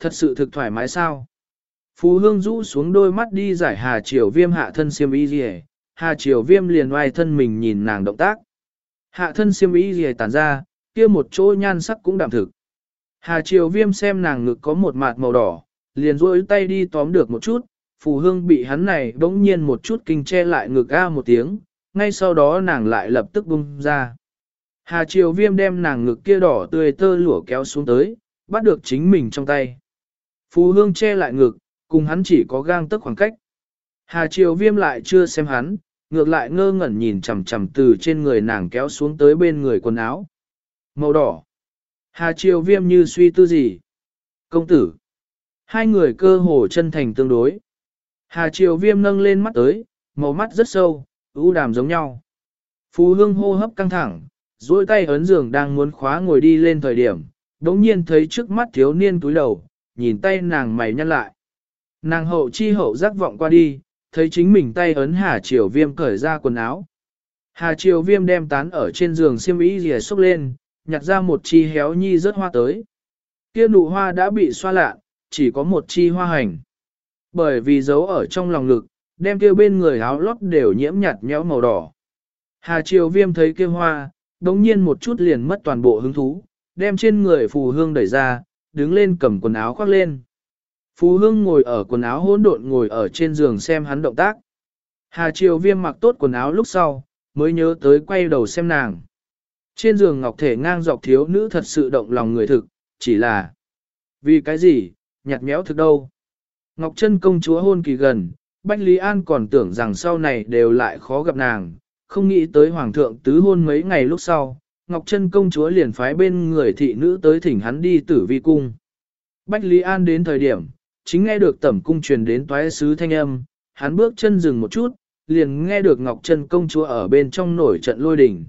Thật sự thực thoải mái sao? Phú Hương rũ xuống đôi mắt đi giải Hà Triều Viêm hạ thân xiêm y gì Hà Triều Viêm liền oai thân mình nhìn nàng động tác. Hạ thân xiêm y gì tản ra, kia một chỗ nhan sắc cũng đạm thực. Hà Triều Viêm xem nàng ngực có một mạt màu đỏ, liền rôi tay đi tóm được một chút, Phù Hương bị hắn này bỗng nhiên một chút kinh che lại ngực a một tiếng, ngay sau đó nàng lại lập tức bung ra. Hà Triều Viêm đem nàng ngực kia đỏ tươi tơ lụa kéo xuống tới, bắt được chính mình trong tay. Phù Hương che lại ngực, cùng hắn chỉ có gang tức khoảng cách. Hà Triều Viêm lại chưa xem hắn, ngược lại ngơ ngẩn nhìn chằm chằm từ trên người nàng kéo xuống tới bên người quần áo. Màu đỏ. Hà Triều Viêm như suy tư gì. Công tử. Hai người cơ hồ chân thành tương đối. Hà Triều Viêm nâng lên mắt tới, màu mắt rất sâu, ưu đàm giống nhau. Phú Hương hô hấp căng thẳng, duỗi tay ấn giường đang muốn khóa ngồi đi lên thời điểm, đống nhiên thấy trước mắt thiếu niên túi đầu, nhìn tay nàng mày nhăn lại. Nàng hậu chi hậu giác vọng qua đi, thấy chính mình tay ấn Hà Triều Viêm cởi ra quần áo. Hà Triều Viêm đem tán ở trên giường xiêm y rìa xúc lên, nhặt ra một chi héo nhi rớt hoa tới. Kia nụ hoa đã bị xoa lạ, chỉ có một chi hoa hành. Bởi vì giấu ở trong lòng lực, đem kia bên người áo lót đều nhiễm nhạt nhẽo màu đỏ. Hà Triều Viêm thấy kia hoa, đống nhiên một chút liền mất toàn bộ hứng thú, đem trên người phù hương đẩy ra, đứng lên cầm quần áo khoác lên. Phú hương ngồi ở quần áo hỗn độn ngồi ở trên giường xem hắn động tác. Hà Triều Viêm mặc tốt quần áo lúc sau, mới nhớ tới quay đầu xem nàng. Trên giường ngọc thể ngang dọc thiếu nữ thật sự động lòng người thực, chỉ là vì cái gì, nhạt méo thực đâu. Ngọc Trân công chúa hôn kỳ gần, Bách Lý An còn tưởng rằng sau này đều lại khó gặp nàng, không nghĩ tới Hoàng thượng tứ hôn mấy ngày lúc sau, Ngọc Trân công chúa liền phái bên người thị nữ tới thỉnh hắn đi tử vi cung. Bách Lý An đến thời điểm, chính nghe được tẩm cung truyền đến toái sứ thanh âm, hắn bước chân dừng một chút, liền nghe được Ngọc Trân công chúa ở bên trong nổi trận lôi đỉnh.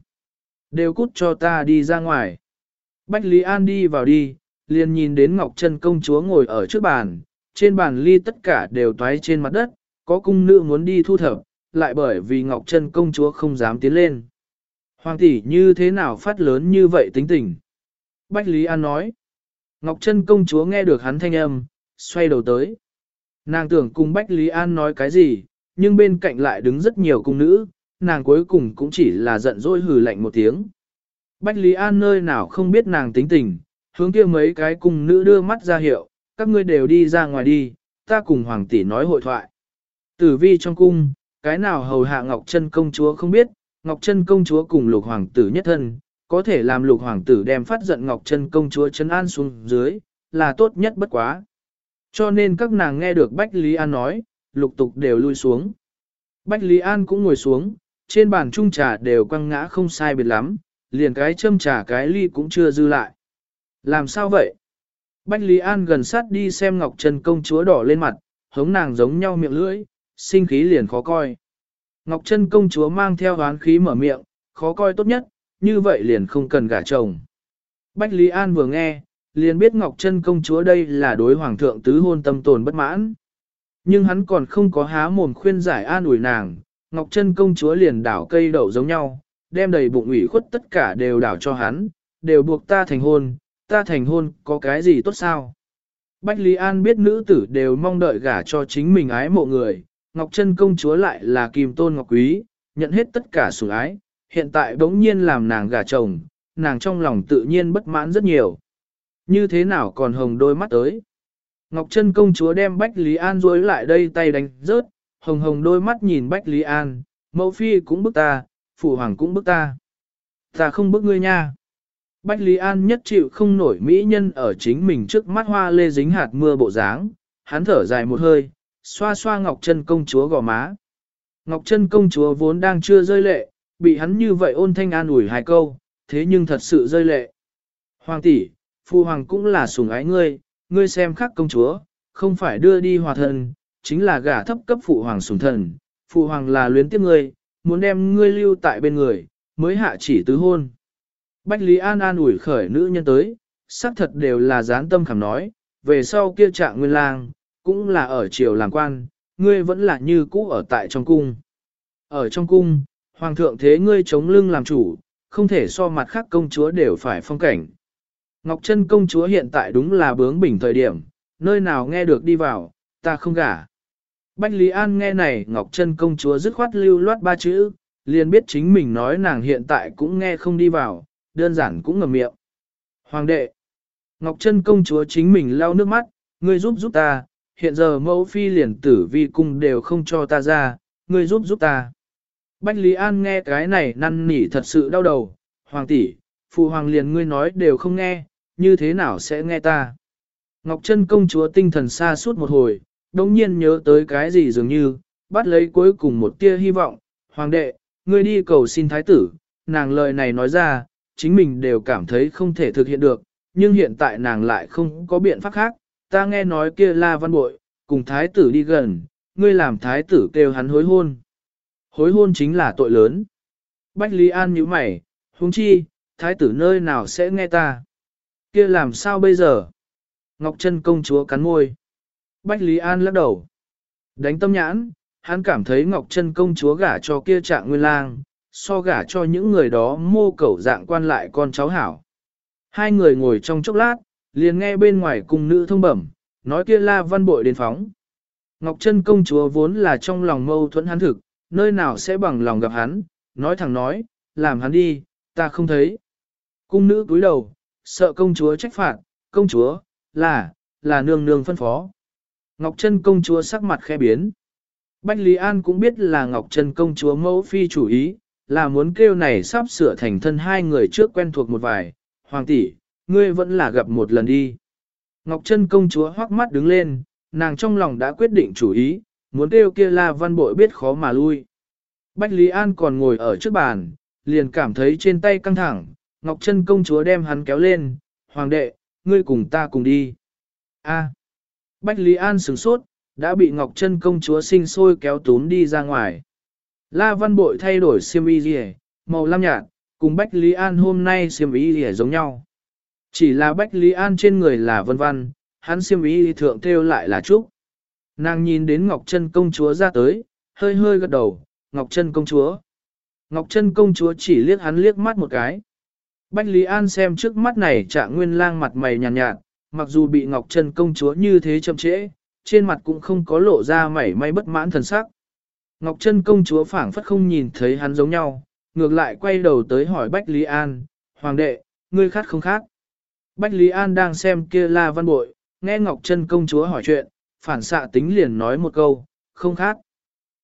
Đều cút cho ta đi ra ngoài. Bách Lý An đi vào đi, liền nhìn đến Ngọc Trân công chúa ngồi ở trước bàn, trên bàn ly tất cả đều toái trên mặt đất, có cung nữ muốn đi thu thập, lại bởi vì Ngọc Trân công chúa không dám tiến lên. Hoàng tỷ như thế nào phát lớn như vậy tính tình? Bách Lý An nói. Ngọc Trân công chúa nghe được hắn thanh âm, xoay đầu tới. Nàng tưởng cùng Bách Lý An nói cái gì, nhưng bên cạnh lại đứng rất nhiều cung nữ, nàng cuối cùng cũng chỉ là giận dỗi hừ lạnh một tiếng. Bách Lý An nơi nào không biết nàng tính tình, hướng kia mấy cái cung nữ đưa mắt ra hiệu, các ngươi đều đi ra ngoài đi, ta cùng hoàng tỷ nói hội thoại. Tử vi trong cung, cái nào hầu hạ Ngọc Trân công chúa không biết, Ngọc Trân công chúa cùng lục hoàng tử nhất thân, có thể làm lục hoàng tử đem phát giận Ngọc Trân công chúa chấn an xuống dưới, là tốt nhất bất quá. Cho nên các nàng nghe được Bách Lý An nói, lục tục đều lui xuống. Bách Lý An cũng ngồi xuống, trên bàn trung trà đều quăng ngã không sai biệt lắm, liền cái châm trà cái ly cũng chưa dư lại. Làm sao vậy? Bách Lý An gần sát đi xem Ngọc Trân công chúa đỏ lên mặt, hống nàng giống nhau miệng lưỡi, sinh khí liền khó coi. Ngọc Trân công chúa mang theo oán khí mở miệng, khó coi tốt nhất, như vậy liền không cần gả chồng. Bách Lý An vừa nghe, liền biết Ngọc Trân công chúa đây là đối hoàng thượng tứ hôn tâm tồn bất mãn. Nhưng hắn còn không có há mồm khuyên giải an ủi nàng, Ngọc Trân công chúa liền đảo cây đậu giống nhau, đem đầy bụng ủy khuất tất cả đều đảo cho hắn, đều buộc ta thành hôn, ta thành hôn có cái gì tốt sao? Bách Lý An biết nữ tử đều mong đợi gả cho chính mình ái mộ người, Ngọc Trân công chúa lại là kim tôn ngọc quý, nhận hết tất cả sủng ái, hiện tại đống nhiên làm nàng gả chồng, nàng trong lòng tự nhiên bất mãn rất nhiều. Như thế nào còn hồng đôi mắt tới? Ngọc Trân công chúa đem Bách Lý An duỗi lại đây tay đánh rớt, hồng hồng đôi mắt nhìn Bách Lý An, mẫu phi cũng bức ta, phụ hoàng cũng bức ta. Ta không bức ngươi nha. Bách Lý An nhất chịu không nổi mỹ nhân ở chính mình trước mắt hoa lê dính hạt mưa bộ dáng, hắn thở dài một hơi, xoa xoa Ngọc Trân công chúa gò má. Ngọc Trân công chúa vốn đang chưa rơi lệ, bị hắn như vậy ôn thanh an ủi hai câu, thế nhưng thật sự rơi lệ. Hoàng tỷ, phu hoàng cũng là sủng ái ngươi, ngươi xem khác công chúa, không phải đưa đi hòa thần, chính là gả thấp cấp phụ hoàng sủng thần, phụ hoàng là luyến tiếc ngươi, muốn đem ngươi lưu tại bên người, mới hạ chỉ tứ hôn. Bách Lý An an ủi khởi nữ nhân tới, xác thật đều là gián tâm khảm nói, về sau kia trạng nguyên lang, cũng là ở triều làm quan, ngươi vẫn là như cũ ở tại trong cung. Ở trong cung, hoàng thượng thế ngươi chống lưng làm chủ, không thể so mặt khác công chúa đều phải phong cảnh. Ngọc Trân công chúa hiện tại đúng là bướng bỉnh thời điểm, nơi nào nghe được đi vào, ta không gả. Bách Lý An nghe này Ngọc Trân công chúa dứt khoát lưu loát ba chữ, liền biết chính mình nói nàng hiện tại cũng nghe không đi vào, đơn giản cũng ngầm miệng. Hoàng đệ, Ngọc Trân công chúa chính mình lau nước mắt, ngươi giúp giúp ta, hiện giờ mẫu phi liền tử vi cung đều không cho ta ra, ngươi giúp giúp ta. Bách Lý An nghe cái này năn nỉ thật sự đau đầu, hoàng tỷ, phụ hoàng liền ngươi nói đều không nghe, như thế nào sẽ nghe ta. Ngọc Trân công chúa tinh thần xa suốt một hồi, đồng nhiên nhớ tới cái gì dường như, bắt lấy cuối cùng một tia hy vọng, hoàng đệ, ngươi đi cầu xin thái tử, nàng lời này nói ra, chính mình đều cảm thấy không thể thực hiện được, nhưng hiện tại nàng lại không có biện pháp khác, ta nghe nói kia la văn bội, cùng thái tử đi gần, ngươi làm thái tử kêu hắn hối hôn. Hối hôn chính là tội lớn. Bách Lý An nhíu mày, huống chi, thái tử nơi nào sẽ nghe ta? Kia làm sao bây giờ? Ngọc Trân công chúa cắn môi. Bách Lý An lắc đầu. Đánh tâm nhãn, hắn cảm thấy Ngọc Trân công chúa gả cho kia trạng nguyên lang, so gả cho những người đó mô cẩu dạng quan lại con cháu hảo. Hai người ngồi trong chốc lát, liền nghe bên ngoài cung nữ thông bẩm, nói kia la văn bội đến phóng. Ngọc Trân công chúa vốn là trong lòng mâu thuẫn hắn thực, nơi nào sẽ bằng lòng gặp hắn, nói thẳng nói, làm hắn đi, ta không thấy. Cung nữ cúi đầu, sợ công chúa trách phạt, công chúa, là, là nương nương phân phó. Ngọc Trân công chúa sắc mặt khe biến. Bách Lý An cũng biết là Ngọc Trân công chúa mẫu phi chủ ý, là muốn kêu này sắp sửa thành thân hai người trước quen thuộc một vài. Hoàng tỷ, ngươi vẫn là gặp một lần đi. Ngọc Trân công chúa hoắc mắt đứng lên, nàng trong lòng đã quyết định chủ ý, muốn kêu kia la văn bội biết khó mà lui. Bách Lý An còn ngồi ở trước bàn, liền cảm thấy trên tay căng thẳng, Ngọc Trân công chúa đem hắn kéo lên, Hoàng đệ, ngươi cùng ta cùng đi. A. Bách Lý An sửng sốt, đã bị Ngọc Trân công chúa sinh sôi kéo tún đi ra ngoài. La Văn Bội thay đổi xiêm y rìa, màu lam nhạt, cùng Bách Lý An hôm nay xiêm y rìa giống nhau. Chỉ là Bách Lý An trên người là vân văn, hắn xiêm ý thượng theo lại là trúc. Nàng nhìn đến Ngọc Trân công chúa ra tới, hơi hơi gật đầu, Ngọc Trân công chúa. Ngọc Trân công chúa chỉ liếc hắn liếc mắt một cái. Bách Lý An xem trước mắt này trạng nguyên lang mặt mày nhàn nhạt, nhạt, mặc dù bị Ngọc Trân công chúa như thế chậm trễ, trên mặt cũng không có lộ ra mảy may bất mãn thần sắc. Ngọc Trân công chúa phảng phất không nhìn thấy hắn giống nhau, ngược lại quay đầu tới hỏi Bách Lý An, Hoàng đệ, ngươi khát không khát? Bách Lý An đang xem kia la văn bội, nghe Ngọc Trân công chúa hỏi chuyện, phản xạ tính liền nói một câu, không khát.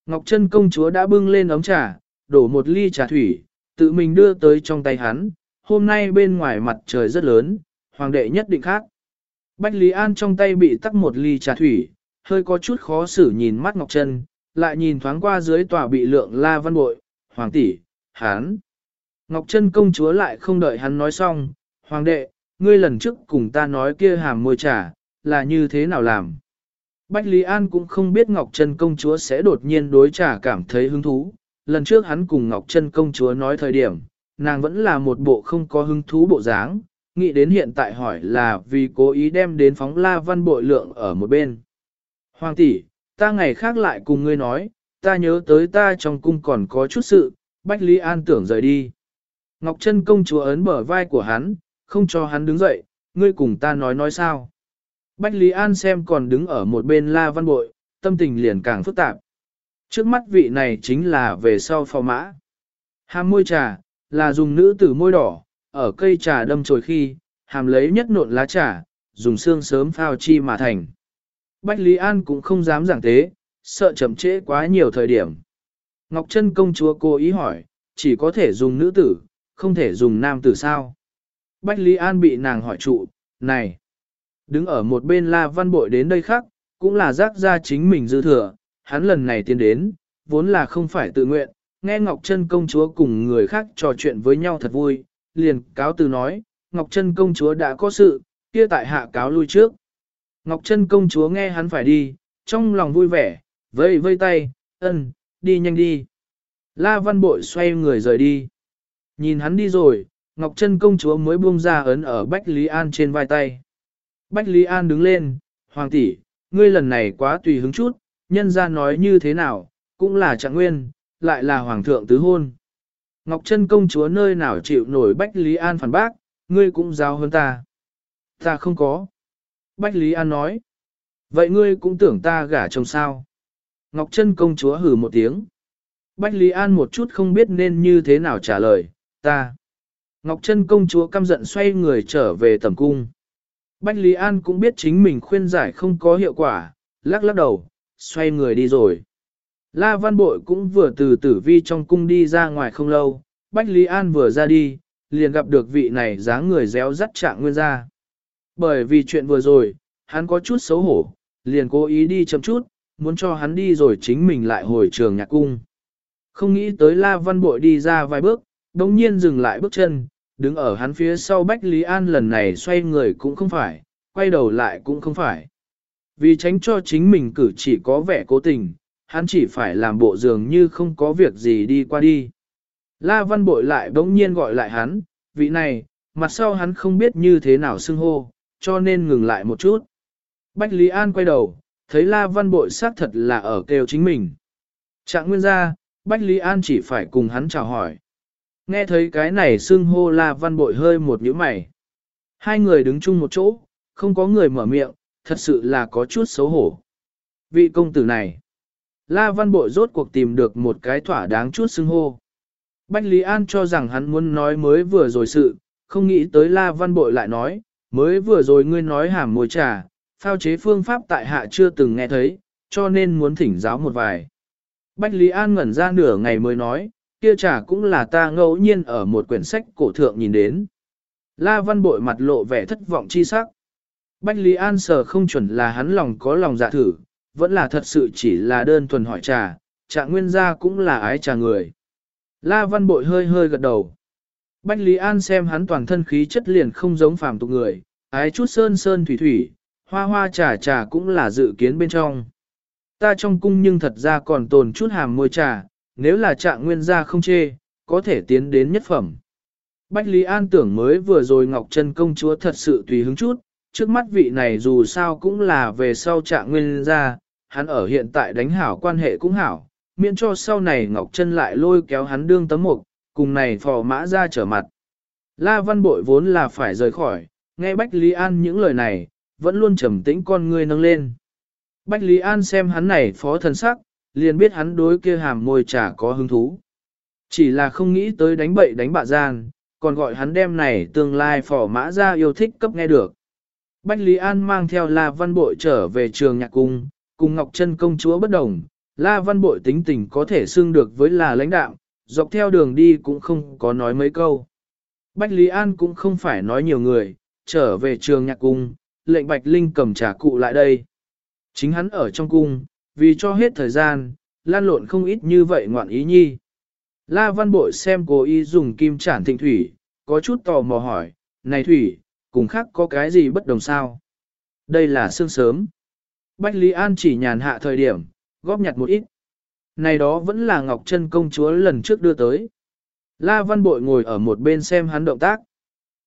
Ngọc Trân công chúa đã bưng lên ống trà, đổ một ly trà thủy, tự mình đưa tới trong tay hắn, hôm nay bên ngoài mặt trời rất lớn, hoàng đệ nhất định khác. Bách Lý An trong tay bị tắc một ly trà thủy, hơi có chút khó xử nhìn mắt Ngọc Trân, lại nhìn thoáng qua dưới tòa bị lượng la văn bội, hoàng tỷ, hán. Ngọc Trân công chúa lại không đợi hắn nói xong, hoàng đệ, ngươi lần trước cùng ta nói kia hàm môi trà, là như thế nào làm. Bách Lý An cũng không biết Ngọc Trân công chúa sẽ đột nhiên đối trà cảm thấy hứng thú. Lần trước hắn cùng Ngọc Trân công chúa nói thời điểm, nàng vẫn là một bộ không có hứng thú bộ dáng, nghĩ đến hiện tại hỏi là vì cố ý đem đến phóng la văn bội lượng ở một bên. Hoàng tỷ, ta ngày khác lại cùng ngươi nói, ta nhớ tới ta trong cung còn có chút sự, Bách Lý An tưởng rời đi. Ngọc Trân công chúa ấn bờ vai của hắn, không cho hắn đứng dậy, ngươi cùng ta nói nói sao. Bách Lý An xem còn đứng ở một bên la văn bội, tâm tình liền càng phức tạp. Trước mắt vị này chính là về sau phò mã. Hàm môi trà, là dùng nữ tử môi đỏ, ở cây trà đâm chồi khi, hàm lấy nhất nộn lá trà, dùng xương sớm phao chi mà thành. Bách Lý An cũng không dám giảng tế, sợ chậm trễ quá nhiều thời điểm. Ngọc Trân công chúa cố ý hỏi, chỉ có thể dùng nữ tử, không thể dùng nam tử sao? Bách Lý An bị nàng hỏi trụ, này, đứng ở một bên La Văn Bội đến đây khác, cũng là giác ra chính mình dư thừa, hắn lần này tiến đến, vốn là không phải tự nguyện, nghe Ngọc Trân công chúa cùng người khác trò chuyện với nhau thật vui, liền cáo từ nói, Ngọc Trân công chúa đã có sự, kia tại hạ cáo lui trước. Ngọc Trân công chúa nghe hắn phải đi, trong lòng vui vẻ, vây vây tay, ân, đi nhanh đi. La Văn Bội xoay người rời đi. Nhìn hắn đi rồi, Ngọc Trân công chúa mới buông ra ấn ở Bách Lý An trên vai tay. Bách Lý An đứng lên, Hoàng tỷ, ngươi lần này quá tùy hứng chút, nhân ra nói như thế nào, cũng là trạng nguyên, lại là Hoàng thượng tứ hôn. Ngọc Trân công chúa nơi nào chịu nổi Bách Lý An phản bác, ngươi cũng giáo hơn ta. Ta không có. Bách Lý An nói. Vậy ngươi cũng tưởng ta gả chồng sao? Ngọc Trân công chúa hừ một tiếng. Bách Lý An một chút không biết nên như thế nào trả lời, ta. Ngọc Trân công chúa căm giận xoay người trở về tầm cung. Bách Lý An cũng biết chính mình khuyên giải không có hiệu quả, lắc lắc đầu, xoay người đi rồi. La Văn Bội cũng vừa từ tử vi trong cung đi ra ngoài không lâu, Bách Lý An vừa ra đi, liền gặp được vị này dáng người réo rắt trạng nguyên ra. Bởi vì chuyện vừa rồi, hắn có chút xấu hổ, liền cố ý đi chậm chút, muốn cho hắn đi rồi chính mình lại hồi trường nhạc cung. Không nghĩ tới La Văn Bội đi ra vài bước, đồng nhiên dừng lại bước chân, đứng ở hắn phía sau Bách Lý An lần này xoay người cũng không phải, quay đầu lại cũng không phải. Vì tránh cho chính mình cử chỉ có vẻ cố tình, hắn chỉ phải làm bộ dường như không có việc gì đi qua đi. La Văn Bội lại bỗng nhiên gọi lại hắn, vị này, mặt sau hắn không biết như thế nào xưng hô, cho nên ngừng lại một chút. Bách Lý An quay đầu, thấy La Văn Bội xác thật là ở kêu chính mình. Trạng nguyên ra, Bách Lý An chỉ phải cùng hắn chào hỏi. Nghe thấy cái này xưng hô La Văn Bội hơi một nhíu mày. Hai người đứng chung một chỗ, không có người mở miệng, thật sự là có chút xấu hổ. Vị công tử này, La Văn Bội rốt cuộc tìm được một cái thỏa đáng chút xưng hô. Bách Lý An cho rằng hắn muốn nói mới vừa rồi sự, không nghĩ tới La Văn Bội lại nói, mới vừa rồi ngươi nói hàm môi trà, phao chế phương pháp tại hạ chưa từng nghe thấy, cho nên muốn thỉnh giáo một vài. Bách Lý An ngẩn ra nửa ngày mới nói, kia trà cũng là ta ngẫu nhiên ở một quyển sách cổ thượng nhìn đến. La Văn Bội mặt lộ vẻ thất vọng chi sắc. Bách Lý An sở không chuẩn là hắn lòng có lòng dạ thử, vẫn là thật sự chỉ là đơn thuần hỏi trà, trạng nguyên gia cũng là ái trà người. La Văn Bội hơi hơi gật đầu. Bách Lý An xem hắn toàn thân khí chất liền không giống phàm tục người, ái chút sơn sơn thủy thủy, hoa hoa trà trà cũng là dự kiến bên trong. Ta trong cung nhưng thật ra còn tồn chút hàm môi trà, nếu là trạng nguyên gia không chê, có thể tiến đến nhất phẩm. Bách Lý An tưởng mới vừa rồi Ngọc Trân công chúa thật sự tùy hứng chút, trước mắt vị này dù sao cũng là về sau trạng nguyên gia, hắn ở hiện tại đánh hảo quan hệ cũng hảo, miễn cho sau này Ngọc Trân lại lôi kéo hắn đương tấm mục, cùng này phò mã ra trở mặt. La Văn Bội vốn là phải rời khỏi, nghe Bách Lý An những lời này, vẫn luôn trầm tĩnh con người nâng lên. Bách Lý An xem hắn này phó thần sắc, liền biết hắn đối kia hàm môi trà có hứng thú. Chỉ là không nghĩ tới đánh bậy đánh bạ gian, còn gọi hắn đem này tương lai phỏ mã ra yêu thích cấp nghe được. Bách Lý An mang theo La Văn Bội trở về trường nhạc cung, cùng Ngọc Trân công chúa bất đồng, La Văn Bội tính tình có thể xưng được với là lãnh đạo, dọc theo đường đi cũng không có nói mấy câu. Bách Lý An cũng không phải nói nhiều người, trở về trường nhạc cung, lệnh Bạch Linh cầm trà cụ lại đây. Chính hắn ở trong cung, vì cho hết thời gian, lan lộn không ít như vậy ngoạn ý nhi. La Văn Bội xem cô y dùng kim chản thịnh thủy, có chút tò mò hỏi, này thủy, cùng khác có cái gì bất đồng sao? Đây là sương sớm. Bách Lý An chỉ nhàn hạ thời điểm, góp nhặt một ít. Này đó vẫn là Ngọc Trân công chúa lần trước đưa tới. La Văn Bội ngồi ở một bên xem hắn động tác.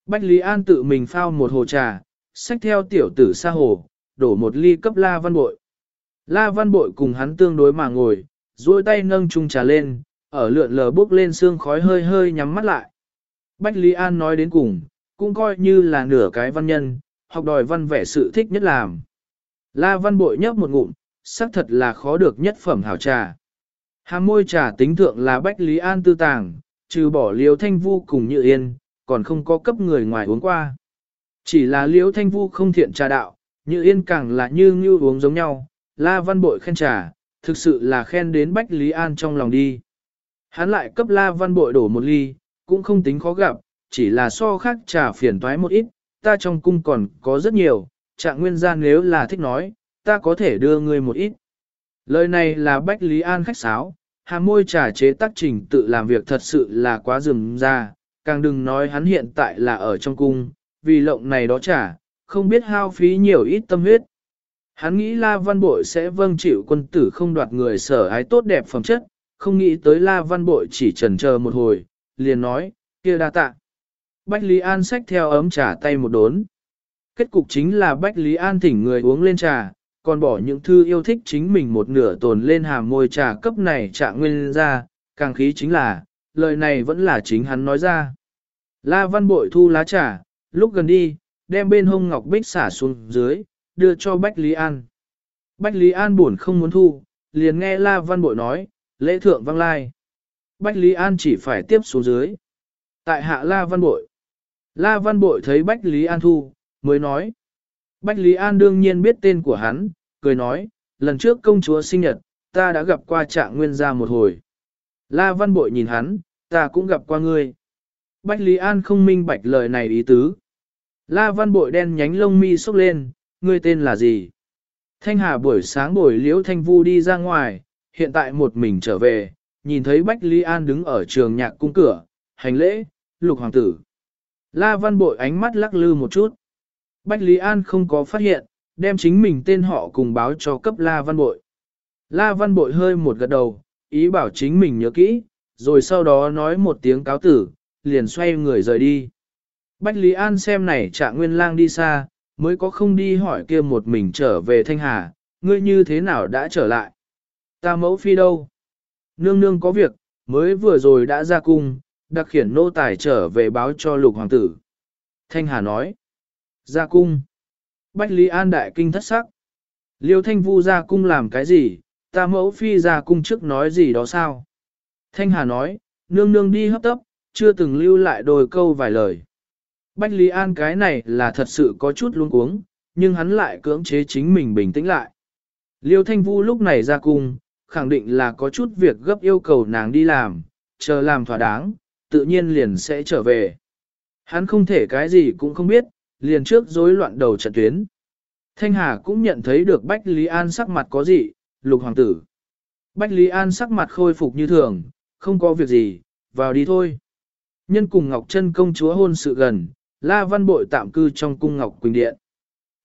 Bách Lý An tự mình phao một hồ trà, xách theo tiểu tử xa hồ, đổ một ly cấp La Văn Bội. La Văn Bội cùng hắn tương đối mà ngồi, duỗi tay nâng chung trà lên, ở lượn lờ bước lên xương khói hơi hơi nhắm mắt lại. Bách Lý An nói đến cùng, cũng coi như là nửa cái văn nhân, học đòi văn vẻ sự thích nhất làm. La Văn Bội nhấp một ngụm, xác thật là khó được nhất phẩm hảo trà. Hàm môi trà tính thượng là Bách Lý An tư tàng, trừ bỏ liếu thanh vu cùng như yên, còn không có cấp người ngoài uống qua. Chỉ là liếu thanh vu không thiện trà đạo, như yên càng là như như uống giống nhau, La Văn Bội khen trà, thực sự là khen đến Bách Lý An trong lòng đi. Hắn lại cấp La Văn Bội đổ một ly, cũng không tính khó gặp, chỉ là so khác trà phiền toái một ít, ta trong cung còn có rất nhiều, trạng nguyên gia nếu là thích nói, ta có thể đưa ngươi một ít. Lời này là Bách Lý An khách sáo, hàm môi trà chế tác trình tự làm việc thật sự là quá rườm ra, càng đừng nói hắn hiện tại là ở trong cung, vì lộng này đó trà, không biết hao phí nhiều ít tâm huyết. Hắn nghĩ La Văn Bội sẽ vâng chịu quân tử không đoạt người sở ái tốt đẹp phẩm chất, không nghĩ tới La Văn Bội chỉ chần chờ một hồi, liền nói, kia đa tạ. Bách Lý An xách theo ấm trà tay một đốn. Kết cục chính là Bách Lý An thỉnh người uống lên trà, còn bỏ những thư yêu thích chính mình một nửa tồn lên hàm môi trà cấp này trạng nguyên ra, càng khí chính là, lời này vẫn là chính hắn nói ra. La Văn Bội thu lá trà, lúc gần đi, đem bên hông ngọc bích xả xuống dưới, đưa cho Bách Lý An. Bách Lý An buồn không muốn thu, liền nghe La Văn Bội nói, lễ thượng văng lai. Bách Lý An chỉ phải tiếp xuống dưới. Tại hạ La Văn Bội. La Văn Bội thấy Bách Lý An thu, mới nói. Bách Lý An đương nhiên biết tên của hắn, cười nói, lần trước công chúa sinh nhật, ta đã gặp qua trạng nguyên gia một hồi. La Văn Bội nhìn hắn, ta cũng gặp qua ngươi. Bách Lý An không minh bạch lời này ý tứ. La Văn Bội đen nhánh lông mi sốc lên, ngươi tên là gì? Thanh Hà buổi sáng buổi liễu Thanh Vu đi ra ngoài, hiện tại một mình trở về, nhìn thấy Bách Lý An đứng ở trường nhạc cung cửa, hành lễ, lục hoàng tử. La Văn Bội ánh mắt lắc lư một chút. Bách Lý An không có phát hiện, đem chính mình tên họ cùng báo cho cấp La Văn Bội. La Văn Bội hơi một gật đầu, ý bảo chính mình nhớ kỹ, rồi sau đó nói một tiếng cáo tử, liền xoay người rời đi. Bách Lý An xem này trạng nguyên lang đi xa, mới có không đi hỏi kia một mình trở về Thanh Hà, ngươi như thế nào đã trở lại? Ta mẫu phi đâu? Nương nương có việc, mới vừa rồi đã ra cung, đặc khiển nô tài trở về báo cho lục hoàng tử. Thanh Hà nói, ra cung. Bách Lý An đại kinh thất sắc. Liêu Thanh Vu ra cung làm cái gì, ta mẫu phi ra cung trước nói gì đó sao? Thanh Hà nói, nương nương đi hấp tấp, chưa từng lưu lại đôi câu vài lời. Bách Lý An cái này là thật sự có chút luống cuống, nhưng hắn lại cưỡng chế chính mình bình tĩnh lại. Liêu Thanh Vu lúc này ra cung, khẳng định là có chút việc gấp yêu cầu nàng đi làm, chờ làm thỏa đáng, tự nhiên liền sẽ trở về. Hắn không thể cái gì cũng không biết, liền trước rối loạn đầu trận tuyến. Thanh Hà cũng nhận thấy được Bách Lý An sắc mặt có gì, lục hoàng tử. Bách Lý An sắc mặt khôi phục như thường, không có việc gì, vào đi thôi. Nhân cùng Ngọc Trân công chúa hôn sự gần, La Văn Bội tạm cư trong cung Ngọc Quỳnh Điện.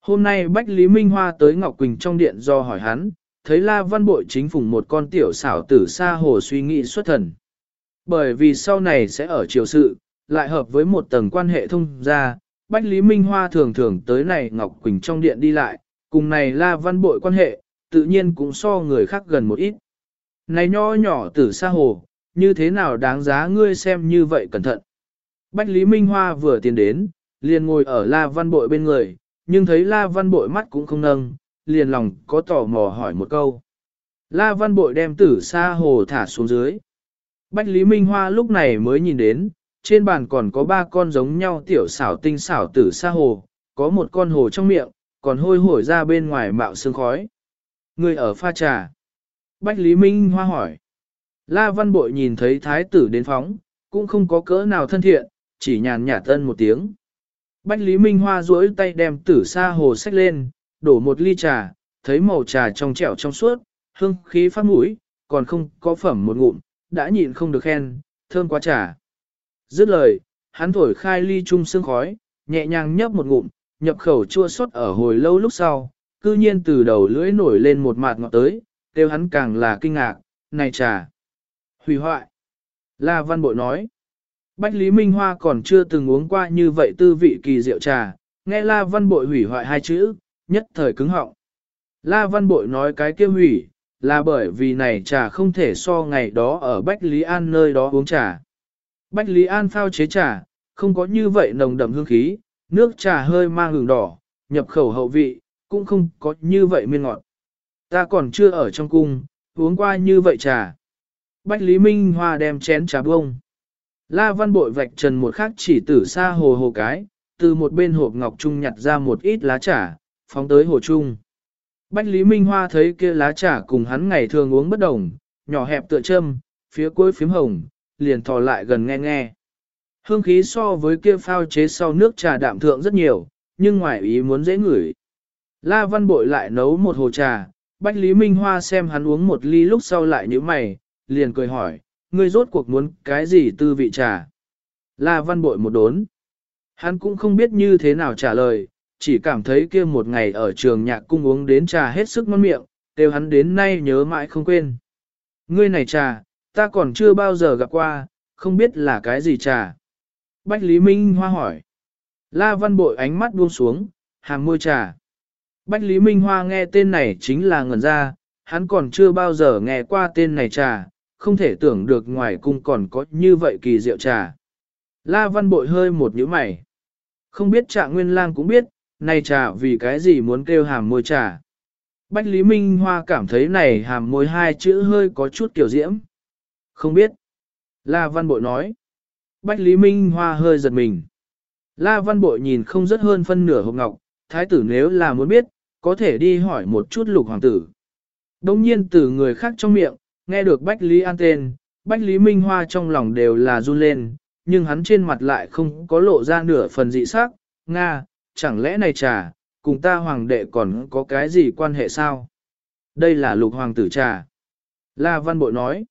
Hôm nay Bách Lý Minh Hoa tới Ngọc Quỳnh trong điện do hỏi hắn, thấy La Văn Bội chính phùng một con tiểu xảo tử xa hồ suy nghĩ xuất thần. Bởi vì sau này sẽ ở triều sự, lại hợp với một tầng quan hệ thông gia, Bách Lý Minh Hoa thường thường tới này Ngọc Quỳnh trong điện đi lại, cùng này La Văn Bội quan hệ, tự nhiên cũng so người khác gần một ít. Này nho nhỏ tử xa hồ, như thế nào đáng giá ngươi xem như vậy cẩn thận. Bách Lý Minh Hoa vừa tiến đến, liền ngồi ở La Văn Bội bên người, nhưng thấy La Văn Bội mắt cũng không nâng, liền lòng có tò mò hỏi một câu. La Văn Bội đem tử sa hồ thả xuống dưới. Bách Lý Minh Hoa lúc này mới nhìn đến, trên bàn còn có ba con giống nhau tiểu xảo tinh xảo tử sa hồ, có một con hồ trong miệng, còn hôi hổi ra bên ngoài mạo sương khói. Người ở pha trà. Bách Lý Minh Hoa hỏi. La Văn Bội nhìn thấy thái tử đến phóng, cũng không có cỡ nào thân thiện, chỉ nhàn nhạt tân một tiếng. Bách Lý Minh Hoa duỗi tay đem tử sa hồ sách lên, đổ một ly trà, thấy màu trà trong trẻo trong suốt, hương khí phát mũi, còn không có phẩm một ngụm, đã nhịn không được khen, thơm quá trà. Dứt lời, hắn thổi khai ly chung sương khói, nhẹ nhàng nhấp một ngụm, nhập khẩu chua xót ở hồi lâu lúc sau, cư nhiên từ đầu lưỡi nổi lên một mạt ngọt tới, kêu hắn càng là kinh ngạc, này trà. Hủy hoại. La Văn Bội nói. Bách Lý Minh Hoa còn chưa từng uống qua như vậy tư vị kỳ rượu trà, nghe La Văn Bội hủy hoại hai chữ, nhất thời cứng họng. La Văn Bội nói cái kia hủy, là bởi vì này trà không thể so ngày đó ở Bách Lý An nơi đó uống trà. Bách Lý An phao chế trà, không có như vậy nồng đậm hương khí, nước trà hơi mang hương đỏ, nhập khẩu hậu vị, cũng không có như vậy miên ngọt. Ta còn chưa ở trong cung, uống qua như vậy trà. Bách Lý Minh Hoa đem chén trà bông. La Văn Bội vạch trần một khắc chỉ tử xa hồ hồ cái, từ một bên hộp ngọc trung nhặt ra một ít lá trà, phóng tới hồ trung. Bách Lý Minh Hoa thấy kia lá trà cùng hắn ngày thường uống bất đồng, nhỏ hẹp tựa châm, phía cuối phím hồng, liền thò lại gần nghe nghe. Hương khí so với kia phao chế sau nước trà đạm thượng rất nhiều, nhưng ngoài ý muốn dễ ngửi. La Văn Bội lại nấu một hồ trà, Bách Lý Minh Hoa xem hắn uống một ly lúc sau lại nhíu mày, liền cười hỏi, ngươi rốt cuộc muốn cái gì tư vị trà? La Văn Bội một đốn. Hắn cũng không biết như thế nào trả lời, chỉ cảm thấy kia một ngày ở trường nhạc cung uống đến trà hết sức ngon miệng, đều hắn đến nay nhớ mãi không quên. Ngươi này trà, ta còn chưa bao giờ gặp qua, không biết là cái gì trà. Bách Lý Minh Hoa hỏi. La Văn Bội ánh mắt buông xuống, hàng môi trà. Bách Lý Minh Hoa nghe tên này chính là ngẩn ra, hắn còn chưa bao giờ nghe qua tên này trà, không thể tưởng được ngoài cung còn có như vậy kỳ diệu trà. La Văn Bội hơi một nhíu mày. Không biết trạng nguyên lang cũng biết, này trà vì cái gì muốn kêu hàm môi trà. Bách Lý Minh Hoa cảm thấy này hàm môi hai chữ hơi có chút kiểu diễm. Không biết. La Văn Bội nói. Bách Lý Minh Hoa hơi giật mình. La Văn Bội nhìn không rất hơn phân nửa hộp ngọc, thái tử nếu là muốn biết, có thể đi hỏi một chút lục hoàng tử. Đông nhiên từ người khác trong miệng, nghe được Bách Lý An tên, Bách Lý Minh Hoa trong lòng đều là run lên, nhưng hắn trên mặt lại không có lộ ra nửa phần dị sắc. Nga, chẳng lẽ này trà, cùng ta hoàng đệ còn có cái gì quan hệ sao? Đây là lục hoàng tử trà. La Văn Bội nói.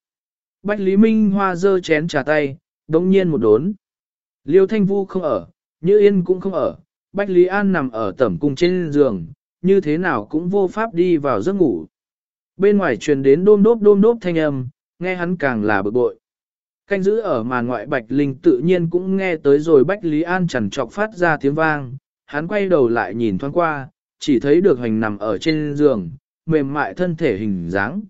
Bách Lý Minh Hoa dơ chén trà tay, đống nhiên một đốn. Liêu Thanh Vu không ở, Như Yên cũng không ở, Bách Lý An nằm ở tẩm cung trên giường, như thế nào cũng vô pháp đi vào giấc ngủ. Bên ngoài truyền đến đôm đốp đôm đốp thanh âm, nghe hắn càng là bực bội. Canh giữ ở màn ngoại Bạch Linh tự nhiên cũng nghe tới rồi Bách Lý An chẳng trọc phát ra tiếng vang, hắn quay đầu lại nhìn thoáng qua, chỉ thấy được hành nằm ở trên giường, mềm mại thân thể hình dáng.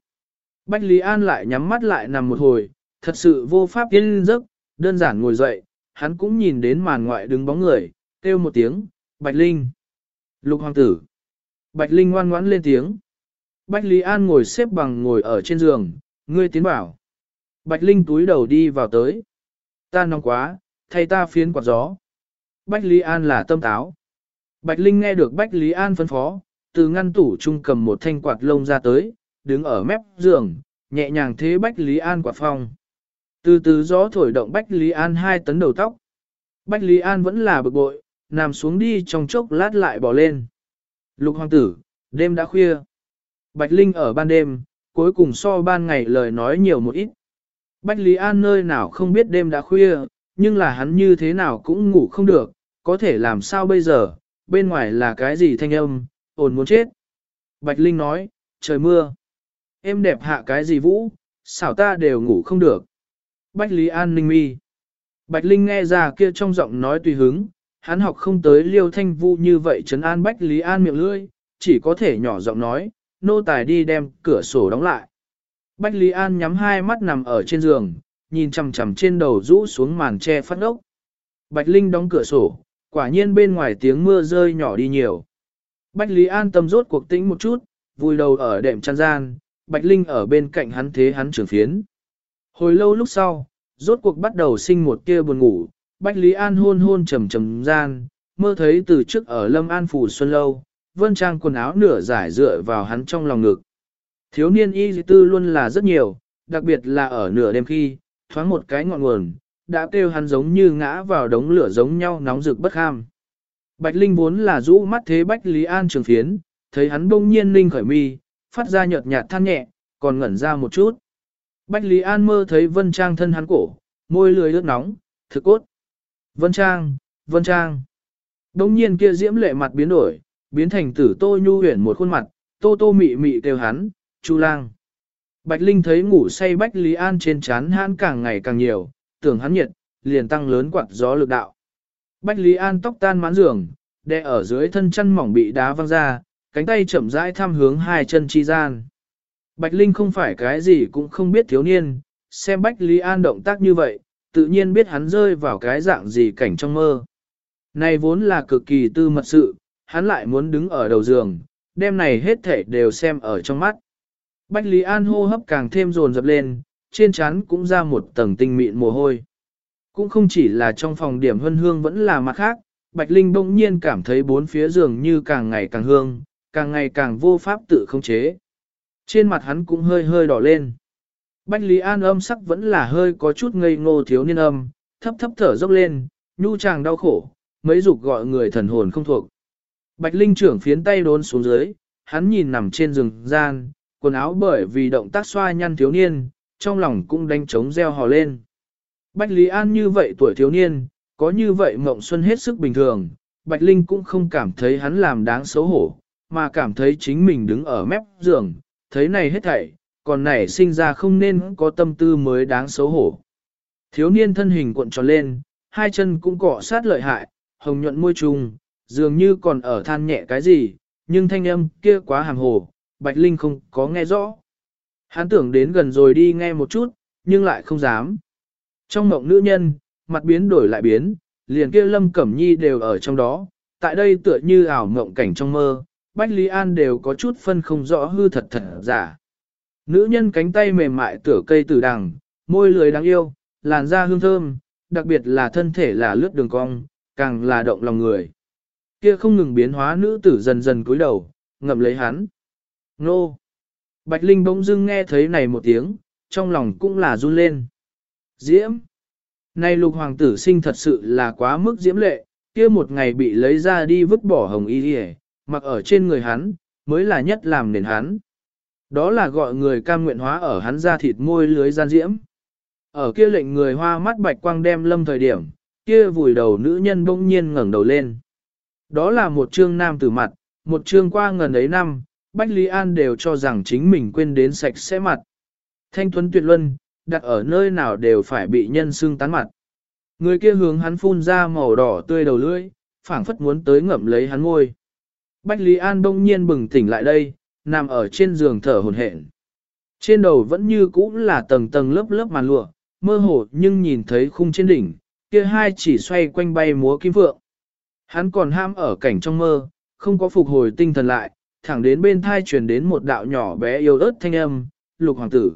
Bách Lý An lại nhắm mắt lại nằm một hồi, thật sự vô pháp yên giấc, đơn giản ngồi dậy, hắn cũng nhìn đến màn ngoại đứng bóng người, kêu một tiếng, Bạch Linh. Lục hoàng tử. Bạch Linh ngoan ngoãn lên tiếng. Bách Lý An ngồi xếp bằng ngồi ở trên giường, ngươi tiến bảo. Bạch Linh túi đầu đi vào tới. Ta nóng quá, thay ta phiến quạt gió. Bách Lý An là tâm táo. Bạch Linh nghe được Bách Lý An phân phó, từ ngăn tủ trung cầm một thanh quạt lông ra tới, đứng ở mép giường, nhẹ nhàng thế Bách Lý An quạt phong. Từ từ gió thổi động Bách Lý An hai tấn đầu tóc. Bách Lý An vẫn là bực bội, nằm xuống đi trong chốc lát lại bỏ lên. Lục hoàng tử, đêm đã khuya. Bạch Linh ở ban đêm, cuối cùng so ban ngày lời nói nhiều một ít. Bách Lý An nơi nào không biết đêm đã khuya, nhưng là hắn như thế nào cũng ngủ không được, có thể làm sao bây giờ, bên ngoài là cái gì thanh âm, ồn muốn chết. Bạch Linh nói, trời mưa. Em đẹp hạ cái gì vũ, xảo ta đều ngủ không được. Bách Lý An ninh mi. Bạch Linh nghe ra kia trong giọng nói tùy hứng, hắn học không tới liêu thanh vu như vậy trấn an Bách Lý An miệng lưỡi, chỉ có thể nhỏ giọng nói, nô tài đi đem cửa sổ đóng lại. Bách Lý An nhắm hai mắt nằm ở trên giường, nhìn chằm chằm trên đầu rũ xuống màn che phát ốc. Bạch Linh đóng cửa sổ, quả nhiên bên ngoài tiếng mưa rơi nhỏ đi nhiều. Bách Lý An tâm rốt cuộc tĩnh một chút, vùi đầu ở đệm chăn gian, Bạch Linh ở bên cạnh hắn thế hắn trưởng phiến. Hồi lâu lúc sau, rốt cuộc bắt đầu sinh một tia buồn ngủ, Bách Lý An hôn hôn trầm trầm gian, mơ thấy từ trước ở Lâm An Phủ Xuân Lâu, vân trang quần áo nửa giải dựa vào hắn trong lòng ngực. Thiếu niên y tư luôn là rất nhiều, đặc biệt là ở nửa đêm khi, thoáng một cái ngọn nguồn, đã kêu hắn giống như ngã vào đống lửa giống nhau nóng rực bất ham. Bạch Linh vốn là rũ mắt thế Bách Lý An trường phiến, thấy hắn bỗng nhiên linh khởi mi, phát ra nhợt nhạt than nhẹ, còn ngẩn ra một chút. Bách Lý An mơ thấy Vân Trang thân hắn cổ, môi lười ướt nóng, thực cốt. Vân Trang, Vân Trang. Đông nhiên kia diễm lệ mặt biến đổi, biến thành tử tô nhu huyền một khuôn mặt, tô tô mị mị kêu hắn, Chu lang. Bạch Linh thấy ngủ say Bách Lý An trên chán hắn càng ngày càng nhiều, tưởng hắn nhiệt, liền tăng lớn quạt gió lực đạo. Bách Lý An tóc tan mãn giường, đè ở dưới thân chân mỏng bị đá văng ra, cánh tay chậm rãi thăm hướng hai chân chi gian. Bạch Linh không phải cái gì cũng không biết thiếu niên, xem Bách Lý An động tác như vậy, tự nhiên biết hắn rơi vào cái dạng gì cảnh trong mơ. Này vốn là cực kỳ tư mật sự, hắn lại muốn đứng ở đầu giường, đêm này hết thể đều xem ở trong mắt. Bách Lý An hô hấp càng thêm dồn dập lên, trên trán cũng ra một tầng tinh mịn mồ hôi. Cũng không chỉ là trong phòng điểm hân hương vẫn là mặt khác, Bạch Linh bỗng nhiên cảm thấy bốn phía giường như càng ngày càng hương, càng ngày càng vô pháp tự không chế. Trên mặt hắn cũng hơi hơi đỏ lên. Bách Lý An âm sắc vẫn là hơi có chút ngây ngô thiếu niên âm, thấp thấp thở dốc lên, nhu chàng đau khổ, mấy dục gọi người thần hồn không thuộc. Bạch Linh trưởng phiến tay đốn xuống dưới, hắn nhìn nằm trên giường gian, quần áo bởi vì động tác xoa nhăn thiếu niên, trong lòng cũng đánh trống reo hò lên. Bạch Lý An như vậy tuổi thiếu niên, có như vậy mộng xuân hết sức bình thường, Bạch Linh cũng không cảm thấy hắn làm đáng xấu hổ, mà cảm thấy chính mình đứng ở mép giường, thấy này hết thảy, còn nảy sinh ra không nên có tâm tư mới đáng xấu hổ. Thiếu niên thân hình cuộn tròn lên, hai chân cũng cọ sát lợi hại, hồng nhuận môi trùng, dường như còn ở than nhẹ cái gì, nhưng thanh âm kia quá hàm hồ, Bạch Linh không có nghe rõ. Hắn tưởng đến gần rồi đi nghe một chút, nhưng lại không dám. Trong mộng nữ nhân, mặt biến đổi lại biến, liền kia Lâm Cẩm Nhi đều ở trong đó, tại đây tựa như ảo mộng cảnh trong mơ, Bách Lý An đều có chút phân không rõ hư thật thật giả. Nữ nhân cánh tay mềm mại tửa cây tử đằng, môi lưới đáng yêu, làn da hương thơm, đặc biệt là thân thể là lướt đường cong, càng là động lòng người. Kia không ngừng biến hóa nữ tử dần dần cúi đầu, ngậm lấy hắn. Nô! Bạch Linh bỗng dưng nghe thấy này một tiếng, trong lòng cũng là run lên. Diễm! Này lục hoàng tử sinh thật sự là quá mức diễm lệ, kia một ngày bị lấy ra đi vứt bỏ hồng y đi mặc ở trên người hắn, mới là nhất làm nền hắn. Đó là gọi người cam nguyện hóa ở hắn ra thịt môi lưới gian diễm. Ở kia lệnh người hoa mắt bạch quang đem lâm thời điểm, kia vùi đầu nữ nhân bỗng nhiên ngẩng đầu lên. Đó là một trương nam tử mặt, một trương qua ngần ấy năm, Bách Lý An đều cho rằng chính mình quên đến sạch sẽ mặt. Thanh Tuấn Tuyệt Luân, đặt ở nơi nào đều phải bị nhân xương tán mặt. Người kia hướng hắn phun ra màu đỏ tươi đầu lưỡi, phảng phất muốn tới ngậm lấy hắn môi. Bách Lý An đông nhiên bừng tỉnh lại đây, nằm ở trên giường thở hồn hển. Trên đầu vẫn như cũ là tầng tầng lớp lớp màn lụa, mơ hồ nhưng nhìn thấy khung trên đỉnh, kia hai chỉ xoay quanh bay múa kim vượng. Hắn còn ham ở cảnh trong mơ, không có phục hồi tinh thần lại, thẳng đến bên thai truyền đến một đạo nhỏ bé yêu ớt thanh âm, lục hoàng tử.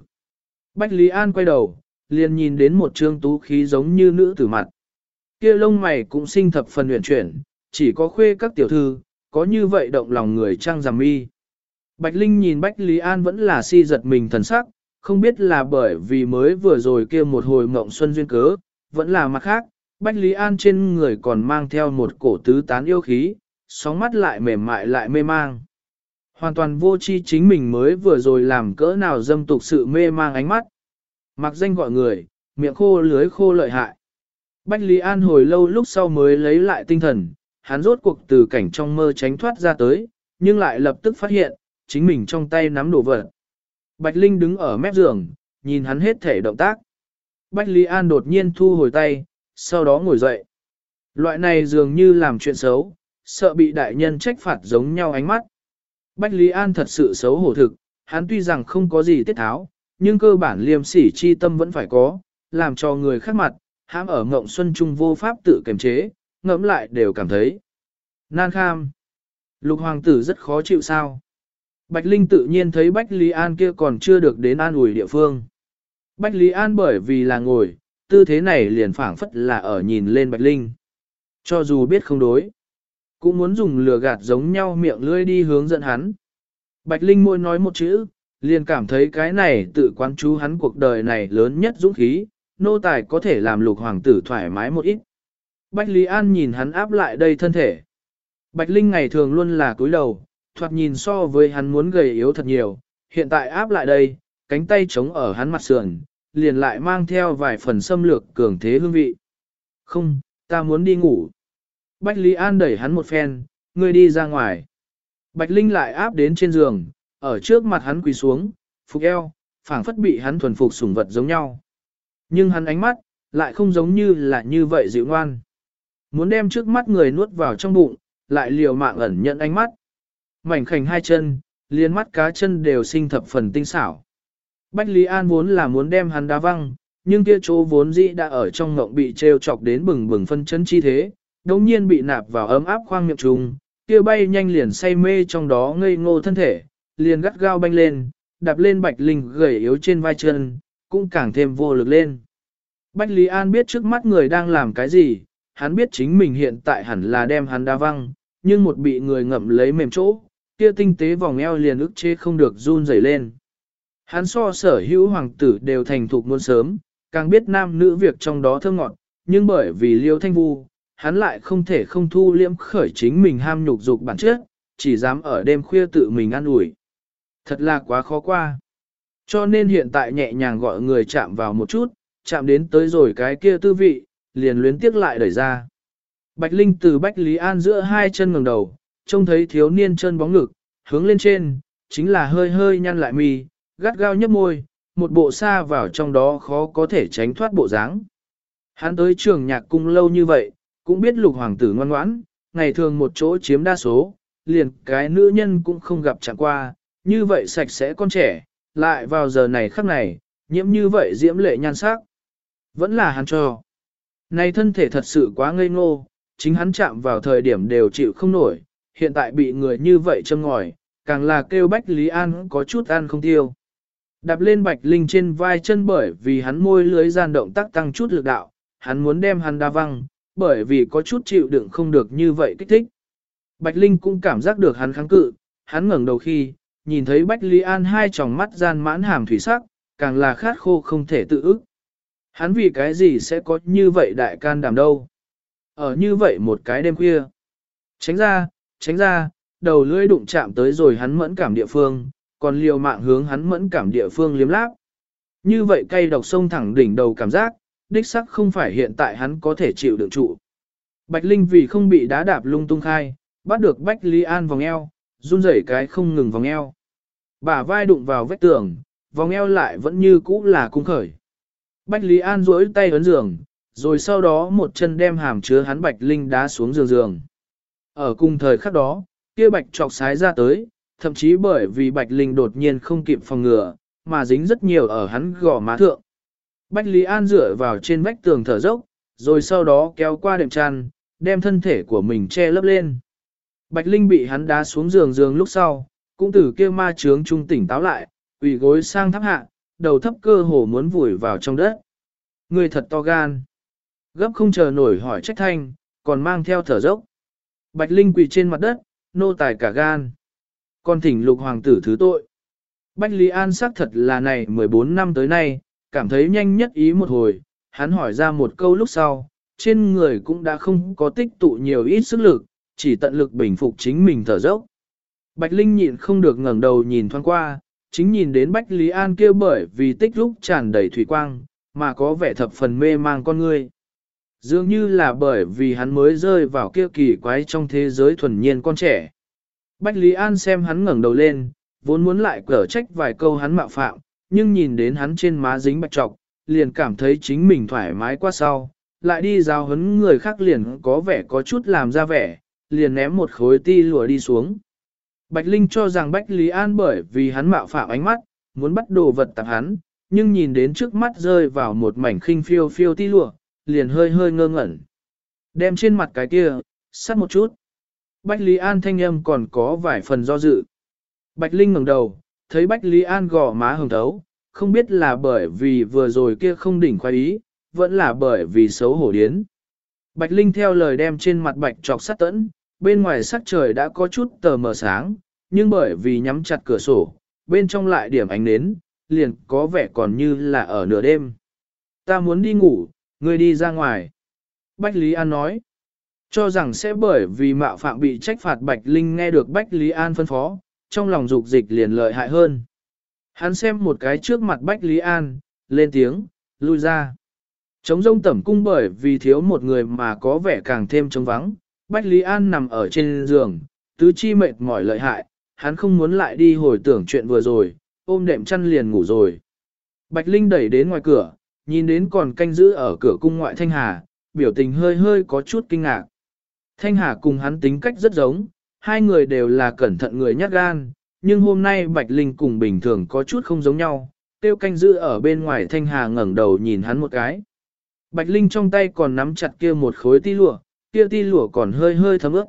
Bách Lý An quay đầu, liền nhìn đến một trương tú khí giống như nữ tử mặt. Kia lông mày cũng sinh thập phần huyền chuyển, chỉ có khuê các tiểu thư, có như vậy động lòng người trang giảm mi. Bạch Linh nhìn Bách Lý An vẫn là si giật mình thần sắc, không biết là bởi vì mới vừa rồi kia một hồi mộng xuân duyên cớ, vẫn là mặt khác, Bách Lý An trên người còn mang theo một cổ tứ tán yêu khí, sóng mắt lại mềm mại lại mê mang. Hoàn toàn vô chi chính mình mới vừa rồi làm cỡ nào dâm tục sự mê mang ánh mắt. Mặc danh gọi người, miệng khô lưới khô lợi hại. Bách Lý An hồi lâu lúc sau mới lấy lại tinh thần, hắn rốt cuộc từ cảnh trong mơ tránh thoát ra tới, nhưng lại lập tức phát hiện, chính mình trong tay nắm đồ vật. Bạch Linh đứng ở mép giường, nhìn hắn hết thể động tác. Bách Lý An đột nhiên thu hồi tay, sau đó ngồi dậy. Loại này dường như làm chuyện xấu, sợ bị đại nhân trách phạt giống nhau ánh mắt. Bách Lý An thật sự xấu hổ thực, hắn tuy rằng không có gì tiết tháo, nhưng cơ bản liêm sỉ chi tâm vẫn phải có, làm cho người khác mặt, hãm ở ngộng xuân trung vô pháp tự kiềm chế, ngẫm lại đều cảm thấy. Nan kham. Lục hoàng tử rất khó chịu sao. Bạch Linh tự nhiên thấy Bách Lý An kia còn chưa được đến an ủi địa phương. Bách Lý An bởi vì là ngồi, tư thế này liền phảng phất là ở nhìn lên Bạch Linh. Cho dù biết không đối, cũng muốn dùng lừa gạt giống nhau miệng lưỡi đi hướng dẫn hắn. Bạch Linh môi nói một chữ, liền cảm thấy cái này tự quan chú hắn cuộc đời này lớn nhất dũng khí, nô tài có thể làm lục hoàng tử thoải mái một ít. Bạch Lý An nhìn hắn áp lại đây thân thể. Bạch Linh ngày thường luôn là cúi đầu, thoạt nhìn so với hắn muốn gầy yếu thật nhiều, hiện tại áp lại đây, cánh tay chống ở hắn mặt sườn, liền lại mang theo vài phần xâm lược cường thế hương vị. Không, ta muốn đi ngủ. bách Lý An đẩy hắn một phen, ngươi đi ra ngoài. Bạch Linh lại áp đến trên giường, ở trước mặt hắn quỳ xuống, phục eo, phảng phất bị hắn thuần phục sủng vật giống nhau. Nhưng hắn ánh mắt, lại không giống như là như vậy dịu ngoan. Muốn đem trước mắt người nuốt vào trong bụng, lại liều mạng ẩn nhận ánh mắt. Mảnh khảnh hai chân, liên mắt cá chân đều sinh thập phần tinh xảo. Bách Lý An vốn là muốn đem hắn đá văng, nhưng kia chỗ vốn dĩ đã ở trong ngộng bị treo chọc đến bừng bừng phân chân chi thế, đồng nhiên bị nạp vào ấm áp khoang miệng trùng, kia bay nhanh liền say mê trong đó ngây ngô thân thể, liền gắt gao banh lên, đạp lên Bạch Linh gầy yếu trên vai chân, cũng càng thêm vô lực lên. Bách Lý An biết trước mắt người đang làm cái gì, hắn biết chính mình hiện tại hẳn là đem hắn đa văng, nhưng một bị người ngậm lấy mềm chỗ, kia tinh tế vòng eo liền ức chế không được run rẩy lên. Hắn so sở hữu hoàng tử đều thành thục muôn sớm, càng biết nam nữ việc trong đó thơ ngọt, nhưng bởi vì liêu thanh vu, hắn lại không thể không thu liễm khởi chính mình ham nhục dục bản chất, chỉ dám ở đêm khuya tự mình ăn ủi. Thật là quá khó qua. Cho nên hiện tại nhẹ nhàng gọi người chạm vào một chút, chạm đến tới rồi cái kia tư vị, liền luyến tiếc lại đẩy ra. Bạch Linh từ Bách Lý An giữa hai chân ngẩng đầu, trông thấy thiếu niên chân bóng ngực, hướng lên trên, chính là hơi hơi nhăn lại mi, gắt gao nhấp môi, một bộ xa vào trong đó khó có thể tránh thoát bộ dáng. Hắn tới trường nhạc cung lâu như vậy, cũng biết lục hoàng tử ngoan ngoãn, ngày thường một chỗ chiếm đa số, liền cái nữ nhân cũng không gặp chẳng qua, như vậy sạch sẽ con trẻ, lại vào giờ này khắc này, nhiễm như vậy diễm lệ nhan sắc. Vẫn là hắn cho. Này thân thể thật sự quá ngây ngô, chính hắn chạm vào thời điểm đều chịu không nổi, hiện tại bị người như vậy châm ngòi, càng là kêu Bách Lý An có chút ăn không tiêu. Đạp lên Bạch Linh trên vai chân bởi vì hắn môi lưới gian động tác tăng chút lực đạo, hắn muốn đem hắn đa văng, bởi vì có chút chịu đựng không được như vậy kích thích. Bạch Linh cũng cảm giác được hắn kháng cự, hắn ngẩng đầu khi, nhìn thấy Bách Lý An hai tròng mắt gian mãn hàm thủy sắc, càng là khát khô không thể tự ức. Hắn vì cái gì sẽ có như vậy đại can đảm đâu. Ở như vậy một cái đêm khuya. Tránh ra, tránh ra, đầu lưỡi đụng chạm tới rồi hắn mẫn cảm địa phương, còn liều mạng hướng hắn mẫn cảm địa phương liếm láp. Như vậy cây độc sông thẳng đỉnh đầu cảm giác, đích sắc không phải hiện tại hắn có thể chịu đựng trụ. Bạch Linh vì không bị đá đạp lung tung khai, bắt được Bách Lý An vòng eo, run rẩy cái không ngừng vòng eo. Bả vai đụng vào vách tường, vòng eo lại vẫn như cũ là cung khởi. Bách Lý An duỗi tay ấn giường, rồi sau đó một chân đem hàm chứa hắn Bạch Linh đá xuống giường giường. Ở cùng thời khắc đó, kia Bạch trọc sái ra tới, thậm chí bởi vì Bạch Linh đột nhiên không kịp phòng ngừa, mà dính rất nhiều ở hắn gò má thượng. Bách Lý An dựa vào trên vách tường thở dốc, rồi sau đó kéo qua đệm chăn, đem thân thể của mình che lấp lên. Bạch Linh bị hắn đá xuống giường giường lúc sau, cũng từ kia ma trướng trung tỉnh táo lại, quỳ gối sang tháp hạ, đầu thấp cơ hồ muốn vùi vào trong đất. Người thật to gan. Gấp không chờ nổi hỏi trách thanh, còn mang theo thở dốc. Bạch Linh quỳ trên mặt đất, nô tài cả gan. Còn thỉnh lục hoàng tử thứ tội. Bách Lý An xác thật là này 14 năm tới nay, cảm thấy nhanh nhất ý một hồi, hắn hỏi ra một câu lúc sau, trên người cũng đã không có tích tụ nhiều ít sức lực, chỉ tận lực bình phục chính mình thở dốc. Bạch Linh nhịn không được ngẩng đầu nhìn thoáng qua, chính nhìn đến Bách Lý An kia bởi vì tích lúc tràn đầy thủy quang, mà có vẻ thập phần mê mang con người. Dường như là bởi vì hắn mới rơi vào kia kỳ quái trong thế giới thuần nhiên con trẻ. Bách Lý An xem hắn ngẩng đầu lên, vốn muốn lại cở trách vài câu hắn mạo phạm, nhưng nhìn đến hắn trên má dính bạch trọc, liền cảm thấy chính mình thoải mái quá sau, lại đi giao hấn người khác liền có vẻ có chút làm ra vẻ, liền ném một khối ti lùa đi xuống. Bạch Linh cho rằng Bách Lý An bởi vì hắn mạo phạm ánh mắt, muốn bắt đồ vật tặng hắn, nhưng nhìn đến trước mắt rơi vào một mảnh khinh phiêu phiêu ti lùa, liền hơi hơi ngơ ngẩn. Đem trên mặt cái kia, sát một chút. Bách Lý An thanh âm còn có vài phần do dự. Bạch Linh ngẩng đầu, thấy Bách Lý An gò má hồng thấu, không biết là bởi vì vừa rồi kia không đỉnh khoái ý, vẫn là bởi vì xấu hổ điến. Bạch Linh theo lời đem trên mặt bạch trọc sát tẫn, bên ngoài sắc trời đã có chút tờ mờ sáng, nhưng bởi vì nhắm chặt cửa sổ, bên trong lại điểm ánh nến, liền có vẻ còn như là ở nửa đêm. Ta muốn đi ngủ, ngươi đi ra ngoài. Bách Lý An nói, cho rằng sẽ bởi vì mạo phạm bị trách phạt Bạch Linh nghe được Bách Lý An phân phó, trong lòng dục dịch liền lợi hại hơn. Hắn xem một cái trước mặt Bách Lý An, lên tiếng, lui ra. Trống rông tẩm cung bởi vì thiếu một người mà có vẻ càng thêm trống vắng, Bách Lý An nằm ở trên giường, tứ chi mệt mỏi lợi hại, hắn không muốn lại đi hồi tưởng chuyện vừa rồi, ôm đệm chăn liền ngủ rồi. Bạch Linh đẩy đến ngoài cửa, nhìn đến còn canh giữ ở cửa cung ngoại Thanh Hà, biểu tình hơi hơi có chút kinh ngạc. Thanh Hà cùng hắn tính cách rất giống, hai người đều là cẩn thận người nhát gan, nhưng hôm nay Bạch Linh cùng bình thường có chút không giống nhau, tiêu canh giữ ở bên ngoài Thanh Hà ngẩng đầu nhìn hắn một cái. Bạch Linh trong tay còn nắm chặt kia một khối ti lụa, kia ti lụa còn hơi hơi thấm ướt.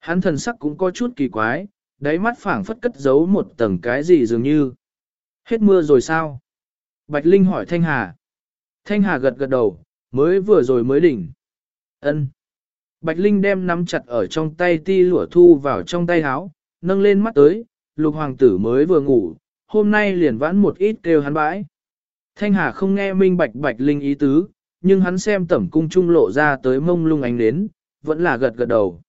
Hắn thần sắc cũng có chút kỳ quái, đáy mắt phảng phất cất giấu một tầng cái gì dường như. Hết mưa rồi sao? Bạch Linh hỏi Thanh Hà. Thanh Hà gật gật đầu, mới vừa rồi mới đỉnh. Ân. Bạch Linh đem nắm chặt ở trong tay ti lụa thu vào trong tay áo, nâng lên mắt tới, lục hoàng tử mới vừa ngủ, hôm nay liền vãn một ít kêu hắn bãi. Thanh Hà không nghe minh bạch Bạch Linh ý tứ, nhưng hắn xem tẩm cung trung lộ ra tới mông lung ánh đến, vẫn là gật gật đầu.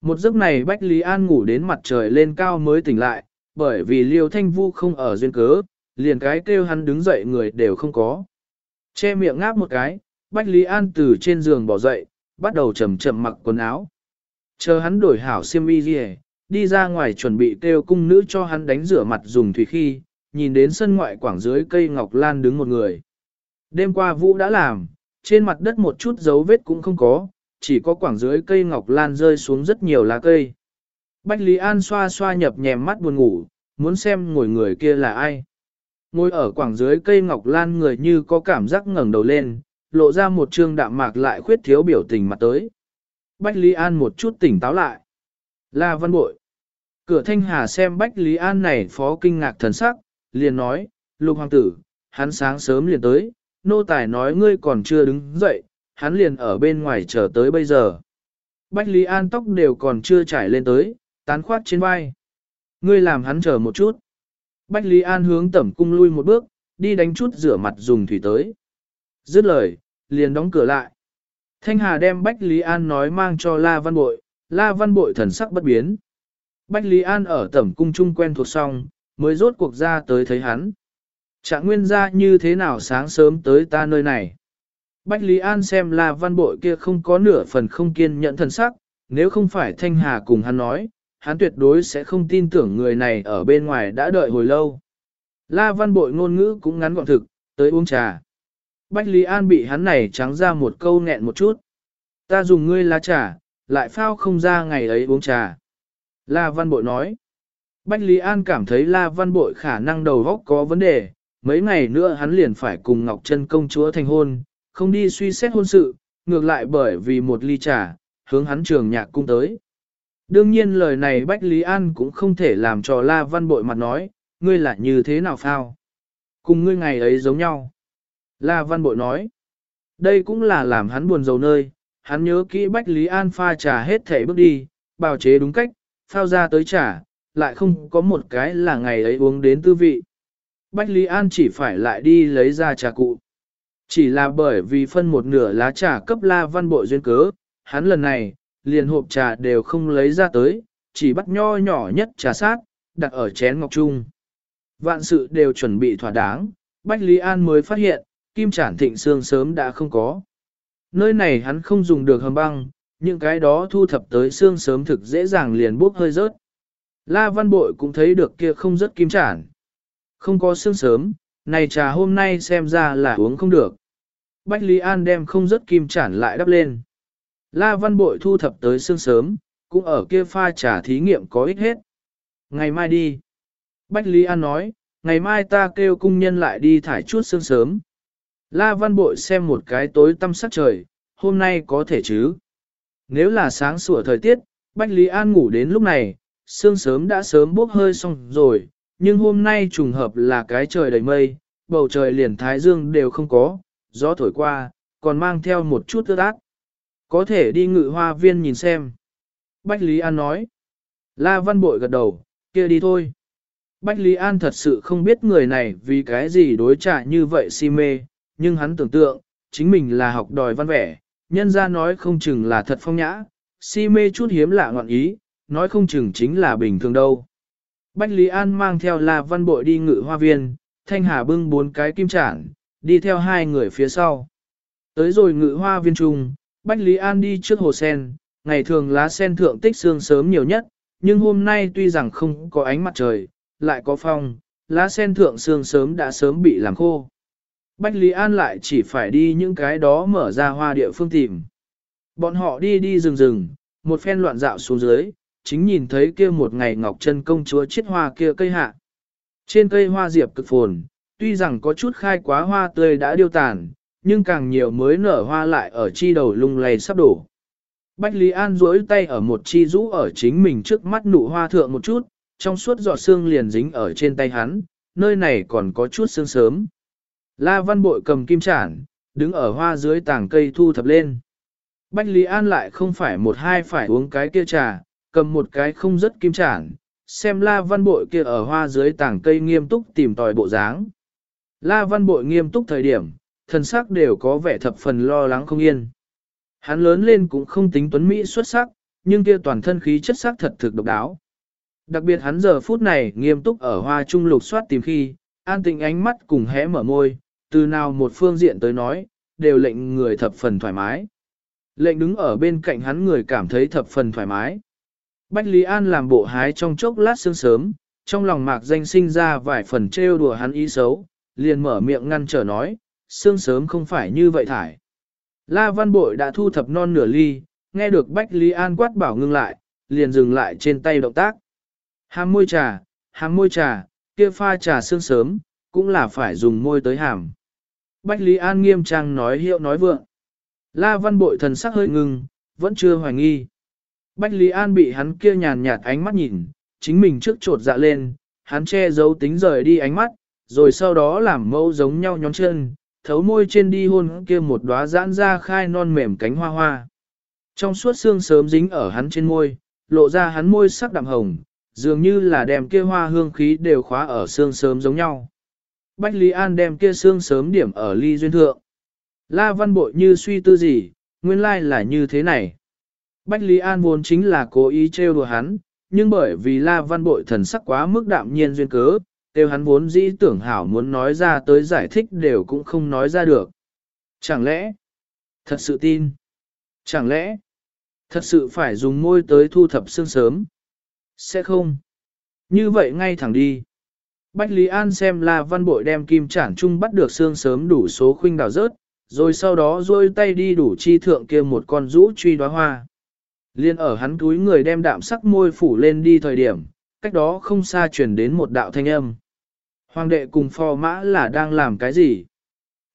Một giấc này Bách Lý An ngủ đến mặt trời lên cao mới tỉnh lại, bởi vì Liêu Thanh Vu không ở duyên cớ, liền cái kêu hắn đứng dậy người đều không có. Che miệng ngáp một cái, Bách Lý An từ trên giường bỏ dậy, bắt đầu chậm chậm mặc quần áo. Chờ hắn đổi hảo xiêm y gì, đi ra ngoài chuẩn bị kêu cung nữ cho hắn đánh rửa mặt dùng thủy khi, nhìn đến sân ngoại quảng dưới cây ngọc lan đứng một người. Đêm qua Vũ đã làm, trên mặt đất một chút dấu vết cũng không có, chỉ có quảng dưới cây ngọc lan rơi xuống rất nhiều lá cây. Bách Lý An xoa xoa nhập nhèm mắt buồn ngủ, muốn xem ngồi người kia là ai. Ngồi ở quảng dưới cây ngọc lan người như có cảm giác ngẩng đầu lên, lộ ra một trương đạm mạc lại khuyết thiếu biểu tình mặt tới. Bách Lý An một chút tỉnh táo lại. La Văn Bội. Cửa Thanh Hà xem Bách Lý An này phó kinh ngạc thần sắc, liền nói, lục hoàng tử, hắn sáng sớm liền tới, nô tài nói ngươi còn chưa đứng dậy, hắn liền ở bên ngoài chờ tới bây giờ. Bách Lý An tóc đều còn chưa trải lên tới, tán khoát trên vai. Ngươi làm hắn chờ một chút. Bách Lý An hướng tẩm cung lui một bước, đi đánh chút rửa mặt dùng thủy tới. Dứt lời, liền đóng cửa lại. Thanh Hà đem Bách Lý An nói mang cho La Văn Bội, La Văn Bội thần sắc bất biến. Bách Lý An ở tẩm cung chung quen thuộc xong, mới rốt cuộc ra tới thấy hắn. Trạng nguyên ra như thế nào sáng sớm tới ta nơi này. Bách Lý An xem La Văn Bội kia không có nửa phần không kiên nhẫn thần sắc, nếu không phải Thanh Hà cùng hắn nói, hắn tuyệt đối sẽ không tin tưởng người này ở bên ngoài đã đợi hồi lâu. La Văn Bội ngôn ngữ cũng ngắn gọn thực, tới uống trà. Bách Lý An bị hắn này trắng ra một câu nghẹn một chút. Ta dùng ngươi lá trà, lại phao không ra ngày ấy uống trà. La Văn Bội nói. Bách Lý An cảm thấy La Văn Bội khả năng đầu óc có vấn đề, mấy ngày nữa hắn liền phải cùng Ngọc Trân công chúa thành hôn, không đi suy xét hôn sự, ngược lại bởi vì một ly trà, hướng hắn trường nhạc cung tới. Đương nhiên lời này Bách Lý An cũng không thể làm cho La Văn Bội mặt nói, ngươi là như thế nào phao. Cùng ngươi ngày ấy giống nhau. La Văn Bội nói, đây cũng là làm hắn buồn rầu nơi, hắn nhớ kỹ Bách Lý An pha trà hết thể bước đi, bào chế đúng cách, phao ra tới trà, lại không có một cái là ngày ấy uống đến tư vị. Bách Lý An chỉ phải lại đi lấy ra trà cụ. Chỉ là bởi vì phân một nửa lá trà cấp La Văn Bội duyên cớ, hắn lần này, liền hộp trà đều không lấy ra tới, chỉ bắt nho nhỏ nhất trà sát, đặt ở chén ngọc trung. Vạn sự đều chuẩn bị thỏa đáng, Bách Lý An mới phát hiện, kim chản thịnh xương sớm đã không có. Nơi này hắn không dùng được hầm băng, những cái đó thu thập tới xương sớm thực dễ dàng liền bốc hơi rớt. La Văn Bội cũng thấy được kia không rất kim chản. Không có xương sớm, này trà hôm nay xem ra là uống không được. Bách Lý An đem không rất kim chản lại đắp lên. La Văn Bội thu thập tới xương sớm, cũng ở kia pha trà thí nghiệm có ích hết. Ngày mai đi. Bách Lý An nói, ngày mai ta kêu cung nhân lại đi thải chút xương sớm. La Văn Bội xem một cái tối tăm sắc trời, hôm nay có thể chứ. Nếu là sáng sủa thời tiết, Bách Lý An ngủ đến lúc này, sương sớm đã sớm bốc hơi xong rồi, nhưng hôm nay trùng hợp là cái trời đầy mây, bầu trời liền thái dương đều không có, gió thổi qua, còn mang theo một chút ướt át. Có thể đi ngự hoa viên nhìn xem. Bách Lý An nói. La Văn Bội gật đầu, kia đi thôi. Bách Lý An thật sự không biết người này vì cái gì đối trả như vậy si mê, nhưng hắn tưởng tượng, chính mình là học đòi văn vẻ, nhân ra nói không chừng là thật phong nhã, si mê chút hiếm lạ ngọn ý, nói không chừng chính là bình thường đâu. Bách Lý An mang theo La Văn Bội đi ngự hoa viên, Thanh Hà bưng bốn cái kim chản, đi theo hai người phía sau. Tới rồi ngự hoa viên trung, Bách Lý An đi trước hồ sen, ngày thường lá sen thượng tích xương sớm nhiều nhất, nhưng hôm nay tuy rằng không có ánh mặt trời, lại có phong, lá sen thượng xương sớm đã sớm bị làm khô. Bách Lý An lại chỉ phải đi những cái đó mở ra hoa địa phương tìm. Bọn họ đi đi rừng rừng, một phen loạn dạo xuống dưới, chính nhìn thấy kia một ngày Ngọc Trân công chúa chiết hoa kia cây hạ. Trên cây hoa diệp cực phồn, tuy rằng có chút khai quá hoa tươi đã điêu tàn, nhưng càng nhiều mới nở hoa lại ở chi đầu lung lay sắp đổ. Bách Lý An duỗi tay ở một chi rũ ở chính mình trước mắt nụ hoa thượng một chút, trong suốt giọt xương liền dính ở trên tay hắn, nơi này còn có chút xương sớm. La Văn Bội cầm kim chản, đứng ở hoa dưới tảng cây thu thập lên. Bách Lý An lại không phải một hai phải uống cái kia trà, cầm một cái không rất kim chản, xem La Văn Bội kia ở hoa dưới tảng cây nghiêm túc tìm tòi bộ dáng. La Văn Bội nghiêm túc thời điểm, thần sắc đều có vẻ thập phần lo lắng không yên. Hắn lớn lên cũng không tính tuấn Mỹ xuất sắc, nhưng kia toàn thân khí chất sắc thật thực độc đáo. Đặc biệt hắn giờ phút này nghiêm túc ở hoa trung lục soát tìm khi, an tĩnh ánh mắt cùng hé mở môi, từ nào một phương diện tới nói, đều lệnh người thập phần thoải mái. Lệnh đứng ở bên cạnh hắn người cảm thấy thập phần thoải mái. Bách Lý An làm bộ hái trong chốc lát sương sớm, trong lòng mạc danh sinh ra vài phần trêu đùa hắn ý xấu, liền mở miệng ngăn trở nói, sương sớm không phải như vậy thải. La Văn Bội đã thu thập non nửa ly, nghe được Bách Lý An quát bảo ngưng lại, liền dừng lại trên tay động tác. Hàm môi trà, hàm môi trà, kia pha trà sương sớm, cũng là phải dùng môi tới hàm. Bách Lý An nghiêm trang nói hiệu nói vượng. La Văn Bội thần sắc hơi ngưng, vẫn chưa hoài nghi. Bách Lý An bị hắn kia nhàn nhạt ánh mắt nhìn, chính mình trước trột dạ lên, hắn che giấu tính rời đi ánh mắt, rồi sau đó làm mẫu giống nhau nhón chân, thấu môi trên đi hôn kia một đóa giãn ra khai non mềm cánh hoa hoa. Trong suốt xương sớm dính ở hắn trên môi, lộ ra hắn môi sắc đậm hồng, dường như là đem kia hoa hương khí đều khóa ở xương sớm giống nhau. Bách Lý An đem kia xương sớm điểm ở ly duyên thượng. La văn bội như suy tư gì, nguyên lai là như thế này. Bách Lý An vốn chính là cố ý trêu đùa hắn, nhưng bởi vì La văn bội thần sắc quá mức đạm nhiên duyên cớ, đều hắn vốn dĩ tưởng hảo muốn nói ra tới giải thích đều cũng không nói ra được. Chẳng lẽ, thật sự tin, chẳng lẽ, thật sự phải dùng môi tới thu thập xương sớm, sẽ không. Như vậy ngay thẳng đi. Bách Lý An xem là Văn Bội đem kim chản chung bắt được xương sớm đủ số khuynh đào rớt, rồi sau đó rôi tay đi đủ chi thượng kia một con rũ truy đóa hoa. Liên ở hắn túi người đem đạm sắc môi phủ lên đi thời điểm, cách đó không xa truyền đến một đạo thanh âm. Hoàng đệ cùng phò mã là đang làm cái gì?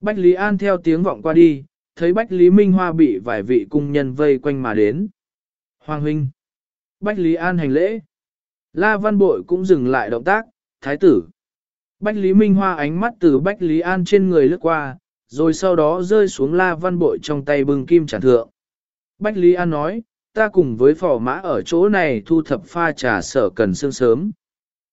Bách Lý An theo tiếng vọng qua đi, thấy Bách Lý Minh Hoa bị vài vị cung nhân vây quanh mà đến. Hoàng huynh! Bách Lý An hành lễ. La Văn Bội cũng dừng lại động tác, thái tử. Bách Lý Minh Hoa ánh mắt từ Bách Lý An trên người lướt qua, rồi sau đó rơi xuống La Văn Bội trong tay bưng kim trà thượng. Bách Lý An nói, ta cùng với phò mã ở chỗ này thu thập pha trà sở cần sương sớm.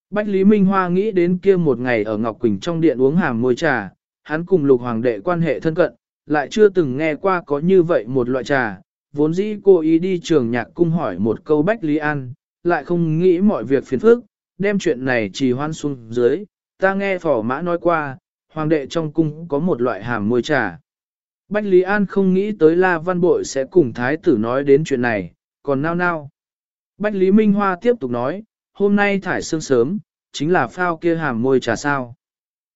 Bách Lý Minh Hoa nghĩ đến kia một ngày ở Ngọc Quỳnh trong điện uống hàm môi trà, hắn cùng lục hoàng đệ quan hệ thân cận, lại chưa từng nghe qua có như vậy một loại trà, vốn dĩ cô ý đi trường nhạc cung hỏi một câu Bách Lý An, lại không nghĩ mọi việc phiền phức, đem chuyện này trì hoan xuống dưới, ta nghe phỏ mã nói qua, hoàng đệ trong cung có một loại hàm môi trà. Bách Lý An không nghĩ tới La Văn Bội sẽ cùng thái tử nói đến chuyện này, còn nao nao. Bách Lý Minh Hoa tiếp tục nói, hôm nay thải sương sớm, chính là phao kia hàm môi trà sao.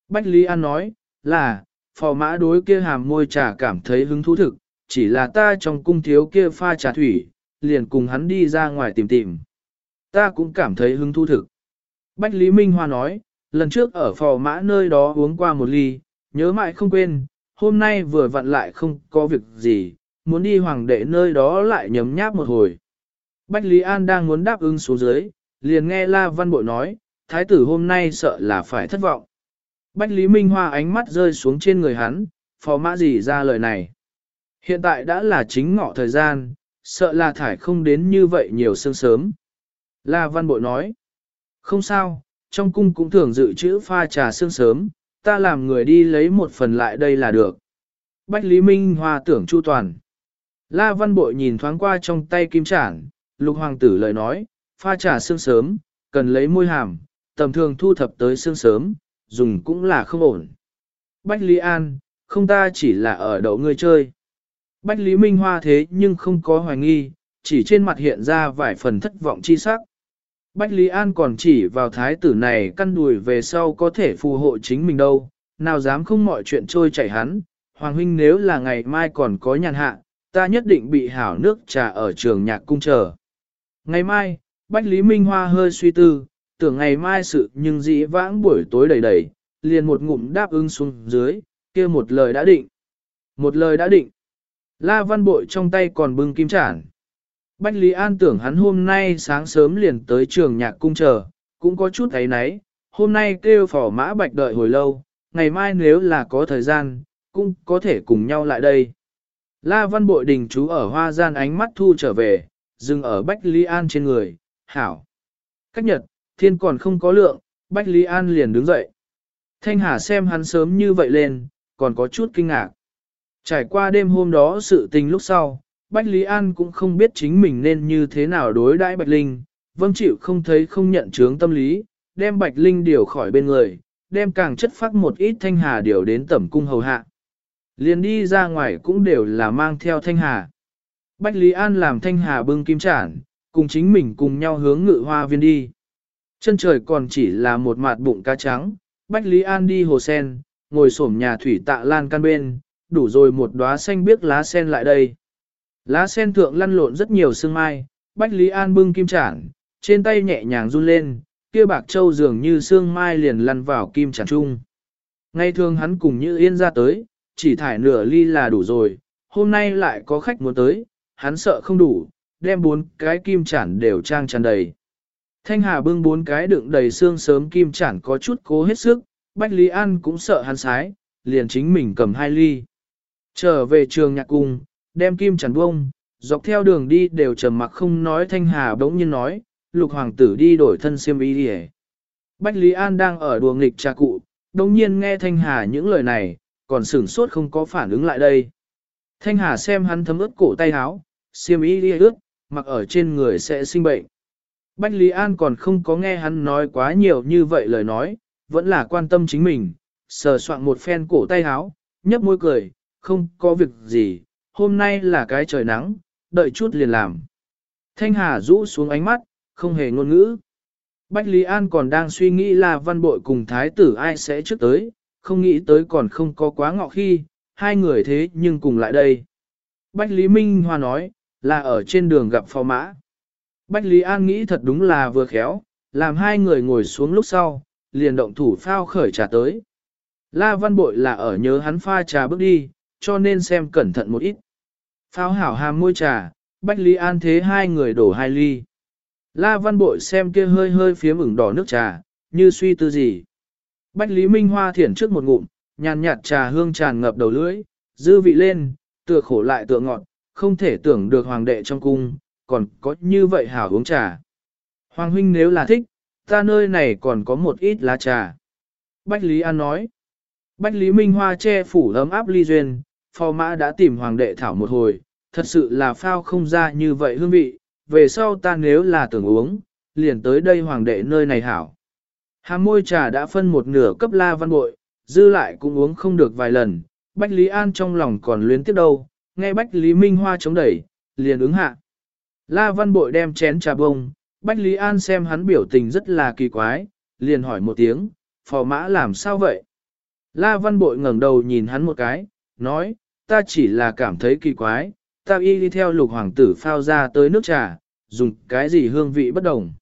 Bách Lý An nói, là, phò mã đối kia hàm môi trà cảm thấy hứng thú thực, chỉ là ta trong cung thiếu kia pha trà thủy, liền cùng hắn đi ra ngoài tìm tìm. Ta cũng cảm thấy hứng thú thực. Bách Lý Minh Hoa nói, lần trước ở phò mã nơi đó uống qua một ly, nhớ mãi không quên, hôm nay vừa vặn lại không có việc gì, muốn đi hoàng đệ nơi đó lại nhấm nháp một hồi. Bách Lý An đang muốn đáp ứng xuống dưới, liền nghe La Văn Bội nói, thái tử hôm nay sợ là phải thất vọng. Bách Lý Minh Hoa ánh mắt rơi xuống trên người hắn, phò mã gì ra lời này. Hiện tại đã là chính ngọ thời gian, sợ là thải không đến như vậy nhiều sương sớm. La Văn Bội nói, không sao, trong cung cũng thường dự trữ pha trà sương sớm, ta làm người đi lấy một phần lại đây là được. Bách Lý Minh Hoa tưởng chu toàn. La Văn Bội nhìn thoáng qua trong tay kim trản, lục hoàng tử lời nói, pha trà sương sớm, cần lấy môi hàm, tầm thường thu thập tới sương sớm, dùng cũng là không ổn. Bách Lý An, không ta chỉ là ở đậu ngươi chơi. Bách Lý Minh Hoa thế nhưng không có hoài nghi, chỉ trên mặt hiện ra vài phần thất vọng chi sắc. Bách Lý An còn chỉ vào thái tử này căn đùi về sau có thể phù hộ chính mình đâu, nào dám không mọi chuyện trôi chảy hắn. Hoàng huynh nếu là ngày mai còn có nhàn hạ, ta nhất định bị hảo nước trà ở trường nhạc cung chờ. Ngày mai, Bách Lý Minh Hoa hơi suy tư, tưởng ngày mai sự nhưng dĩ vãng buổi tối đầy đầy, liền một ngụm đáp ứng xuống dưới, kia một lời đã định. Một lời đã định. La Văn Bội trong tay còn bưng kim chản. Bách Lý An tưởng hắn hôm nay sáng sớm liền tới trường nhạc cung chờ, cũng có chút thấy nấy, hôm nay kêu phỏ mã bạch đợi hồi lâu, ngày mai nếu là có thời gian, cũng có thể cùng nhau lại đây. La Văn Bội đình chú ở hoa gian ánh mắt thu trở về, dừng ở Bách Lý An trên người, hảo. Cách nhật, thiên còn không có lượng, Bách Lý An liền đứng dậy. Thanh Hà xem hắn sớm như vậy lên, còn có chút kinh ngạc. Trải qua đêm hôm đó sự tình lúc sau, Bách Lý An cũng không biết chính mình nên như thế nào đối đãi Bạch Linh, vâng chịu không thấy không nhận chướng tâm lý, đem Bạch Linh điều khỏi bên người, đem càng chất phát một ít thanh hà điều đến tẩm cung hầu hạ. Liền đi ra ngoài cũng đều là mang theo thanh hà. Bách Lý An làm thanh hà bưng kim chản, cùng chính mình cùng nhau hướng ngự hoa viên đi. Chân trời còn chỉ là một mạt bụng cá trắng, Bách Lý An đi hồ sen, ngồi xổm nhà thủy tạ lan căn bên, đủ rồi một đóa xanh biếc lá sen lại đây. Lá sen thượng lăn lộn rất nhiều sương mai, Bách Lý An bưng kim chản, trên tay nhẹ nhàng run lên, kia bạc châu dường như sương mai liền lăn vào kim chản chung. Ngay thường hắn cùng như yên ra tới, chỉ thải nửa ly là đủ rồi, hôm nay lại có khách muốn tới, hắn sợ không đủ, đem bốn cái kim chản đều trang tràn đầy. Thanh Hà bưng bốn cái đựng đầy xương sớm kim chản có chút cố hết sức, Bách Lý An cũng sợ hắn sái, liền chính mình cầm hai ly. Trở về trường nhạc cung, đem kim chẳng bông, dọc theo đường đi đều trầm mặc không nói Thanh Hà bỗng nhiên nói, lục hoàng tử đi đổi thân xiêm y đi Bách Lý An đang ở đùa nghịch trà cụ, đồng nhiên nghe Thanh Hà những lời này, còn sửng sốt không có phản ứng lại đây. Thanh Hà xem hắn thấm ướt cổ tay áo, xiêm y đi ướt, mặc ở trên người sẽ sinh bệnh. Bách Lý An còn không có nghe hắn nói quá nhiều như vậy lời nói, vẫn là quan tâm chính mình, sờ soạn một phen cổ tay áo, nhấp môi cười, không có việc gì, hôm nay là cái trời nắng, đợi chút liền làm. Thanh Hà rũ xuống ánh mắt, không hề ngôn ngữ. Bách Lý An còn đang suy nghĩ là văn bội cùng thái tử ai sẽ trước tới, không nghĩ tới còn không có quá ngọ khi, hai người thế nhưng cùng lại đây. Bách Lý Minh Hoa nói, là ở trên đường gặp phò mã. Bách Lý An nghĩ thật đúng là vừa khéo, làm hai người ngồi xuống lúc sau, liền động thủ phao khởi trà tới. La Văn Bội là ở nhớ hắn pha trà bước đi, cho nên xem cẩn thận một ít. Pháo hảo hàm môi trà, Bách Lý An thế hai người đổ hai ly. La Văn Bội xem kia hơi hơi phía ửng đỏ nước trà, như suy tư gì. Bách Lý Minh Hoa thiển trước một ngụm, nhàn nhạt trà hương tràn ngập đầu lưỡi, dư vị lên, tựa khổ lại tựa ngọt, không thể tưởng được hoàng đệ trong cung, còn có như vậy hảo uống trà. Hoàng huynh nếu là thích, ta nơi này còn có một ít lá trà. Bách Lý An nói. Bách Lý Minh Hoa che phủ ấm áp ly duyên, phò mã đã tìm hoàng đệ thảo một hồi, thật sự là phao không ra như vậy hương vị, về sau ta nếu là tưởng uống, liền tới đây hoàng đệ nơi này hảo. Hàm môi trà đã phân một nửa cấp la văn bội, dư lại cũng uống không được vài lần, Bách Lý An trong lòng còn luyến tiếp đâu, nghe Bách Lý Minh Hoa chống đẩy, liền ứng hạ. La văn bội đem chén trà bông, Bách Lý An xem hắn biểu tình rất là kỳ quái, liền hỏi một tiếng, phò mã làm sao vậy? La văn bội ngẩng đầu nhìn hắn một cái, nói, ta chỉ là cảm thấy kỳ quái, ta y đi theo lục hoàng tử phao ra tới nước trà, dùng cái gì hương vị bất đồng.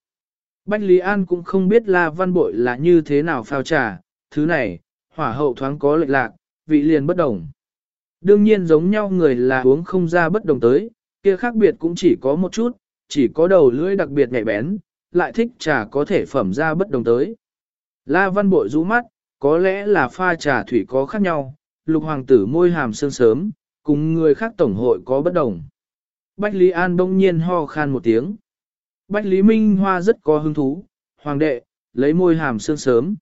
Bách Lý An cũng không biết La Văn Bội là như thế nào phao trà, thứ này, hỏa hậu thoáng có lệch lạc, vị liền bất đồng. Đương nhiên giống nhau người là uống không ra bất đồng tới, kia khác biệt cũng chỉ có một chút, chỉ có đầu lưỡi đặc biệt nhạy bén, lại thích trà có thể phẩm ra bất đồng tới. La Văn Bội rũ mắt, có lẽ là pha trà thủy có khác nhau, lục hoàng tử môi hàm sương sớm, cùng người khác tổng hội có bất đồng. Bách Lý An đông nhiên ho khan một tiếng. Bách Lý Minh Hoa rất có hứng thú, hoàng đệ, lấy môi hàm sương sớm.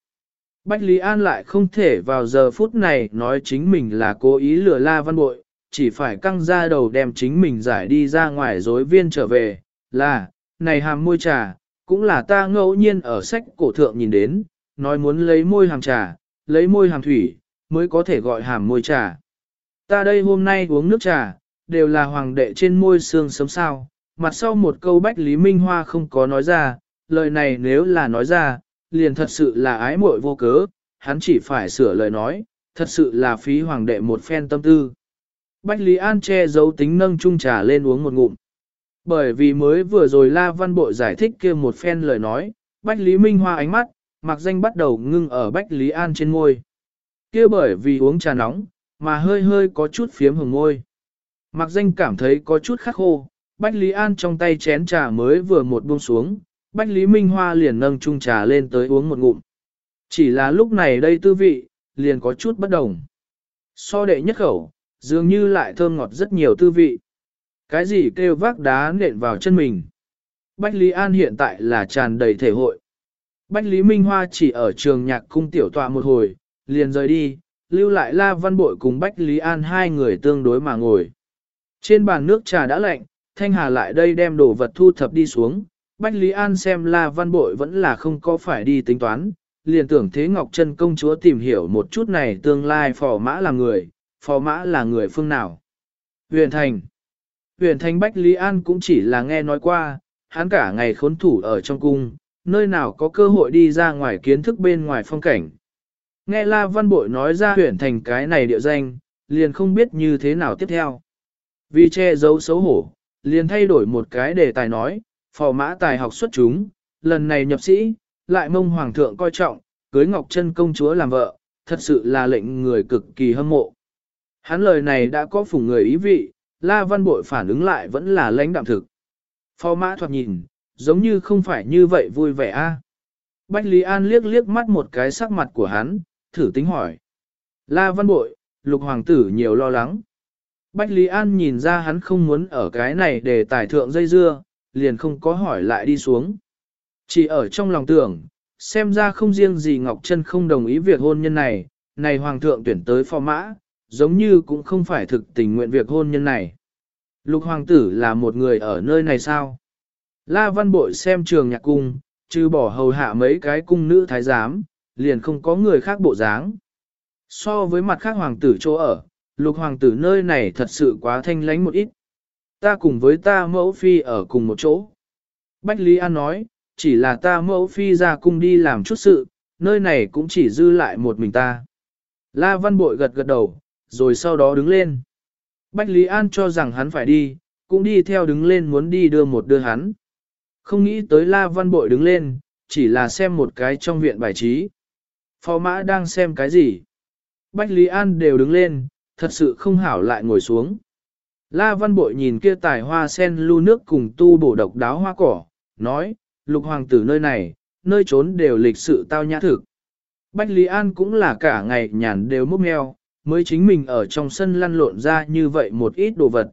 Bách Lý An lại không thể vào giờ phút này nói chính mình là cố ý lừa la văn bội, chỉ phải căng ra đầu đem chính mình giải đi ra ngoài dối viên trở về, là, này hàm môi trà, cũng là ta ngẫu nhiên ở sách cổ thượng nhìn đến, nói muốn lấy môi hàm trà, lấy môi hàm thủy, mới có thể gọi hàm môi trà. Ta đây hôm nay uống nước trà, đều là hoàng đệ trên môi xương sớm sao, mặt sau một câu Bách Lý Minh Hoa không có nói ra, lời này nếu là nói ra, liền thật sự là ái muội vô cớ, hắn chỉ phải sửa lời nói, thật sự là phí hoàng đệ một phen tâm tư. Bách Lý An che giấu tính nâng chung trà lên uống một ngụm. Bởi vì mới vừa rồi La Văn Bội giải thích kia một phen lời nói, Bách Lý Minh Hoa ánh mắt, mặc danh bắt đầu ngưng ở Bách Lý An trên ngôi kia bởi vì uống trà nóng, mà hơi hơi có chút phiếm hồng ngôi. Mặc danh cảm thấy có chút khắc khô, Bách Lý An trong tay chén trà mới vừa một buông xuống, Bách Lý Minh Hoa liền nâng chung trà lên tới uống một ngụm. Chỉ là lúc này đây tư vị, liền có chút bất đồng. So đệ nhất khẩu, dường như lại thơm ngọt rất nhiều tư vị. Cái gì kêu vác đá nện vào chân mình. Bách Lý An hiện tại là tràn đầy thể hội. Bách Lý Minh Hoa chỉ ở trường nhạc cung tiểu tọa một hồi, liền rời đi, lưu lại La Văn Bội cùng Bách Lý An hai người tương đối mà ngồi. Trên bàn nước trà đã lạnh, Thanh Hà lại đây đem đồ vật thu thập đi xuống, Bách Lý An xem La Văn Bội vẫn là không có phải đi tính toán, liền tưởng Thế Ngọc Trân công chúa tìm hiểu một chút này tương lai phò mã là người, phò mã là người phương nào. Huyền Thành Huyền Thành Bách Lý An cũng chỉ là nghe nói qua, hắn cả ngày khốn thủ ở trong cung, nơi nào có cơ hội đi ra ngoài kiến thức bên ngoài phong cảnh. Nghe La Văn Bội nói ra huyển thành cái này địa danh, liền không biết như thế nào tiếp theo. Vì che giấu xấu hổ, liền thay đổi một cái đề tài nói, phò mã tài học xuất chúng, lần này nhập sĩ, lại mông hoàng thượng coi trọng, cưới Ngọc Trân công chúa làm vợ, thật sự là lệnh người cực kỳ hâm mộ. Hắn lời này đã có phủng người ý vị, La Văn Bội phản ứng lại vẫn là lãnh đạm thực. Phò mã thoạt nhìn, giống như không phải như vậy vui vẻ a. Bách Lý An liếc liếc mắt một cái sắc mặt của hắn, thử tính hỏi. La Văn Bội, lục hoàng tử nhiều lo lắng. Bách Lý An nhìn ra hắn không muốn ở cái này để tài thượng dây dưa, liền không có hỏi lại đi xuống. Chỉ ở trong lòng tưởng, xem ra không riêng gì Ngọc Trân không đồng ý việc hôn nhân này, này hoàng thượng tuyển tới phò mã, giống như cũng không phải thực tình nguyện việc hôn nhân này. Lục hoàng tử là một người ở nơi này sao? La Văn Bội xem trường nhạc cung, trừ bỏ hầu hạ mấy cái cung nữ thái giám, liền không có người khác bộ dáng. So với mặt khác hoàng tử chỗ ở, lục hoàng tử nơi này thật sự quá thanh lánh một ít. Ta cùng với ta mẫu phi ở cùng một chỗ. Bách Lý An nói, chỉ là ta mẫu phi ra cung đi làm chút sự, nơi này cũng chỉ dư lại một mình ta. La Văn Bội gật gật đầu, rồi sau đó đứng lên. Bách Lý An cho rằng hắn phải đi, cũng đi theo đứng lên muốn đi đưa một đưa hắn. Không nghĩ tới La Văn Bội đứng lên, chỉ là xem một cái trong viện bài trí. Phó mã đang xem cái gì? Bách Lý An đều đứng lên, thật sự không hảo lại ngồi xuống. La Văn Bội nhìn kia tài hoa sen lưu nước cùng tu bổ độc đáo hoa cỏ, nói, lục hoàng tử nơi này, nơi trốn đều lịch sự tao nhã thực. Bách Lý An cũng là cả ngày nhàn đều múc mèo, mới chính mình ở trong sân lăn lộn ra như vậy một ít đồ vật.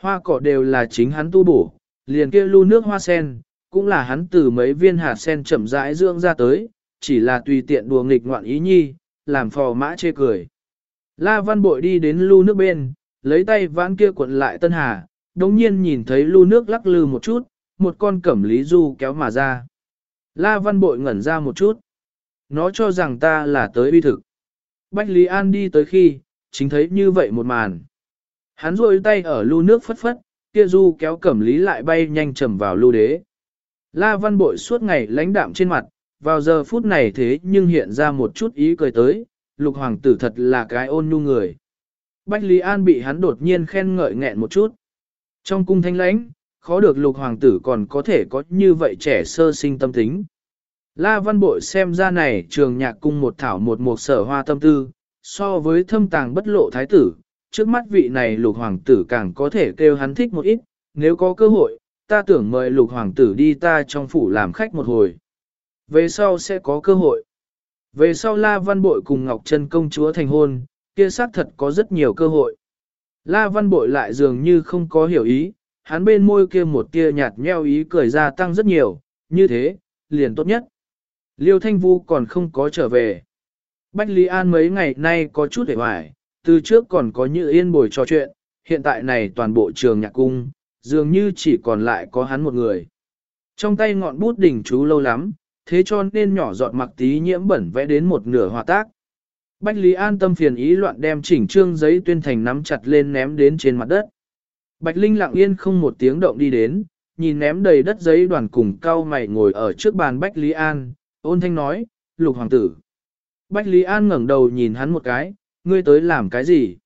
Hoa cỏ đều là chính hắn tu bổ, liền kia lưu nước hoa sen, cũng là hắn từ mấy viên hạt sen chậm rãi dưỡng ra tới, chỉ là tùy tiện đùa nghịch ngoạn ý nhi, làm phò mã chê cười. La Văn Bội đi đến lưu nước bên, lấy tay vãn kia cuộn lại Tân Hà, đồng nhiên nhìn thấy lưu nước lắc lư một chút, một con cẩm lý du kéo mà ra. La Văn Bội ngẩn ra một chút. Nó cho rằng ta là tới uy thực. Bách Lý An đi tới khi, chính thấy như vậy một màn. Hắn rôi tay ở lưu nước phất phất, kia du kéo cẩm lý lại bay nhanh chầm vào lưu đế. La Văn Bội suốt ngày lãnh đạm trên mặt, vào giờ phút này thế nhưng hiện ra một chút ý cười tới, lục hoàng tử thật là cái ôn nhu người. Bách Lý An bị hắn đột nhiên khen ngợi nghẹn một chút. Trong cung thanh lãnh, khó được lục hoàng tử còn có thể có như vậy trẻ sơ sinh tâm tính. La Văn Bội xem ra này trường nhạc cung một thảo một một sở hoa tâm tư, so với thâm tàng bất lộ thái tử, trước mắt vị này lục hoàng tử càng có thể kêu hắn thích một ít, nếu có cơ hội, ta tưởng mời lục hoàng tử đi ta trong phủ làm khách một hồi. Về sau sẽ có cơ hội. Về sau La Văn Bội cùng Ngọc Trân công chúa thành hôn, kia xác thật có rất nhiều cơ hội. La Văn Bội lại dường như không có hiểu ý, hắn bên môi kia một tia nhạt nheo ý cười ra tăng rất nhiều, như thế, liền tốt nhất. Liêu Thanh Vu còn không có trở về. Bách Lý An mấy ngày nay có chút hề hoài, từ trước còn có như yên bồi trò chuyện, hiện tại này toàn bộ trường nhạc cung, dường như chỉ còn lại có hắn một người. Trong tay ngọn bút đỉnh chú lâu lắm, thế cho nên nhỏ giọt mặc tí nhiễm bẩn vẽ đến một nửa hòa tác. Bách Lý An tâm phiền ý loạn đem chỉnh trương giấy tuyên thành nắm chặt lên ném đến trên mặt đất. Bạch Linh lặng yên không một tiếng động đi đến, nhìn ném đầy đất giấy đoàn cùng cao mày ngồi ở trước bàn Bách Lý An, ôn thanh nói, lục hoàng tử. Bách Lý An ngẩng đầu nhìn hắn một cái, ngươi tới làm cái gì?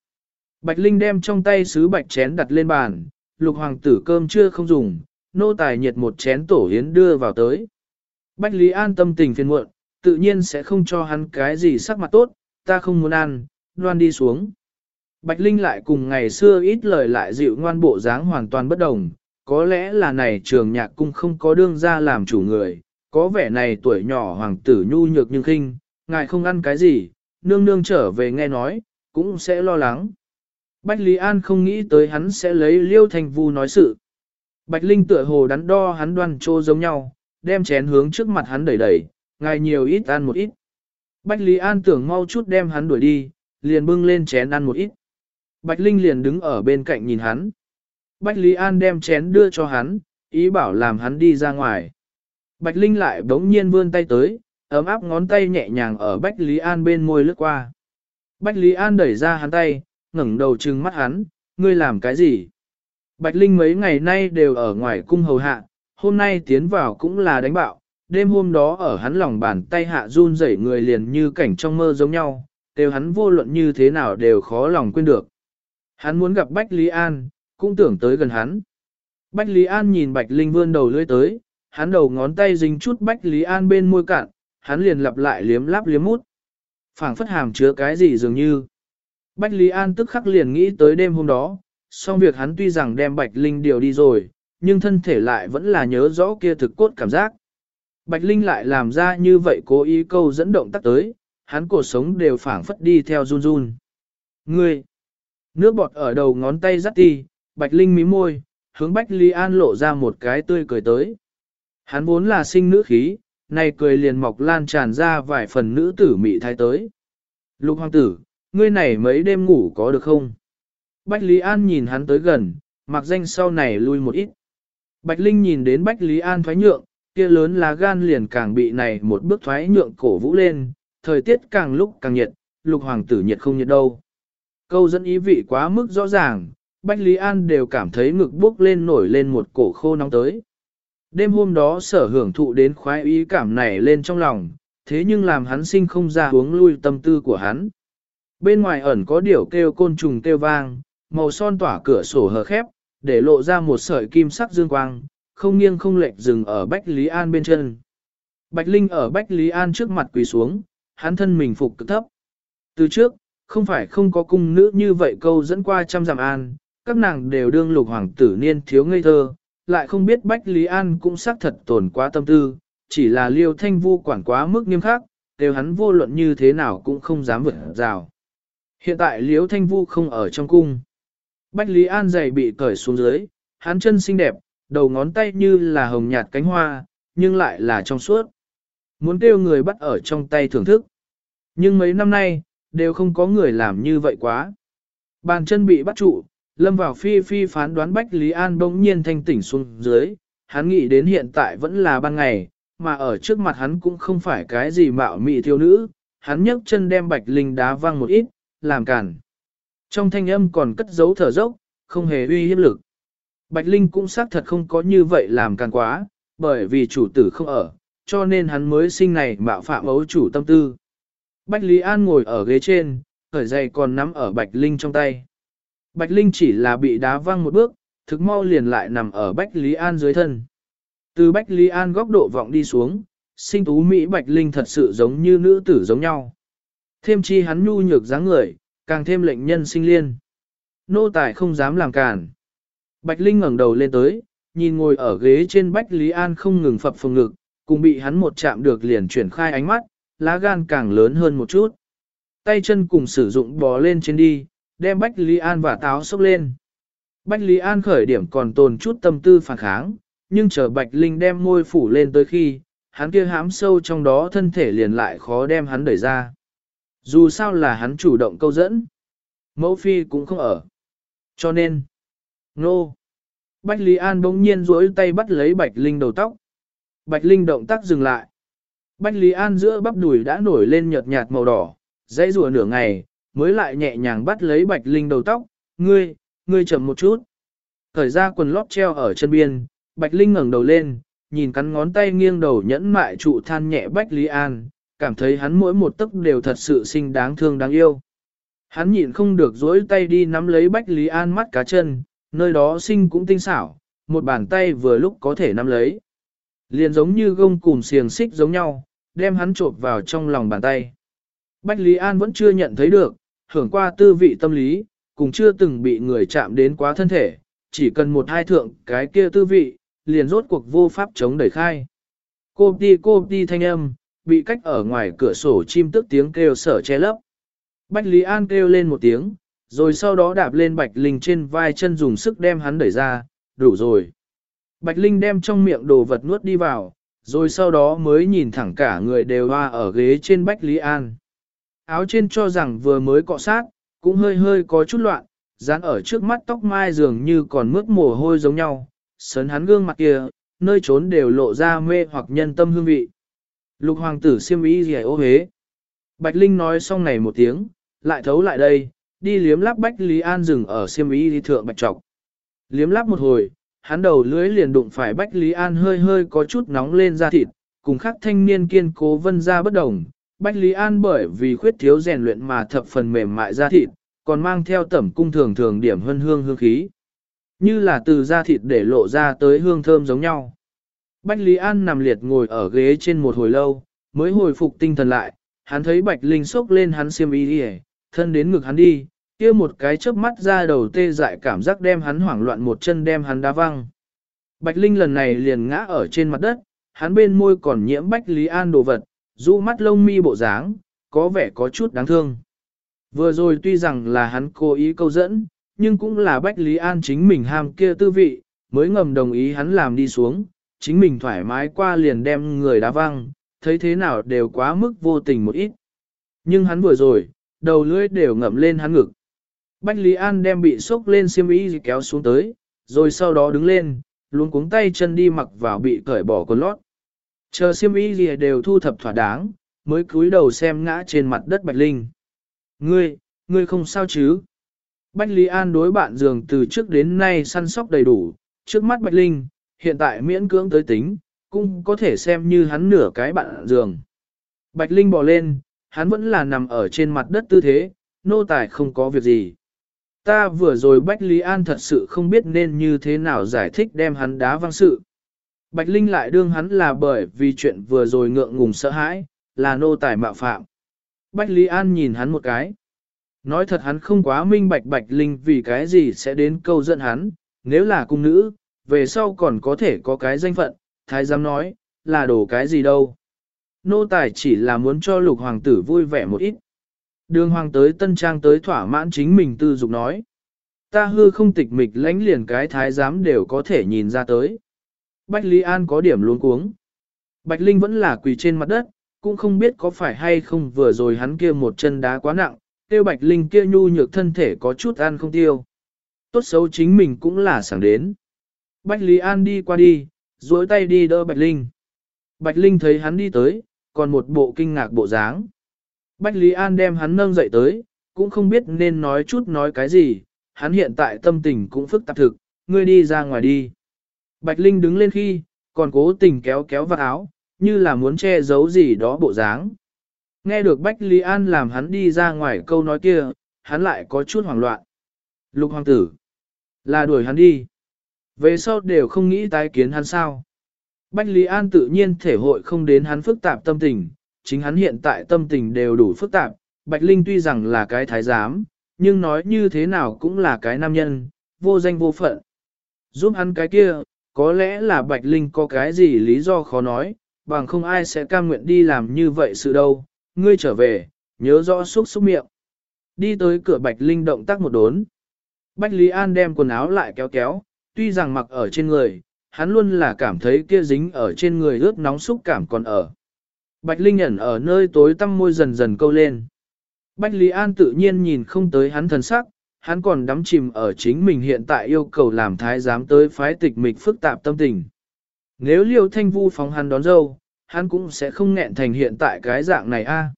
Bạch Linh đem trong tay sứ bạch chén đặt lên bàn, lục hoàng tử cơm chưa không dùng, nô tài nhiệt một chén tổ yến đưa vào tới. Bách Lý An tâm tình phiền muộn, tự nhiên sẽ không cho hắn cái gì sắc mặt tốt, ta không muốn ăn, loan đi xuống. Bạch Linh lại cùng ngày xưa ít lời lại dịu ngoan bộ dáng hoàn toàn bất đồng, có lẽ là này trường nhạc cung không có đương ra làm chủ người, có vẻ này tuổi nhỏ hoàng tử nhu nhược nhưng khinh, ngài không ăn cái gì, nương nương trở về nghe nói, cũng sẽ lo lắng. Bạch Lý An không nghĩ tới hắn sẽ lấy liêu thành vu nói sự. Bạch Linh tựa hồ đắn đo hắn đoan trô giống nhau, đem chén hướng trước mặt hắn đẩy đẩy, ngài nhiều ít ăn một ít. Bạch Lý An tưởng mau chút đem hắn đuổi đi, liền bưng lên chén ăn một ít. Bạch Linh liền đứng ở bên cạnh nhìn hắn. Bạch Lý An đem chén đưa cho hắn, ý bảo làm hắn đi ra ngoài. Bạch Linh lại bỗng nhiên vươn tay tới, ấm áp ngón tay nhẹ nhàng ở Bạch Lý An bên môi lướt qua. Bạch Lý An đẩy ra hắn tay, ngẩng đầu trừng mắt hắn, ngươi làm cái gì? Bạch Linh mấy ngày nay đều ở ngoài cung hầu hạ, hôm nay tiến vào cũng là đánh bạo, đêm hôm đó ở hắn lòng bàn tay hạ run rẩy người liền như cảnh trong mơ giống nhau, đều hắn vô luận như thế nào đều khó lòng quên được. Hắn muốn gặp Bách Lý An, cũng tưởng tới gần hắn. Bách Lý An nhìn Bạch Linh vươn đầu lưỡi tới, hắn đầu ngón tay dính chút Bách Lý An bên môi cạn, hắn liền lặp lại liếm láp liếm mút. phảng phất hàm chứa cái gì dường như. Bách Lý An tức khắc liền nghĩ tới đêm hôm đó, song việc hắn tuy rằng đem Bạch Linh điều đi rồi, nhưng thân thể lại vẫn là nhớ rõ kia thực cốt cảm giác. Bạch Linh lại làm ra như vậy cố ý câu dẫn động tác tới, hắn cuộc sống đều phảng phất đi theo run run. Ngươi! Nước bọt ở đầu ngón tay dắt đi, Bạch Linh mím môi, hướng Bách Lý An lộ ra một cái tươi cười tới. Hắn vốn là sinh nữ khí, nay cười liền mọc lan tràn ra vài phần nữ tử mị thái tới. Lục hoàng tử, ngươi này mấy đêm ngủ có được không? Bách Lý An nhìn hắn tới gần, mặc danh sau này lui một ít. Bạch Linh nhìn đến Bách Lý An thoái nhượng, kia lớn là gan liền càng bị này một bước thoái nhượng cổ vũ lên, thời tiết càng lúc càng nhiệt, lục hoàng tử nhiệt không nhiệt đâu. Câu dẫn ý vị quá mức rõ ràng, Bách Lý An đều cảm thấy ngực bước lên nổi lên một cổ khô nóng tới. Đêm hôm đó sở hưởng thụ đến khoái ý cảm này lên trong lòng, thế nhưng làm hắn sinh không ra hướng lui tâm tư của hắn. Bên ngoài ẩn có điểu kêu côn trùng kêu vang, màu son tỏa cửa sổ hờ khép, để lộ ra một sợi kim sắc dương quang, không nghiêng không lệch dừng ở Bách Lý An bên chân. Bạch Linh ở Bách Lý An trước mặt quỳ xuống, hắn thân mình phục cực thấp. Từ trước, không phải không có cung nữ như vậy câu dẫn qua trăm dặm an, các nàng đều đương lục hoàng tử niên thiếu ngây thơ, lại không biết Bách Lý An cũng xác thật tổn quá tâm tư, chỉ là liêu thanh vu quản quá mức nghiêm khắc, đều hắn vô luận như thế nào cũng không dám vượt rào. Hiện tại liêu thanh vu không ở trong cung. Bách Lý An giày bị cởi xuống dưới, hắn chân xinh đẹp, đầu ngón tay như là hồng nhạt cánh hoa, nhưng lại là trong suốt. Muốn kêu người bắt ở trong tay thưởng thức. Nhưng mấy năm nay, đều không có người làm như vậy quá. Bàn chân bị bắt trụ, lâm vào phi phi phán đoán Bách Lý An bỗng nhiên thanh tỉnh xuống dưới, hắn nghĩ đến hiện tại vẫn là ban ngày, mà ở trước mặt hắn cũng không phải cái gì mạo mị thiếu nữ, hắn nhấc chân đem Bạch Linh đá văng một ít, làm cản. Trong thanh âm còn cất giấu thở dốc, không hề uy hiếp lực. Bạch Linh cũng xác thật không có như vậy làm càng quá, bởi vì chủ tử không ở, cho nên hắn mới sinh này mạo phạm ấu chủ tâm tư. Bạch Lý An ngồi ở ghế trên, khởi giày còn nắm ở Bạch Linh trong tay. Bạch Linh chỉ là bị đá văng một bước, thực mau liền lại nằm ở Bạch Lý An dưới thân. Từ Bạch Lý An góc độ vọng đi xuống, sinh tú Mỹ Bạch Linh thật sự giống như nữ tử giống nhau. Thêm chi hắn nhu nhược dáng người, càng thêm lệnh nhân sinh liên. Nô tài không dám làm cản. Bạch Linh ngẩng đầu lên tới, nhìn ngồi ở ghế trên Bách Lý An không ngừng phập phồng ngực, cùng bị hắn một chạm được liền chuyển khai ánh mắt, lá gan càng lớn hơn một chút. Tay chân cùng sử dụng bò lên trên đi, đem Bách Lý An và táo sốc lên. Bách Lý An khởi điểm còn tồn chút tâm tư phản kháng, nhưng chờ Bạch Linh đem môi phủ lên tới khi, hắn kia hãm sâu trong đó thân thể liền lại khó đem hắn đẩy ra. Dù sao là hắn chủ động câu dẫn, mẫu phi cũng không ở. Cho nên, nô, Bách Lý An bỗng nhiên duỗi tay bắt lấy Bạch Linh đầu tóc. Bạch Linh động tác dừng lại. Bách Lý An giữa bắp đùi đã nổi lên nhợt nhạt màu đỏ, dãy rùa nửa ngày, mới lại nhẹ nhàng bắt lấy Bạch Linh đầu tóc, ngươi, ngươi chậm một chút. Thời ra quần lót treo ở chân biên, Bạch Linh ngẩng đầu lên, nhìn cắn ngón tay nghiêng đầu nhẫn mại trụ than nhẹ Bách Lý An, cảm thấy hắn mỗi một tấc đều thật sự xinh đáng thương đáng yêu. Hắn nhịn không được dối tay đi nắm lấy Bách Lý An mắt cá chân, nơi đó sinh cũng tinh xảo, một bàn tay vừa lúc có thể nắm lấy. Liền giống như gông cùm xiềng xích giống nhau, đem hắn trộn vào trong lòng bàn tay. Bách Lý An vẫn chưa nhận thấy được, hưởng qua tư vị tâm lý, cùng chưa từng bị người chạm đến quá thân thể, chỉ cần một hai thượng cái kia tư vị, liền rốt cuộc vô pháp chống đẩy khai. Cô đi cô đi thanh âm, bị cách ở ngoài cửa sổ chim tức tiếng kêu sở che lấp. Bách Lý An kêu lên một tiếng, rồi sau đó đạp lên Bạch Linh trên vai chân dùng sức đem hắn đẩy ra, đủ rồi. Bạch Linh đem trong miệng đồ vật nuốt đi vào, rồi sau đó mới nhìn thẳng cả người đều hoa ở ghế trên Bách Lý An. Áo trên cho rằng vừa mới cọ sát, cũng hơi hơi có chút loạn, dán ở trước mắt tóc mai dường như còn mướt mồ hôi giống nhau, sấn hắn gương mặt kia, nơi trốn đều lộ ra mê hoặc nhân tâm hương vị. Lục hoàng tử siêm ý gì à, ô hế. Bạch Linh nói xong này một tiếng, lại thấu lại đây, đi liếm lắp Bách Lý An dừng ở siêm ý đi thượng bạch trọc. Liếm lắp một hồi, hắn đầu lưới liền đụng phải Bách Lý An hơi hơi có chút nóng lên da thịt, cùng khắc thanh niên kiên cố vân ra bất đồng. Bách Lý An bởi vì khuyết thiếu rèn luyện mà thập phần mềm mại da thịt, còn mang theo tẩm cung thường thường điểm hân hương hương khí. Như là từ da thịt để lộ ra tới hương thơm giống nhau. Bách Lý An nằm liệt ngồi ở ghế trên một hồi lâu, mới hồi phục tinh thần lại, hắn thấy Bạch Linh sốc lên hắn xiêm y đi thân đến ngực hắn đi, kia một cái chớp mắt ra đầu tê dại cảm giác đem hắn hoảng loạn một chân đem hắn đá văng. Bạch Linh lần này liền ngã ở trên mặt đất, hắn bên môi còn nhiễm Bách Lý An đồ vật, rũ mắt lông mi bộ dáng, có vẻ có chút đáng thương. Vừa rồi tuy rằng là hắn cố ý câu dẫn, nhưng cũng là Bách Lý An chính mình ham kia tư vị, mới ngầm đồng ý hắn làm đi xuống, chính mình thoải mái qua liền đem người đá văng, thấy thế nào đều quá mức vô tình một ít. Nhưng hắn vừa rồi, đầu lưỡi đều ngậm lên hắn ngực. Bách Lý An đem bị sốc lên xiêm y kéo xuống tới, rồi sau đó đứng lên, luôn cuống tay chân đi mặc vào bị cởi bỏ quần lót. Chờ xiêm y gì đều thu thập thỏa đáng, mới cúi đầu xem ngã trên mặt đất Bạch Linh. Ngươi, ngươi không sao chứ? Bách Lý An đối bạn giường từ trước đến nay săn sóc đầy đủ, trước mắt Bạch Linh, hiện tại miễn cưỡng tới tính, cũng có thể xem như hắn nửa cái bạn giường. Bạch Linh bò lên, hắn vẫn là nằm ở trên mặt đất tư thế, nô tài không có việc gì. Ta vừa rồi Bách Lý An thật sự không biết nên như thế nào giải thích đem hắn đá văng sự. Bạch Linh lại đương hắn là bởi vì chuyện vừa rồi ngượng ngùng sợ hãi, là nô tài mạo phạm. Bách Lý An nhìn hắn một cái. Nói thật hắn không quá minh bạch Bạch Linh vì cái gì sẽ đến câu dẫn hắn, nếu là cung nữ, về sau còn có thể có cái danh phận, thái giám nói, là đồ cái gì đâu. Nô tài chỉ là muốn cho lục hoàng tử vui vẻ một ít. Đường hoàng tới tân trang tới thỏa mãn chính mình tư dục nói. Ta hư không tịch mịch lãnh liền cái thái giám đều có thể nhìn ra tới. Bách Lý An có điểm luống cuống. Bạch Linh vẫn là quỳ trên mặt đất, cũng không biết có phải hay không vừa rồi hắn kia một chân đá quá nặng, tiêu Bạch Linh kia nhu nhược thân thể có chút ăn không tiêu. Tốt xấu chính mình cũng là sảng đến. Bách Lý An đi qua đi, duỗi tay đi đỡ Bạch Linh. Bạch Linh thấy hắn đi tới, còn một bộ kinh ngạc bộ dáng. Bách Lý An đem hắn nâng dậy tới, cũng không biết nên nói chút nói cái gì, hắn hiện tại tâm tình cũng phức tạp thực, ngươi đi ra ngoài đi. Bạch Linh đứng lên khi, còn cố tình kéo kéo vào áo, như là muốn che giấu gì đó bộ dáng. Nghe được Bách Lý An làm hắn đi ra ngoài câu nói kia, hắn lại có chút hoảng loạn. Lục hoàng tử, là đuổi hắn đi. Về sau đều không nghĩ tái kiến hắn sao. Bách Lý An tự nhiên thể hội không đến hắn phức tạp tâm tình, chính hắn hiện tại tâm tình đều đủ phức tạp. Bạch Linh tuy rằng là cái thái giám, nhưng nói như thế nào cũng là cái nam nhân, vô danh vô phận. Giúp hắn cái kia, có lẽ là Bạch Linh có cái gì lý do khó nói, bằng không ai sẽ cam nguyện đi làm như vậy sự đâu. Ngươi trở về, nhớ rõ xúc xúc miệng. Đi tới cửa Bạch Linh động tác một đốn. Bách Lý An đem quần áo lại kéo kéo, tuy rằng mặc ở trên người, hắn luôn là cảm thấy kia dính ở trên người ướt nóng xúc cảm còn ở. Bạch Linh ẩn ở nơi tối tăm môi dần dần câu lên. Bạch Lý An tự nhiên nhìn không tới hắn thần sắc, hắn còn đắm chìm ở chính mình hiện tại yêu cầu làm thái giám tới phái tịch mịch phức tạp tâm tình. Nếu liêu thanh vu phóng hắn đón dâu, hắn cũng sẽ không nghẹn thành hiện tại cái dạng này a.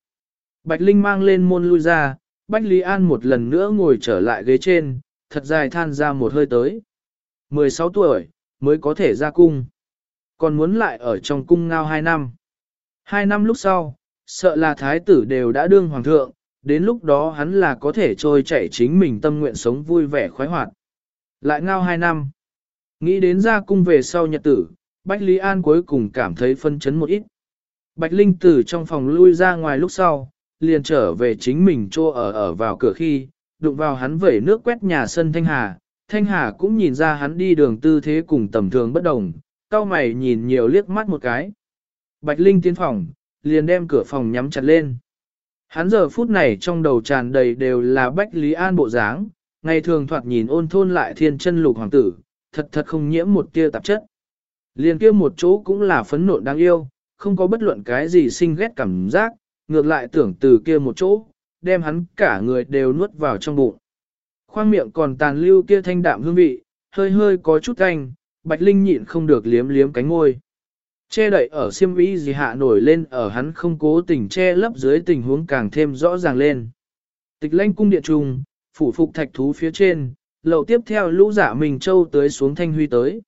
Bạch Linh mang lên môn lui ra, Bách Lý An một lần nữa ngồi trở lại ghế trên, thật dài than ra một hơi tới. 16 tuổi, mới có thể ra cung. Còn muốn lại ở trong cung ngao 2 năm. 2 năm lúc sau, sợ là thái tử đều đã đương hoàng thượng, đến lúc đó hắn là có thể trôi chảy chính mình tâm nguyện sống vui vẻ khoái hoạt. Lại ngao 2 năm. Nghĩ đến ra cung về sau nhật tử, Bách Lý An cuối cùng cảm thấy phân chấn một ít. Bạch Linh tử trong phòng lui ra ngoài lúc sau, liền trở về chính mình trô ở ở vào cửa khi, đụng vào hắn vẩy nước quét nhà sân Thanh Hà, Thanh Hà cũng nhìn ra hắn đi đường tư thế cùng tầm thường bất đồng, cao mày nhìn nhiều liếc mắt một cái. Bạch Linh tiến phòng, liền đem cửa phòng nhắm chặt lên. Hắn giờ phút này trong đầu tràn đầy đều là Bách Lý An bộ dáng, ngày thường thoạt nhìn ôn thôn lại thiên chân lục hoàng tử, thật thật không nhiễm một tia tạp chất. Liền kia một chỗ cũng là phấn nộn đáng yêu, không có bất luận cái gì sinh ghét cảm giác, ngược lại tưởng từ kia một chỗ, đem hắn cả người đều nuốt vào trong bụng. Khoang miệng còn tàn lưu kia thanh đạm hương vị, hơi hơi có chút canh, Bạch Linh nhịn không được liếm liếm cánh ngôi. Che đậy ở xiêm vĩ gì hạ nổi lên ở hắn không cố tình che lấp dưới tình huống càng thêm rõ ràng lên. Tịch lanh cung điện trung, phủ phục thạch thú phía trên, lậu tiếp theo lũ giả mình châu tới xuống thanh huy tới.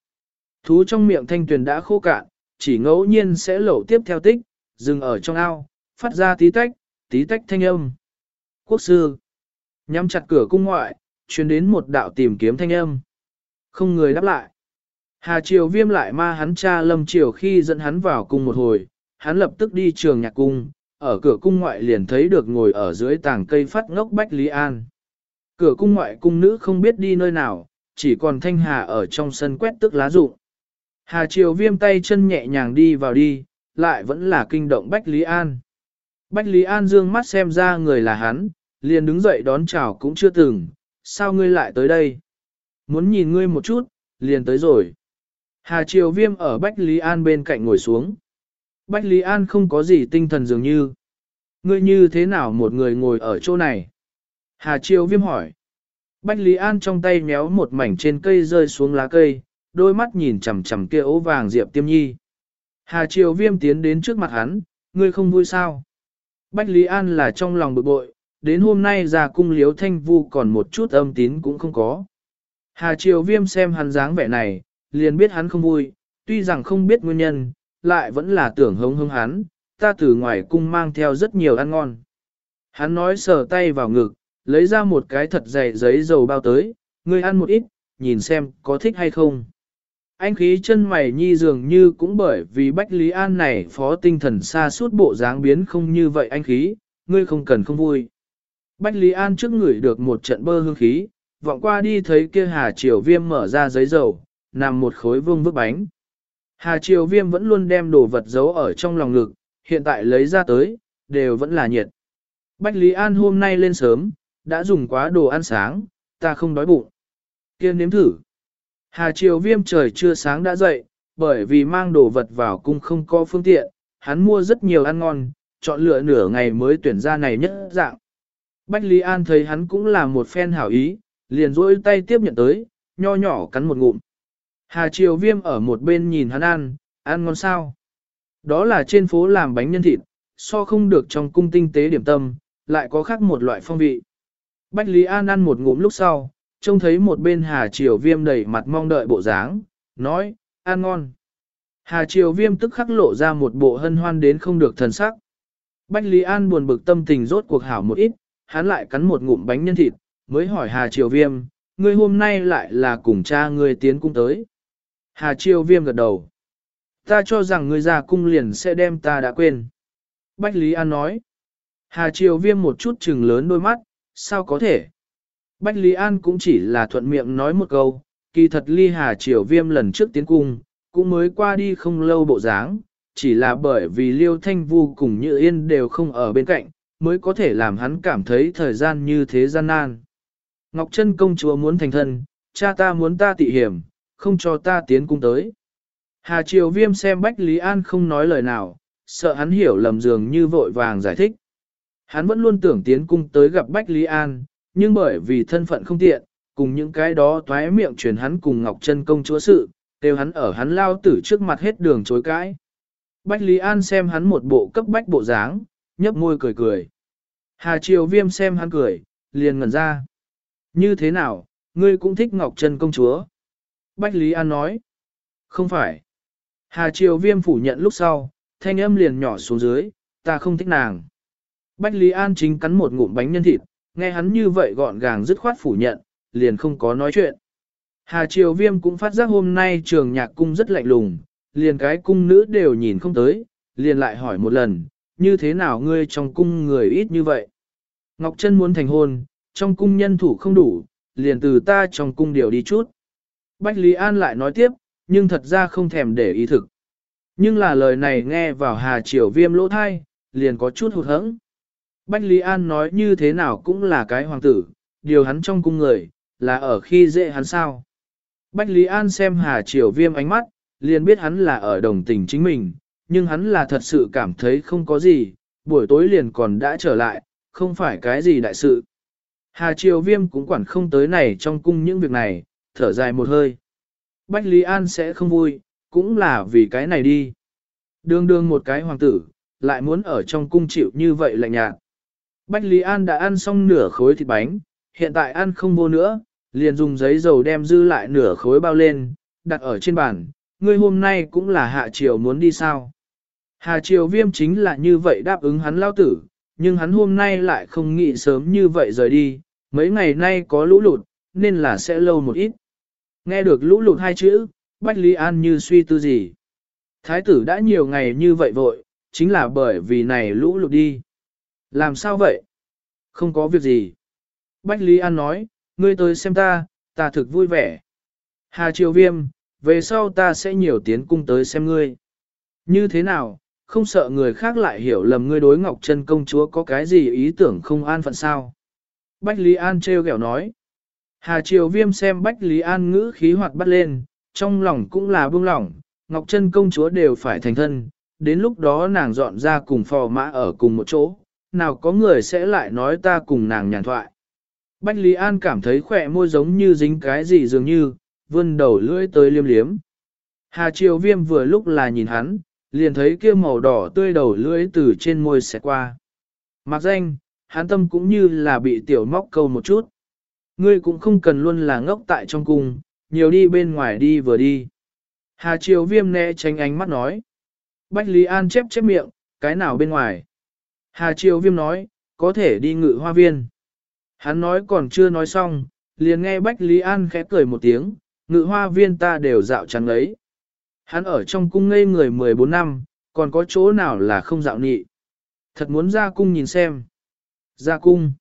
Thú trong miệng thanh tuyền đã khô cạn, chỉ ngẫu nhiên sẽ lậu tiếp theo tích, dừng ở trong ao, phát ra tí tách, tí tách thanh âm. Quốc sư, nhắm chặt cửa cung ngoại, truyền đến một đạo tìm kiếm thanh âm. Không người đáp lại. Hà Triều viêm lại ma hắn cha lâm triều khi dẫn hắn vào cung một hồi, hắn lập tức đi trường nhạc cung, ở cửa cung ngoại liền thấy được ngồi ở dưới tảng cây phát ngốc Bách Lý An. Cửa cung ngoại cung nữ không biết đi nơi nào, chỉ còn thanh hà ở trong sân quét tức lá rụng. Hà Triều viêm tay chân nhẹ nhàng đi vào đi, lại vẫn là kinh động Bách Lý An. Bách Lý An dương mắt xem ra người là hắn, liền đứng dậy đón chào cũng chưa từng, sao ngươi lại tới đây? Muốn nhìn ngươi một chút, liền tới rồi. Hà Triều Viêm ở Bách Lý An bên cạnh ngồi xuống. Bách Lý An không có gì tinh thần dường như. Ngươi như thế nào một người ngồi ở chỗ này? Hà Triều Viêm hỏi. Bách Lý An trong tay méo một mảnh trên cây rơi xuống lá cây, đôi mắt nhìn chằm chằm kia ố vàng Diệp Tiêm Nhi. Hà Triều Viêm tiến đến trước mặt hắn, ngươi không vui sao? Bách Lý An là trong lòng bực bội, đến hôm nay ra cung liếu thanh vu còn một chút âm tín cũng không có. Hà Triều Viêm xem hắn dáng vẻ này, liền biết hắn không vui, tuy rằng không biết nguyên nhân, lại vẫn là tưởng hống hống hắn, ta từ ngoài cung mang theo rất nhiều ăn ngon. Hắn nói sờ tay vào ngực, lấy ra một cái thật dày giấy dầu bao tới, ngươi ăn một ít, nhìn xem có thích hay không. Anh khí chân mày nhi dường như cũng bởi vì Bách Lý An này phó tinh thần xa suốt bộ dáng biến không như vậy anh khí, ngươi không cần không vui. Bách Lý An trước ngửi được một trận bơ hương khí, vọng qua đi thấy kia Hà Triều Viêm mở ra giấy dầu, nằm một khối vương vức bánh. Hà Triều Viêm vẫn luôn đem đồ vật giấu ở trong lòng ngực, hiện tại lấy ra tới, đều vẫn là nhiệt. Bách Lý An hôm nay lên sớm, đã dùng quá đồ ăn sáng, ta không đói bụng. Kia nếm thử. Hà Triều Viêm trời chưa sáng đã dậy, bởi vì mang đồ vật vào cung không có phương tiện, hắn mua rất nhiều ăn ngon, chọn lựa nửa ngày mới tuyển ra này nhất dạng. Bách Lý An thấy hắn cũng là một phen hảo ý, liền rỗi tay tiếp nhận tới, nho nhỏ cắn một ngụm. Hà Triều Viêm ở một bên nhìn hắn ăn, ăn ngon sao. Đó là trên phố làm bánh nhân thịt, so không được trong cung tinh tế điểm tâm, lại có khác một loại phong vị. Bách Lý An ăn một ngụm lúc sau, trông thấy một bên Hà Triều Viêm đầy mặt mong đợi bộ dáng, nói, ăn ngon. Hà Triều Viêm tức khắc lộ ra một bộ hân hoan đến không được thần sắc. Bách Lý An buồn bực tâm tình rốt cuộc hảo một ít, hắn lại cắn một ngụm bánh nhân thịt, mới hỏi Hà Triều Viêm, ngươi hôm nay lại là cùng cha ngươi tiến cung tới. Hà Triều Viêm gật đầu. Ta cho rằng ngươi ra cung liền sẽ đem ta đã quên. Bách Lý An nói. Hà Triều Viêm một chút chừng lớn đôi mắt, sao có thể? Bách Lý An cũng chỉ là thuận miệng nói một câu, kỳ thật ly Hà Triều Viêm lần trước tiến cung, cũng mới qua đi không lâu bộ dáng, chỉ là bởi vì Liêu Thanh Vu cùng Như Yên đều không ở bên cạnh, mới có thể làm hắn cảm thấy thời gian như thế gian nan. Ngọc Trân công chúa muốn thành thân, cha ta muốn ta tị hiểm, không cho ta tiến cung tới. Hà Triều Viêm xem Bách Lý An không nói lời nào, sợ hắn hiểu lầm dường như vội vàng giải thích. Hắn vẫn luôn tưởng tiến cung tới gặp Bách Lý An, nhưng bởi vì thân phận không tiện, cùng những cái đó toái miệng truyền hắn cùng Ngọc Trân công chúa sự, đều hắn ở hắn lao tử trước mặt hết đường chối cãi. Bách Lý An xem hắn một bộ cấp bách bộ dáng, nhấp môi cười cười. Hà Triều Viêm xem hắn cười, liền ngẩn ra. Như thế nào, ngươi cũng thích Ngọc Trân công chúa? Bách Lý An nói. Không phải. Hà Triều Viêm phủ nhận lúc sau, thanh âm liền nhỏ xuống dưới, ta không thích nàng. Bách Lý An chính cắn một ngụm bánh nhân thịt, nghe hắn như vậy gọn gàng dứt khoát phủ nhận, liền không có nói chuyện. Hà Triều Viêm cũng phát giác hôm nay trường nhạc cung rất lạnh lùng, liền cái cung nữ đều nhìn không tới, liền lại hỏi một lần, như thế nào ngươi trong cung người ít như vậy? Ngọc Trân muốn thành hôn, trong cung nhân thủ không đủ, liền từ ta trong cung điều đi chút. Bách Lý An lại nói tiếp, nhưng thật ra không thèm để ý thực. Nhưng là lời này nghe vào Hà Triều Viêm lỗ thai, liền có chút hụt hẫng. Bách Lý An nói như thế nào cũng là cái hoàng tử, điều hắn trong cung người, là ở khi dễ hắn sao. Bách Lý An xem Hà Triều Viêm ánh mắt, liền biết hắn là ở đồng tình chính mình, nhưng hắn là thật sự cảm thấy không có gì, buổi tối liền còn đã trở lại, không phải cái gì đại sự. Hà Triều Viêm cũng quản không tới này trong cung những việc này, thở dài một hơi. Bách Lý An sẽ không vui, cũng là vì cái này đi. Đương đương một cái hoàng tử, lại muốn ở trong cung chịu như vậy lạnh nhạt. Bách Lý An đã ăn xong nửa khối thịt bánh, hiện tại ăn không vô nữa, liền dùng giấy dầu đem dư lại nửa khối bao lên, đặt ở trên bàn. Ngươi hôm nay cũng là hạ triều muốn đi sao? Hà triều viêm chính là như vậy đáp ứng hắn lao tử, nhưng hắn hôm nay lại không nghĩ sớm như vậy rời đi, mấy ngày nay có lũ lụt, nên là sẽ lâu một ít. Nghe được lũ lụt hai chữ, Bách Lý An như suy tư gì. Thái tử đã nhiều ngày như vậy vội, chính là bởi vì này lũ lụt đi. Làm sao vậy? Không có việc gì. Bách Lý An nói, ngươi tới xem ta, ta thực vui vẻ. Hà Triều Viêm, về sau ta sẽ nhiều tiến cung tới xem ngươi. Như thế nào, không sợ người khác lại hiểu lầm ngươi đối Ngọc Trân công chúa có cái gì ý tưởng không an phận sao. Bách Lý An treo gẻo nói. Hà Triều Viêm xem Bách Lý An ngữ khí hoạt bắt lên, trong lòng cũng là buông lỏng, Ngọc Trân công chúa đều phải thành thân, đến lúc đó nàng dọn ra cùng phò mã ở cùng một chỗ, nào có người sẽ lại nói ta cùng nàng nhàn thoại. Bách Lý An cảm thấy khỏe môi giống như dính cái gì dường như, vươn đầu lưỡi tới liêm liếm. Hà Triều Viêm vừa lúc là nhìn hắn, liền thấy kia màu đỏ tươi đầu lưỡi từ trên môi xẹt qua. Mặc danh, hắn tâm cũng như là bị tiểu móc câu một chút. Ngươi cũng không cần luôn là ngốc tại trong cung, nhiều đi bên ngoài đi vừa đi. Hà Triều Viêm né tránh ánh mắt nói. Bách Lý An chép chép miệng, cái nào bên ngoài. Hà Triều Viêm nói, có thể đi ngự hoa viên. Hắn nói còn chưa nói xong, liền nghe Bách Lý An khẽ cười một tiếng, ngự hoa viên ta đều dạo trắng ấy. Hắn ở trong cung ngây người 14 năm, còn có chỗ nào là không dạo nị. Thật muốn ra cung nhìn xem. Ra cung.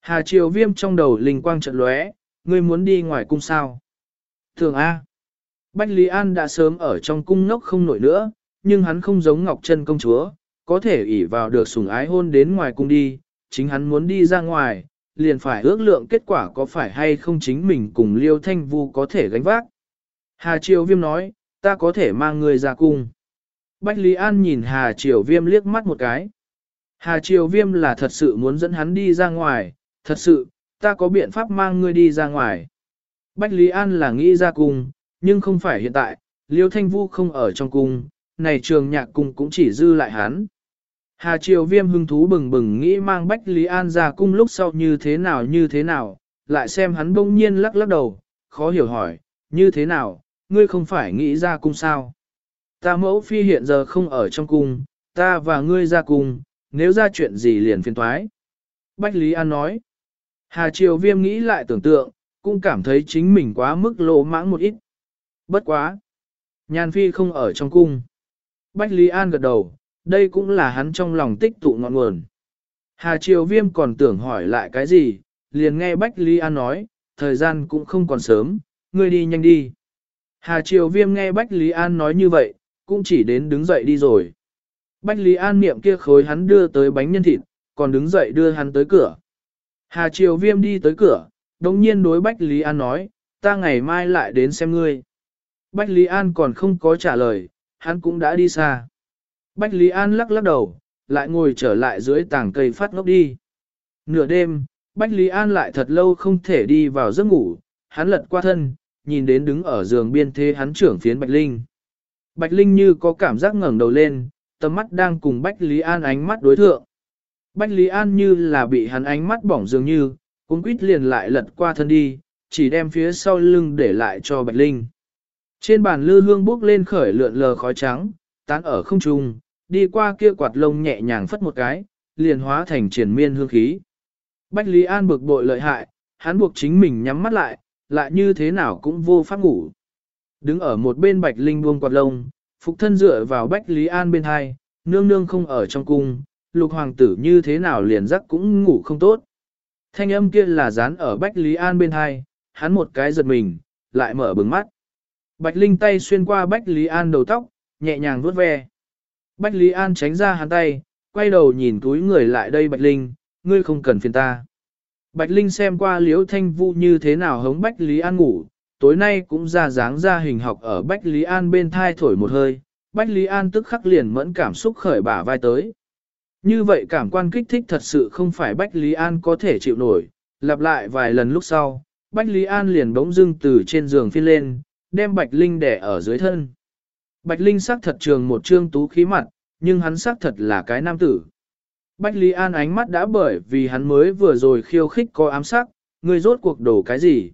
Hà Triều Viêm trong đầu linh quang trận lóe, ngươi muốn đi ngoài cung sao? Thường A. Bách Lý An đã sớm ở trong cung ngốc không nổi nữa, nhưng hắn không giống Ngọc Trân công chúa, có thể ỷ vào được sủng ái hôn đến ngoài cung đi, chính hắn muốn đi ra ngoài, liền phải ước lượng kết quả có phải hay không chính mình cùng Liêu Thanh Vu có thể gánh vác. Hà Triều Viêm nói, ta có thể mang ngươi ra cung. Bách Lý An nhìn Hà Triều Viêm liếc mắt một cái. Hà Triều Viêm là thật sự muốn dẫn hắn đi ra ngoài, thật sự, ta có biện pháp mang ngươi đi ra ngoài. Bách Lý An là nghĩ ra cung, nhưng không phải hiện tại, Liêu Thanh Vu không ở trong cung, này trường nhạc cung cũng chỉ dư lại hắn. Hà Triều Viêm hưng thú bừng bừng nghĩ mang Bách Lý An ra cung lúc sau như thế nào như thế nào, lại xem hắn bỗng nhiên lắc lắc đầu, khó hiểu hỏi, như thế nào, ngươi không phải nghĩ ra cung sao? Ta mẫu phi hiện giờ không ở trong cung, ta và ngươi ra cung, nếu ra chuyện gì liền phiền thoái. Bách Lý An nói, Hà Triều Viêm nghĩ lại tưởng tượng, cũng cảm thấy chính mình quá mức lộ mãng một ít. Bất quá. nhàn Phi không ở trong cung. Bách Lý An gật đầu, đây cũng là hắn trong lòng tích tụ ngọn nguồn. Hà Triều Viêm còn tưởng hỏi lại cái gì, liền nghe Bách Lý An nói, thời gian cũng không còn sớm, ngươi đi nhanh đi. Hà Triều Viêm nghe Bách Lý An nói như vậy, cũng chỉ đến đứng dậy đi rồi. Bách Lý An niệm kia khối hắn đưa tới bánh nhân thịt, còn đứng dậy đưa hắn tới cửa. Hà Triều Viêm đi tới cửa, đồng nhiên đối Bách Lý An nói, ta ngày mai lại đến xem ngươi. Bách Lý An còn không có trả lời, hắn cũng đã đi xa. Bách Lý An lắc lắc đầu, lại ngồi trở lại dưới tảng cây phát ngốc đi. Nửa đêm, Bách Lý An lại thật lâu không thể đi vào giấc ngủ, hắn lật qua thân, nhìn đến đứng ở giường biên thế hắn trưởng phiến Bạch Linh. Bạch Linh như có cảm giác ngẩng đầu lên, tầm mắt đang cùng Bách Lý An ánh mắt đối thượng. Bách Lý An như là bị hắn ánh mắt bỏng dường như, cũng quýt liền lại lật qua thân đi, chỉ đem phía sau lưng để lại cho Bạch Linh. Trên bàn lư hương bốc lên khởi lượn lờ khói trắng, tán ở không trung, đi qua kia quạt lông nhẹ nhàng phất một cái, liền hóa thành triển miên hương khí. Bách Lý An bực bội lợi hại, hắn buộc chính mình nhắm mắt lại, lại như thế nào cũng vô pháp ngủ. Đứng ở một bên Bạch Linh buông quạt lông, phục thân dựa vào Bách Lý An bên hai, nương nương không ở trong cung, lục hoàng tử như thế nào liền giấc cũng ngủ không tốt. Thanh âm kia là dán ở Bách Lý An bên hai, hắn một cái giật mình, lại mở bừng mắt. Bạch Linh tay xuyên qua Bách Lý An đầu tóc, nhẹ nhàng vuốt ve. Bách Lý An tránh ra hắn tay, quay đầu nhìn túi người lại đây Bạch Linh, ngươi không cần phiền ta. Bạch Linh xem qua Liễu Thanh Vũ như thế nào hống Bách Lý An ngủ, tối nay cũng ra dáng ra hình học ở Bách Lý An bên thai thổi một hơi, Bách Lý An tức khắc liền mẫn cảm xúc khởi bả vai tới. Như vậy cảm quan kích thích thật sự không phải Bách Lý An có thể chịu nổi, lặp lại vài lần lúc sau, Bách Lý An liền bỗng dưng từ trên giường phiên lên, đem Bạch Linh đẻ ở dưới thân. Bạch Linh sắc thật trường một trương tú khí mặt, nhưng hắn sắc thật là cái nam tử. Bách Lý An ánh mắt đã bởi vì hắn mới vừa rồi khiêu khích có ám sắc, người rốt cuộc đổ cái gì.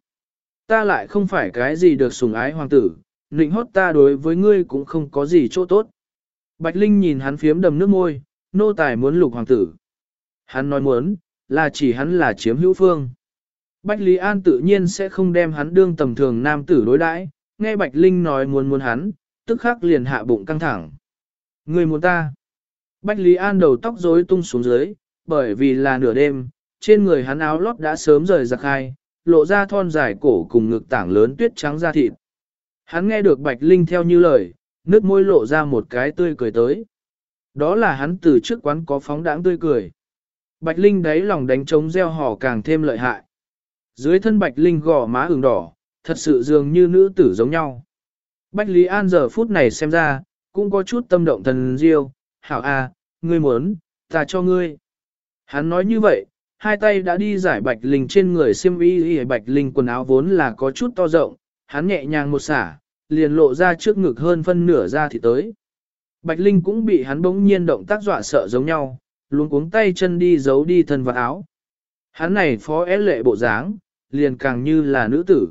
Ta lại không phải cái gì được sủng ái hoàng tử, nịnh hót ta đối với ngươi cũng không có gì chỗ tốt. Bạch Linh nhìn hắn phiếm đầm nước môi, nô tài muốn lục hoàng tử. Hắn nói muốn, là chỉ hắn là chiếm hữu phương. Bạch Lý An tự nhiên sẽ không đem hắn đương tầm thường nam tử đối đãi, nghe Bạch Linh nói muốn muốn hắn, tức khắc liền hạ bụng căng thẳng. Người muốn ta. Bạch Lý An đầu tóc rối tung xuống dưới, bởi vì là nửa đêm, trên người hắn áo lót đã sớm rời giặc hai, lộ ra thon dài cổ cùng ngực tảng lớn tuyết trắng da thịt. Hắn nghe được Bạch Linh theo như lời, nước môi lộ ra một cái tươi cười tới. Đó là hắn từ trước quán có phóng đãng tươi cười. Bạch Linh đáy lòng đánh trống gieo hò càng thêm lợi hại. Dưới thân Bạch Linh gò má ửng đỏ, thật sự dường như nữ tử giống nhau. Bạch Lý An giờ phút này xem ra, cũng có chút tâm động thần diêu, hảo a, à, ngươi muốn, ta cho ngươi. Hắn nói như vậy, hai tay đã đi giải Bạch Linh trên người xiêm y Bạch Linh quần áo vốn là có chút to rộng, hắn nhẹ nhàng một xả, liền lộ ra trước ngực hơn phân nửa ra thì tới. Bạch Linh cũng bị hắn bỗng nhiên động tác dọa sợ giống nhau, luôn cuống tay chân đi giấu đi thân vật áo. Hắn này phó é lệ bộ dáng, liền càng như là nữ tử.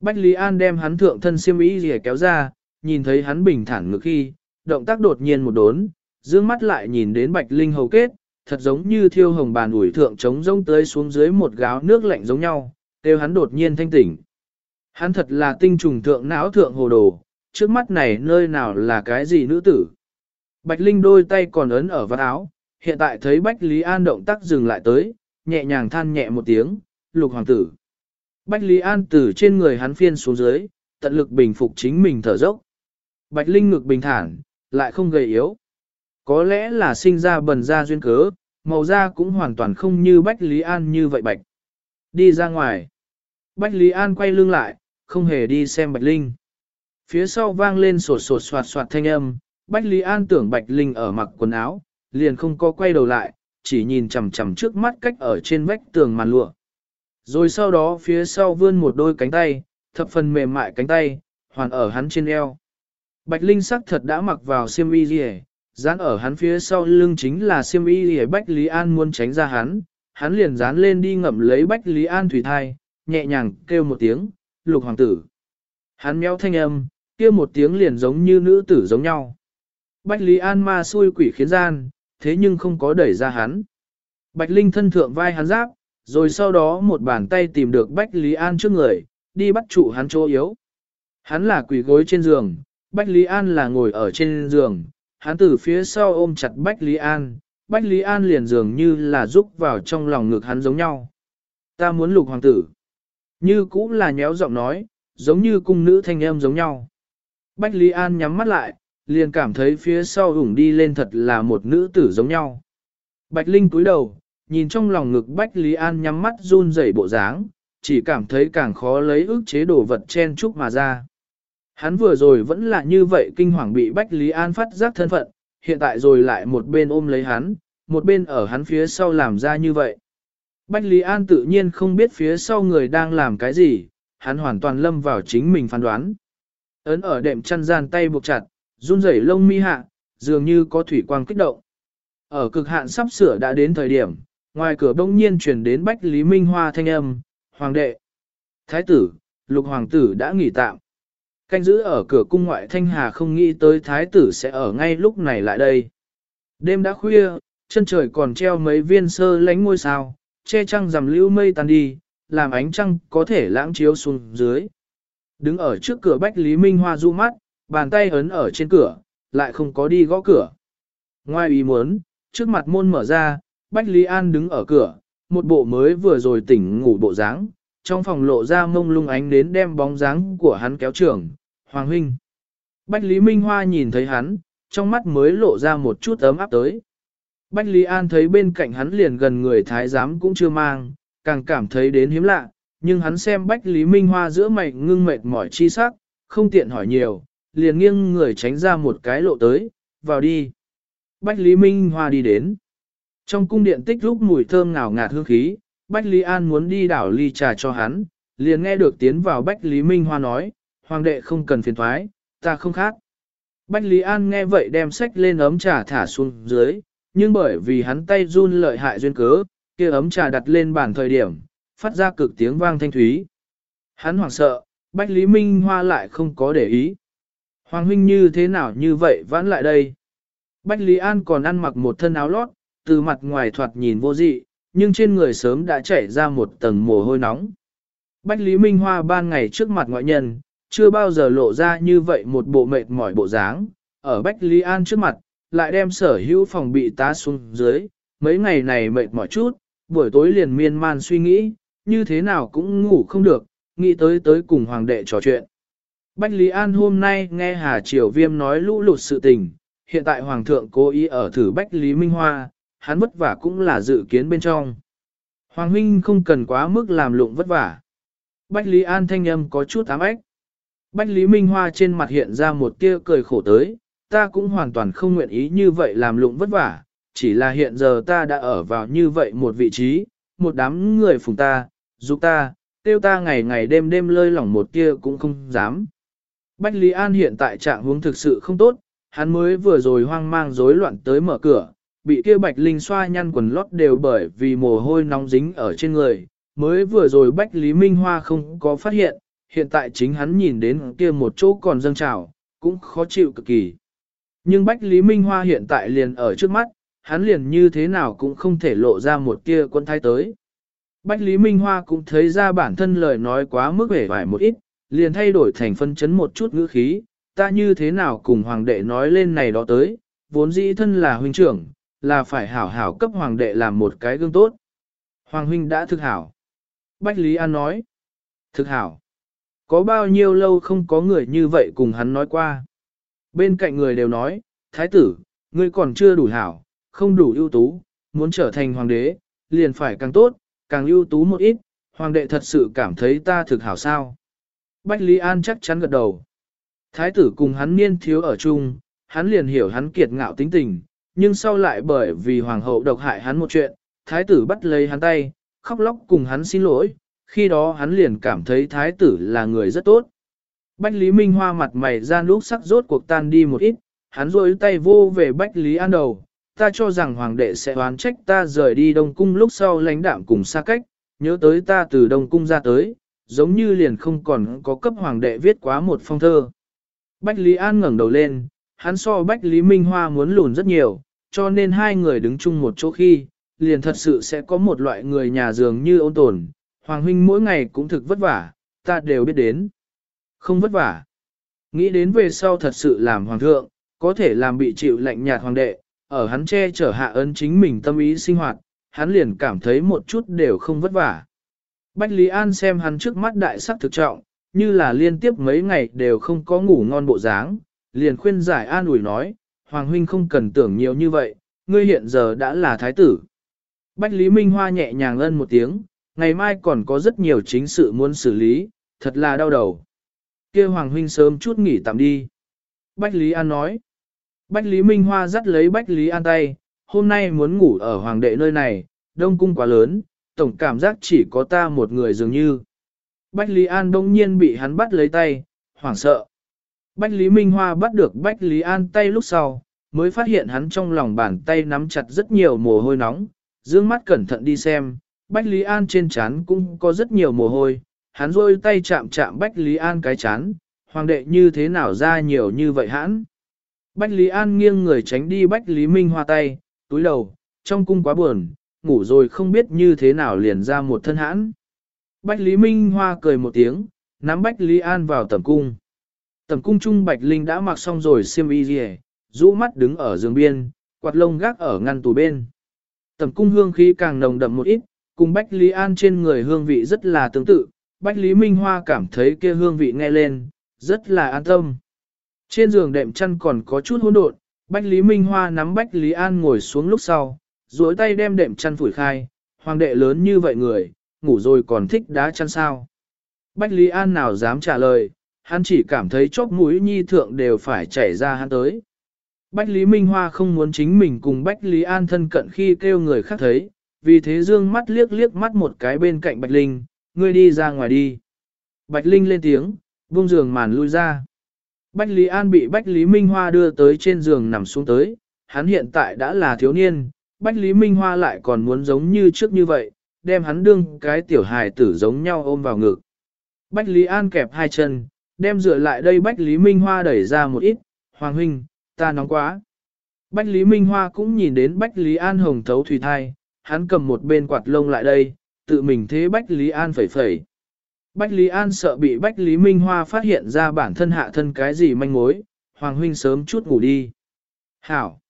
Bạch Lý An đem hắn thượng thân xiêm y rìa kéo ra, nhìn thấy hắn bình thản ngực khi, động tác đột nhiên một đốn, dương mắt lại nhìn đến Bạch Linh hầu kết, thật giống như thiêu hồng bàn ủi thượng trống rông tới xuống dưới một gáo nước lạnh giống nhau, đều hắn đột nhiên thanh tỉnh. Hắn thật là tinh trùng thượng não thượng hồ đồ, trước mắt này nơi nào là cái gì nữ tử. Bạch Linh đôi tay còn ấn ở vạt áo, hiện tại thấy Bách Lý An động tác dừng lại tới, nhẹ nhàng than nhẹ một tiếng, lục hoàng tử. Bách Lý An từ trên người hắn phiên xuống dưới, tận lực bình phục chính mình thở dốc. Bạch Linh ngực bình thản, lại không gầy yếu. Có lẽ là sinh ra bần ra duyên cớ, màu da cũng hoàn toàn không như Bách Lý An như vậy bạch. Đi ra ngoài. Bách Lý An quay lưng lại, không hề đi xem Bạch Linh. Phía sau vang lên sột sột soạt soạt thanh âm, Bách Lý An tưởng Bạch Linh ở mặc quần áo, liền không có quay đầu lại, chỉ nhìn chằm chằm trước mắt cách ở trên vách tường màn lụa. Rồi sau đó phía sau vươn một đôi cánh tay, thập phần mềm mại cánh tay, hoàn ở hắn trên eo. Bạch Linh sắc thật đã mặc vào xiêm y gì dán ở hắn phía sau lưng chính là siêm y lìa Bách Lý An muốn tránh ra hắn, hắn liền dán lên đi ngậm lấy Bách Lý An thủy thai, nhẹ nhàng kêu một tiếng, lục hoàng tử. Hắn méo thanh âm, kia một tiếng liền giống như nữ tử giống nhau. Bách Lý An ma xui quỷ khiến gian, thế nhưng không có đẩy ra hắn. Bạch Linh thân thượng vai hắn giáp, rồi sau đó một bàn tay tìm được Bách Lý An trước người, đi bắt trụ hắn chỗ yếu. Hắn là quỷ gối trên giường, Bách Lý An là ngồi ở trên giường, hắn từ phía sau ôm chặt Bách Lý An, Bách Lý An liền dường như là rúc vào trong lòng ngực hắn giống nhau. Ta muốn lục hoàng tử. Như cũng là nhéo giọng nói, giống như cung nữ thanh em giống nhau. Bách Lý An nhắm mắt lại, liền cảm thấy phía sau ủng đi lên thật là một nữ tử giống nhau. Bạch Linh cúi đầu, nhìn trong lòng ngực Bách Lý An nhắm mắt run rẩy bộ dáng, chỉ cảm thấy càng khó lấy ức chế đồ vật chen chúc mà ra. Hắn vừa rồi vẫn là như vậy kinh hoàng bị Bách Lý An phát giác thân phận, hiện tại rồi lại một bên ôm lấy hắn, một bên ở hắn phía sau làm ra như vậy. Bách Lý An tự nhiên không biết phía sau người đang làm cái gì, hắn hoàn toàn lâm vào chính mình phán đoán. Ấn ở đệm chăn gian tay buộc chặt, run rẩy lông mi hạ, dường như có thủy quang kích động. Ở cực hạn sắp sửa đã đến thời điểm, ngoài cửa bỗng nhiên truyền đến Bách Lý Minh Hoa thanh âm, Hoàng đệ, Thái tử, Lục Hoàng tử đã nghỉ tạm. Canh giữ ở cửa cung ngoại Thanh Hà không nghĩ tới Thái tử sẽ ở ngay lúc này lại đây. Đêm đã khuya, chân trời còn treo mấy viên sơ lánh ngôi sao, che trăng rằm lưu mây tan đi, làm ánh trăng có thể lãng chiếu xuống dưới. Đứng ở trước cửa Bách Lý Minh Hoa du mắt, bàn tay ấn ở trên cửa, lại không có đi gõ cửa. Ngoài ý muốn, trước mặt môn mở ra, Bách Lý An đứng ở cửa, một bộ mới vừa rồi tỉnh ngủ bộ dáng, trong phòng lộ ra mông lung ánh đến đem bóng dáng của hắn kéo trưởng, Hoàng Huynh. Bách Lý Minh Hoa nhìn thấy hắn, trong mắt mới lộ ra một chút ấm áp tới. Bách Lý An thấy bên cạnh hắn liền gần người thái giám cũng chưa mang, càng cảm thấy đến hiếm lạ, nhưng hắn xem Bách Lý Minh Hoa giữa mày ngưng mệt mỏi chi sắc, không tiện hỏi nhiều, liền nghiêng người tránh ra một cái lộ tới, vào đi. Bách Lý Minh Hoa đi đến. Trong cung điện tích lúc mùi thơm ngào ngạt hương khí, Bách Lý An muốn đi đảo ly trà cho hắn, liền nghe được tiến vào Bách Lý Minh Hoa nói, Hoàng đệ không cần phiền thoái, ta không khác. Bách Lý An nghe vậy đem sách lên ấm trà thả xuống dưới, nhưng bởi vì hắn tay run lợi hại duyên cớ, kia ấm trà đặt lên bàn thời điểm, phát ra cực tiếng vang thanh thúy. Hắn hoảng sợ, Bách Lý Minh Hoa lại không có để ý. Hoàng huynh như thế nào như vậy vãn lại đây? Bách Lý An còn ăn mặc một thân áo lót, từ mặt ngoài thoạt nhìn vô dị, nhưng trên người sớm đã chảy ra một tầng mồ hôi nóng. Bách Lý Minh Hoa ban ngày trước mặt ngoại nhân, chưa bao giờ lộ ra như vậy một bộ mệt mỏi bộ dáng, ở Bách Lý An trước mặt, lại đem sở hữu phòng bị tá xuống dưới, mấy ngày này mệt mỏi chút, buổi tối liền miên man suy nghĩ, như thế nào cũng ngủ không được, nghĩ tới tới cùng hoàng đệ trò chuyện. Bách Lý An hôm nay nghe Hà Triều Viêm nói lũ lụt sự tình, hiện tại Hoàng thượng cố ý ở thử Bách Lý Minh Hoa, hắn vất vả cũng là dự kiến bên trong. Hoàng huynh không cần quá mức làm lụng vất vả. Bách Lý An thanh âm có chút ám ếch. Bách Lý Minh Hoa trên mặt hiện ra một tia cười khổ tới, ta cũng hoàn toàn không nguyện ý như vậy làm lụng vất vả, chỉ là hiện giờ ta đã ở vào như vậy một vị trí, một đám người phùng ta, giúp ta, tiêu ta ngày ngày đêm đêm lơi lỏng một tia cũng không dám. Bách Lý An hiện tại trạng huống thực sự không tốt, hắn mới vừa rồi hoang mang rối loạn tới mở cửa, bị kia bạch linh xoa nhăn quần lót đều bởi vì mồ hôi nóng dính ở trên người, mới vừa rồi Bách Lý Minh Hoa không có phát hiện, hiện tại chính hắn nhìn đến kia một chỗ còn dâng trào, cũng khó chịu cực kỳ. Nhưng Bách Lý Minh Hoa hiện tại liền ở trước mắt, hắn liền như thế nào cũng không thể lộ ra một kia quân thái tới. Bách Lý Minh Hoa cũng thấy ra bản thân lời nói quá mức vẻ vải một ít, liền thay đổi thành phân chấn một chút ngữ khí, ta như thế nào cùng hoàng đệ nói lên này đó tới, vốn dĩ thân là huynh trưởng, là phải hảo hảo cấp hoàng đệ làm một cái gương tốt. Hoàng huynh đã thực hảo. Bách Lý An nói, thực hảo. Có bao nhiêu lâu không có người như vậy cùng hắn nói qua. Bên cạnh người đều nói, thái tử, ngươi còn chưa đủ hảo, không đủ ưu tú, muốn trở thành hoàng đế, liền phải càng tốt, càng ưu tú một ít, hoàng đệ thật sự cảm thấy ta thực hảo sao. Bách Lý An chắc chắn gật đầu. Thái tử cùng hắn niên thiếu ở chung, hắn liền hiểu hắn kiệt ngạo tính tình, nhưng sau lại bởi vì hoàng hậu độc hại hắn một chuyện, thái tử bắt lấy hắn tay, khóc lóc cùng hắn xin lỗi, khi đó hắn liền cảm thấy thái tử là người rất tốt. Bách Lý Minh Hoa mặt mày gian lúc sắc rốt cuộc tan đi một ít, hắn rôi tay vô về Bách Lý An đầu, ta cho rằng hoàng đệ sẽ oán trách ta rời đi Đông Cung lúc sau lãnh đạm cùng xa cách, nhớ tới ta từ Đông Cung ra tới, giống như liền không còn có cấp hoàng đệ viết quá một phong thơ. Bách Lý An ngẩng đầu lên, hắn so Bách Lý Minh Hoa muốn lùn rất nhiều, cho nên hai người đứng chung một chỗ khi, liền thật sự sẽ có một loại người nhà dường như ôn tồn, Hoàng huynh mỗi ngày cũng thực vất vả, ta đều biết đến. Không vất vả. Nghĩ đến về sau thật sự làm hoàng thượng, có thể làm bị chịu lạnh nhạt hoàng đệ, ở hắn che chở hạ ấn chính mình tâm ý sinh hoạt, hắn liền cảm thấy một chút đều không vất vả. Bách Lý An xem hắn trước mắt đại sắc thực trọng, như là liên tiếp mấy ngày đều không có ngủ ngon bộ dáng, liền khuyên giải an ủi nói, Hoàng huynh không cần tưởng nhiều như vậy, ngươi hiện giờ đã là thái tử. Bách Lý Minh Hoa nhẹ nhàng ân một tiếng, ngày mai còn có rất nhiều chính sự muốn xử lý, thật là đau đầu. kia Hoàng huynh sớm chút nghỉ tạm đi. Bách Lý An nói. Bách Lý Minh Hoa dắt lấy Bách Lý An tay, hôm nay muốn ngủ ở Hoàng đệ nơi này, đông cung quá lớn, tổng cảm giác chỉ có ta một người dường như. Bách Lý An đông nhiên bị hắn bắt lấy tay, hoảng sợ. Bách Lý Minh Hoa bắt được Bách Lý An tay lúc sau, mới phát hiện hắn trong lòng bàn tay nắm chặt rất nhiều mồ hôi nóng, dương mắt cẩn thận đi xem, Bách Lý An trên chán cũng có rất nhiều mồ hôi, hắn rôi tay chạm chạm Bách Lý An cái chán, hoàng đệ như thế nào ra nhiều như vậy hãn. Bách Lý An nghiêng người tránh đi Bách Lý Minh Hoa tay, túi đầu, trong cung quá buồn, ngủ rồi không biết như thế nào liền ra một thân hãn. Bách Lý Minh Hoa cười một tiếng, nắm Bách Lý An vào tầm cung. Tầm cung trung Bạch Linh đã mặc xong rồi xiêm y rìa, rũ mắt đứng ở giường biên, quạt lông gác ở ngăn tủ bên. Tầm cung hương khí càng nồng đậm một ít, cùng Bách Lý An trên người hương vị rất là tương tự. Bách Lý Minh Hoa cảm thấy kia hương vị nghe lên, rất là an tâm. Trên giường đệm chăn còn có chút hỗn độn, Bách Lý Minh Hoa nắm Bách Lý An ngồi xuống lúc sau, duỗi tay đem đệm chăn phủi khai, hoàng đệ lớn như vậy người, ngủ rồi còn thích đá chăn sao. Bách Lý An nào dám trả lời, hắn chỉ cảm thấy chóp mũi nhi thượng đều phải chảy ra hắn tới. Bách Lý Minh Hoa không muốn chính mình cùng Bách Lý An thân cận khi kêu người khác thấy, vì thế dương mắt liếc liếc mắt một cái bên cạnh Bạch Linh, ngươi đi ra ngoài đi. Bạch Linh lên tiếng, buông giường màn lui ra. Bách Lý An bị Bách Lý Minh Hoa đưa tới trên giường nằm xuống tới, hắn hiện tại đã là thiếu niên, Bách Lý Minh Hoa lại còn muốn giống như trước như vậy, đem hắn đương cái tiểu hài tử giống nhau ôm vào ngực. Bách Lý An kẹp hai chân, đem dựa lại đây Bách Lý Minh Hoa đẩy ra một ít, Hoàng huynh, ta nóng quá. Bách Lý Minh Hoa cũng nhìn đến Bách Lý An hồng thấu thủy thai, hắn cầm một bên quạt lông lại đây, tự mình thế Bách Lý An phẩy phẩy. Bách Lý An sợ bị Bách Lý Minh Hoa phát hiện ra bản thân hạ thân cái gì manh mối, Hoàng huynh sớm chút ngủ đi. Hảo!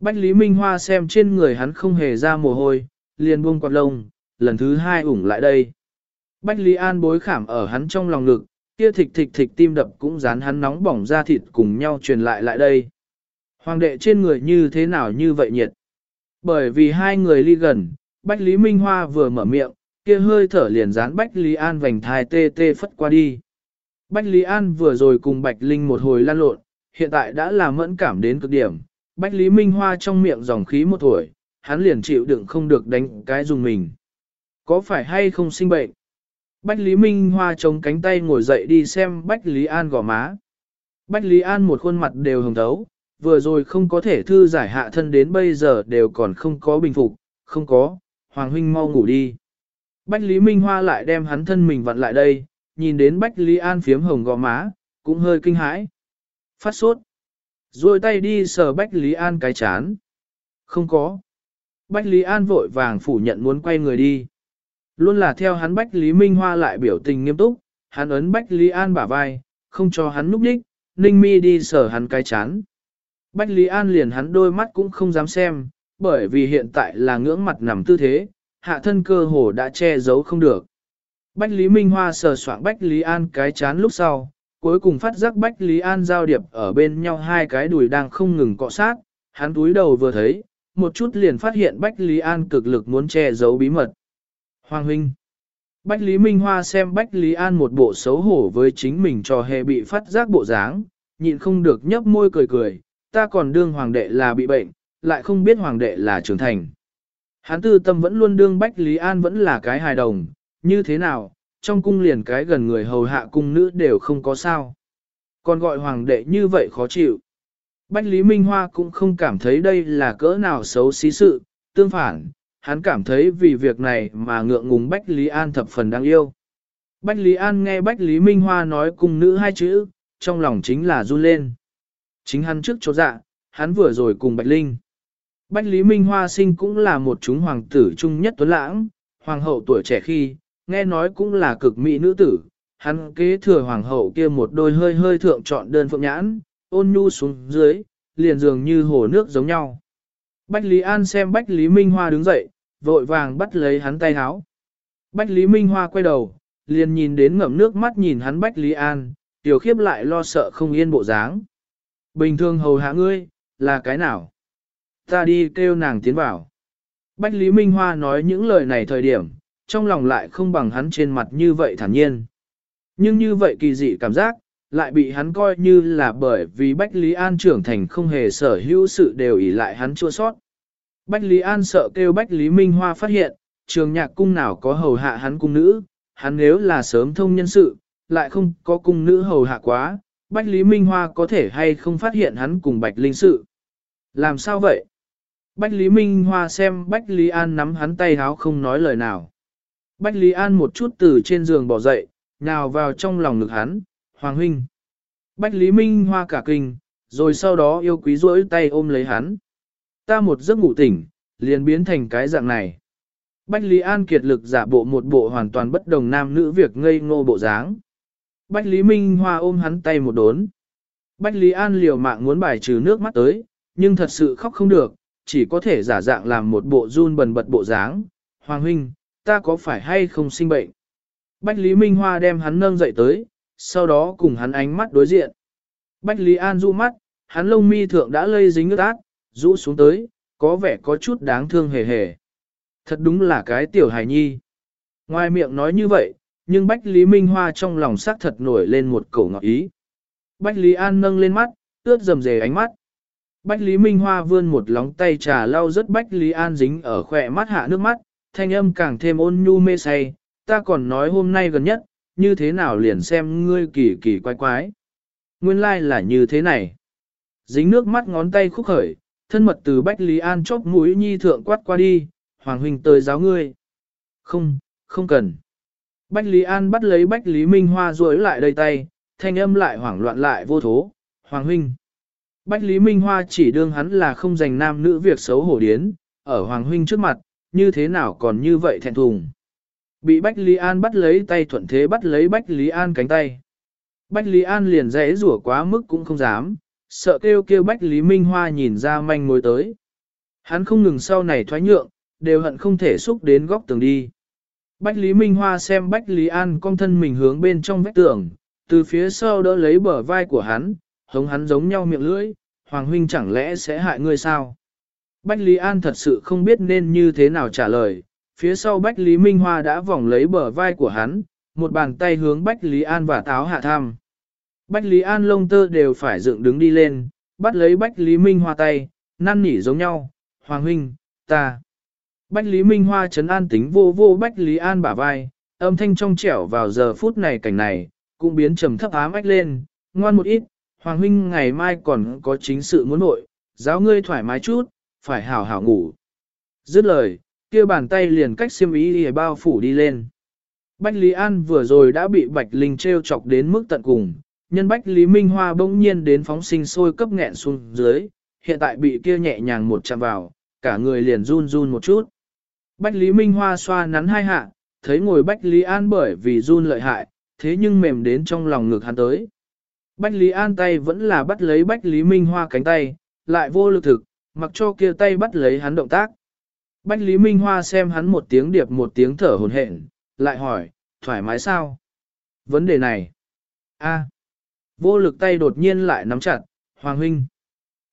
Bách Lý Minh Hoa xem trên người hắn không hề ra mồ hôi, liền buông quạt lông, lần thứ hai ủng lại đây. Bách Lý An bối khảm ở hắn trong lòng ngực, kia thịt thịt thịt tim đập cũng dán hắn nóng bỏng ra thịt cùng nhau truyền lại lại đây. Hoàng đệ trên người như thế nào như vậy nhiệt? Bởi vì hai người ly gần, Bách Lý Minh Hoa vừa mở miệng, kia hơi thở liền dán Bách Lý An vành thai tê tê phất qua đi. Bách Lý An vừa rồi cùng Bạch Linh một hồi lan lộn, hiện tại đã là mẫn cảm đến cực điểm. Bách Lý Minh Hoa trong miệng dòng khí một tuổi, hắn liền chịu đựng không được đánh cái dùng mình. Có phải hay không sinh bệnh? Bách Lý Minh Hoa chống cánh tay ngồi dậy đi xem Bách Lý An gò má. Bách Lý An một khuôn mặt đều hồng thấu, vừa rồi không có thể thư giải hạ thân đến bây giờ đều còn không có bình phục, không có, Hoàng Huynh mau ngủ đi. Bách Lý Minh Hoa lại đem hắn thân mình vặn lại đây, nhìn đến Bách Lý An phiếm hồng gò má, cũng hơi kinh hãi. Phát sốt. Rồi tay đi sờ Bách Lý An cái chán. Không có. Bách Lý An vội vàng phủ nhận muốn quay người đi. Luôn là theo hắn Bách Lý Minh Hoa lại biểu tình nghiêm túc, hắn ấn Bách Lý An bả vai, không cho hắn núp đích, Ninh Mi đi sờ hắn cái chán. Bách Lý An liền hắn đôi mắt cũng không dám xem, bởi vì hiện tại là ngưỡng mặt nằm tư thế, hạ thân cơ hồ đã che giấu không được. Bách Lý Minh Hoa sờ soạn Bách Lý An cái chán lúc sau, cuối cùng phát giác Bách Lý An giao điệp ở bên nhau hai cái đùi đang không ngừng cọ sát, hắn túi đầu vừa thấy, một chút liền phát hiện Bách Lý An cực lực muốn che giấu bí mật. Hoàng huynh Bách Lý Minh Hoa xem Bách Lý An một bộ xấu hổ với chính mình cho hề bị phát giác bộ dáng, nhịn không được nhấp môi cười cười, ta còn đương hoàng đệ là bị bệnh, lại không biết hoàng đệ là trưởng thành. Hán tư tâm vẫn luôn đương Bách Lý An vẫn là cái hài đồng, như thế nào, trong cung liền cái gần người hầu hạ cung nữ đều không có sao. Còn gọi hoàng đệ như vậy khó chịu. Bách Lý Minh Hoa cũng không cảm thấy đây là cỡ nào xấu xí sự, tương phản, hắn cảm thấy vì việc này mà ngượng ngùng Bách Lý An thập phần đáng yêu. Bách Lý An nghe Bách Lý Minh Hoa nói cung nữ hai chữ, trong lòng chính là run lên. Chính hắn trước chỗ dạ, hắn vừa rồi cùng Bạch Linh. Bách Lý Minh Hoa sinh cũng là một chúng hoàng tử trung nhất tuấn lãng, hoàng hậu tuổi trẻ khi, nghe nói cũng là cực mỹ nữ tử, hắn kế thừa hoàng hậu kia một đôi hơi hơi thượng chọn đơn phượng nhãn, ôn nhu xuống dưới, liền dường như hồ nước giống nhau. Bách Lý An xem Bách Lý Minh Hoa đứng dậy, vội vàng bắt lấy hắn tay háo. Bách Lý Minh Hoa quay đầu, liền nhìn đến ngậm nước mắt nhìn hắn Bách Lý An, tiểu khiếp lại lo sợ không yên bộ dáng. Bình thường hầu hạ ngươi, là cái nào? Ta đi kêu nàng tiến vào. Bách Lý Minh Hoa nói những lời này thời điểm, trong lòng lại không bằng hắn trên mặt như vậy thản nhiên. Nhưng như vậy kỳ dị cảm giác, lại bị hắn coi như là bởi vì Bách Lý An trưởng thành không hề sở hữu sự đều ỷ lại hắn chua sót. Bách Lý An sợ kêu Bách Lý Minh Hoa phát hiện, trường nhạc cung nào có hầu hạ hắn cung nữ, hắn nếu là sớm thông nhân sự, lại không có cung nữ hầu hạ quá, Bách Lý Minh Hoa có thể hay không phát hiện hắn cùng Bạch Linh sự. Làm sao vậy? Bách Lý Minh Hoa xem Bách Lý An nắm hắn tay háo không nói lời nào. Bách Lý An một chút từ trên giường bỏ dậy, nào vào trong lòng ngực hắn, Hoàng Huynh. Bách Lý Minh Hoa cả kinh, rồi sau đó yêu quý rỗi tay ôm lấy hắn. Ta một giấc ngủ tỉnh, liền biến thành cái dạng này. Bách Lý An kiệt lực giả bộ một bộ hoàn toàn bất đồng nam nữ việc ngây ngô bộ dáng. Bách Lý Minh Hoa ôm hắn tay một đốn. Bách Lý An liều mạng muốn bài trừ nước mắt tới, nhưng thật sự khóc không được, chỉ có thể giả dạng làm một bộ run bần bật bộ dáng. Hoàng huynh, ta có phải hay không sinh bệnh? Bách Lý Minh Hoa đem hắn nâng dậy tới, sau đó cùng hắn ánh mắt đối diện. Bách Lý An du mắt, hắn lông mi thượng đã lây dính nước ác, rũ xuống tới, có vẻ có chút đáng thương hề hề. Thật đúng là cái tiểu hài nhi. Ngoài miệng nói như vậy, nhưng Bách Lý Minh Hoa trong lòng xác thật nổi lên một cổ ngọt ý. Bách Lý An nâng lên mắt, ướt dầm dề ánh mắt. Bách Lý Minh Hoa vươn một lóng tay trà lau rất Bách Lý An dính ở khỏe mắt hạ nước mắt, thanh âm càng thêm ôn nhu mê say, ta còn nói hôm nay gần nhất, như thế nào liền xem ngươi kỳ kỳ quái quái. Nguyên lai like là như thế này. Dính nước mắt ngón tay khúc khởi, thân mật từ Bách Lý An chóp mũi nhi thượng quát qua đi, Hoàng huynh tới giáo ngươi. Không, không cần. Bách Lý An bắt lấy Bách Lý Minh Hoa duỗi lại đầy tay, thanh âm lại hoảng loạn lại vô thố, Hoàng huynh. Bách Lý Minh Hoa chỉ đương hắn là không dành nam nữ việc xấu hổ điến, ở Hoàng huynh trước mặt, như thế nào còn như vậy thẹn thùng. Bị Bách Lý An bắt lấy tay thuận thế bắt lấy Bách Lý An cánh tay. Bách Lý An liền rẽ rủa quá mức cũng không dám, sợ kêu kêu Bách Lý Minh Hoa nhìn ra manh mối tới. Hắn không ngừng sau này thoái nhượng, đều hận không thể xúc đến góc tường đi. Bách Lý Minh Hoa xem Bách Lý An cong thân mình hướng bên trong vách tường, Từ phía sau đỡ lấy bờ vai của hắn, hống hắn giống nhau miệng lưỡi, Hoàng huynh chẳng lẽ sẽ hại ngươi sao? Bách Lý An thật sự không biết nên như thế nào trả lời, phía sau Bách Lý Minh Hoa đã vòng lấy bờ vai của hắn, một bàn tay hướng Bách Lý An và táo hạ tham. Bách Lý An lông tơ đều phải dựng đứng đi lên, bắt lấy Bách Lý Minh Hoa tay, năn nỉ giống nhau, Hoàng huynh, ta. Bách Lý Minh Hoa chấn an tính vô vô Bách Lý An bả vai, âm thanh trong trẻo vào giờ phút này cảnh này, cũng biến trầm thấp ám ách lên, ngoan một ít, Hoàng huynh ngày mai còn có chính sự muốn nội, giáo ngươi thoải mái chút, phải hảo hảo ngủ. Dứt lời, kia bàn tay liền cách xiêm ý để bao phủ đi lên. Bách Lý An vừa rồi đã bị Bạch Linh treo chọc đến mức tận cùng, nhân Bách Lý Minh Hoa bỗng nhiên đến phóng sinh sôi cấp nghẹn xuống dưới, hiện tại bị kia nhẹ nhàng một chạm vào, cả người liền run run một chút. Bách Lý Minh Hoa xoa nắn hai hạ, thấy ngồi Bách Lý An bởi vì run lợi hại, thế nhưng mềm đến trong lòng ngực hắn tới. Bách Lý An tay vẫn là bắt lấy Bách Lý Minh Hoa cánh tay, lại vô lực thực, mặc cho kia tay bắt lấy hắn động tác. Bách Lý Minh Hoa xem hắn một tiếng điệp một tiếng thở hồn hển, lại hỏi, thoải mái sao? Vấn đề này. a vô lực tay đột nhiên lại nắm chặt, Hoàng Huynh.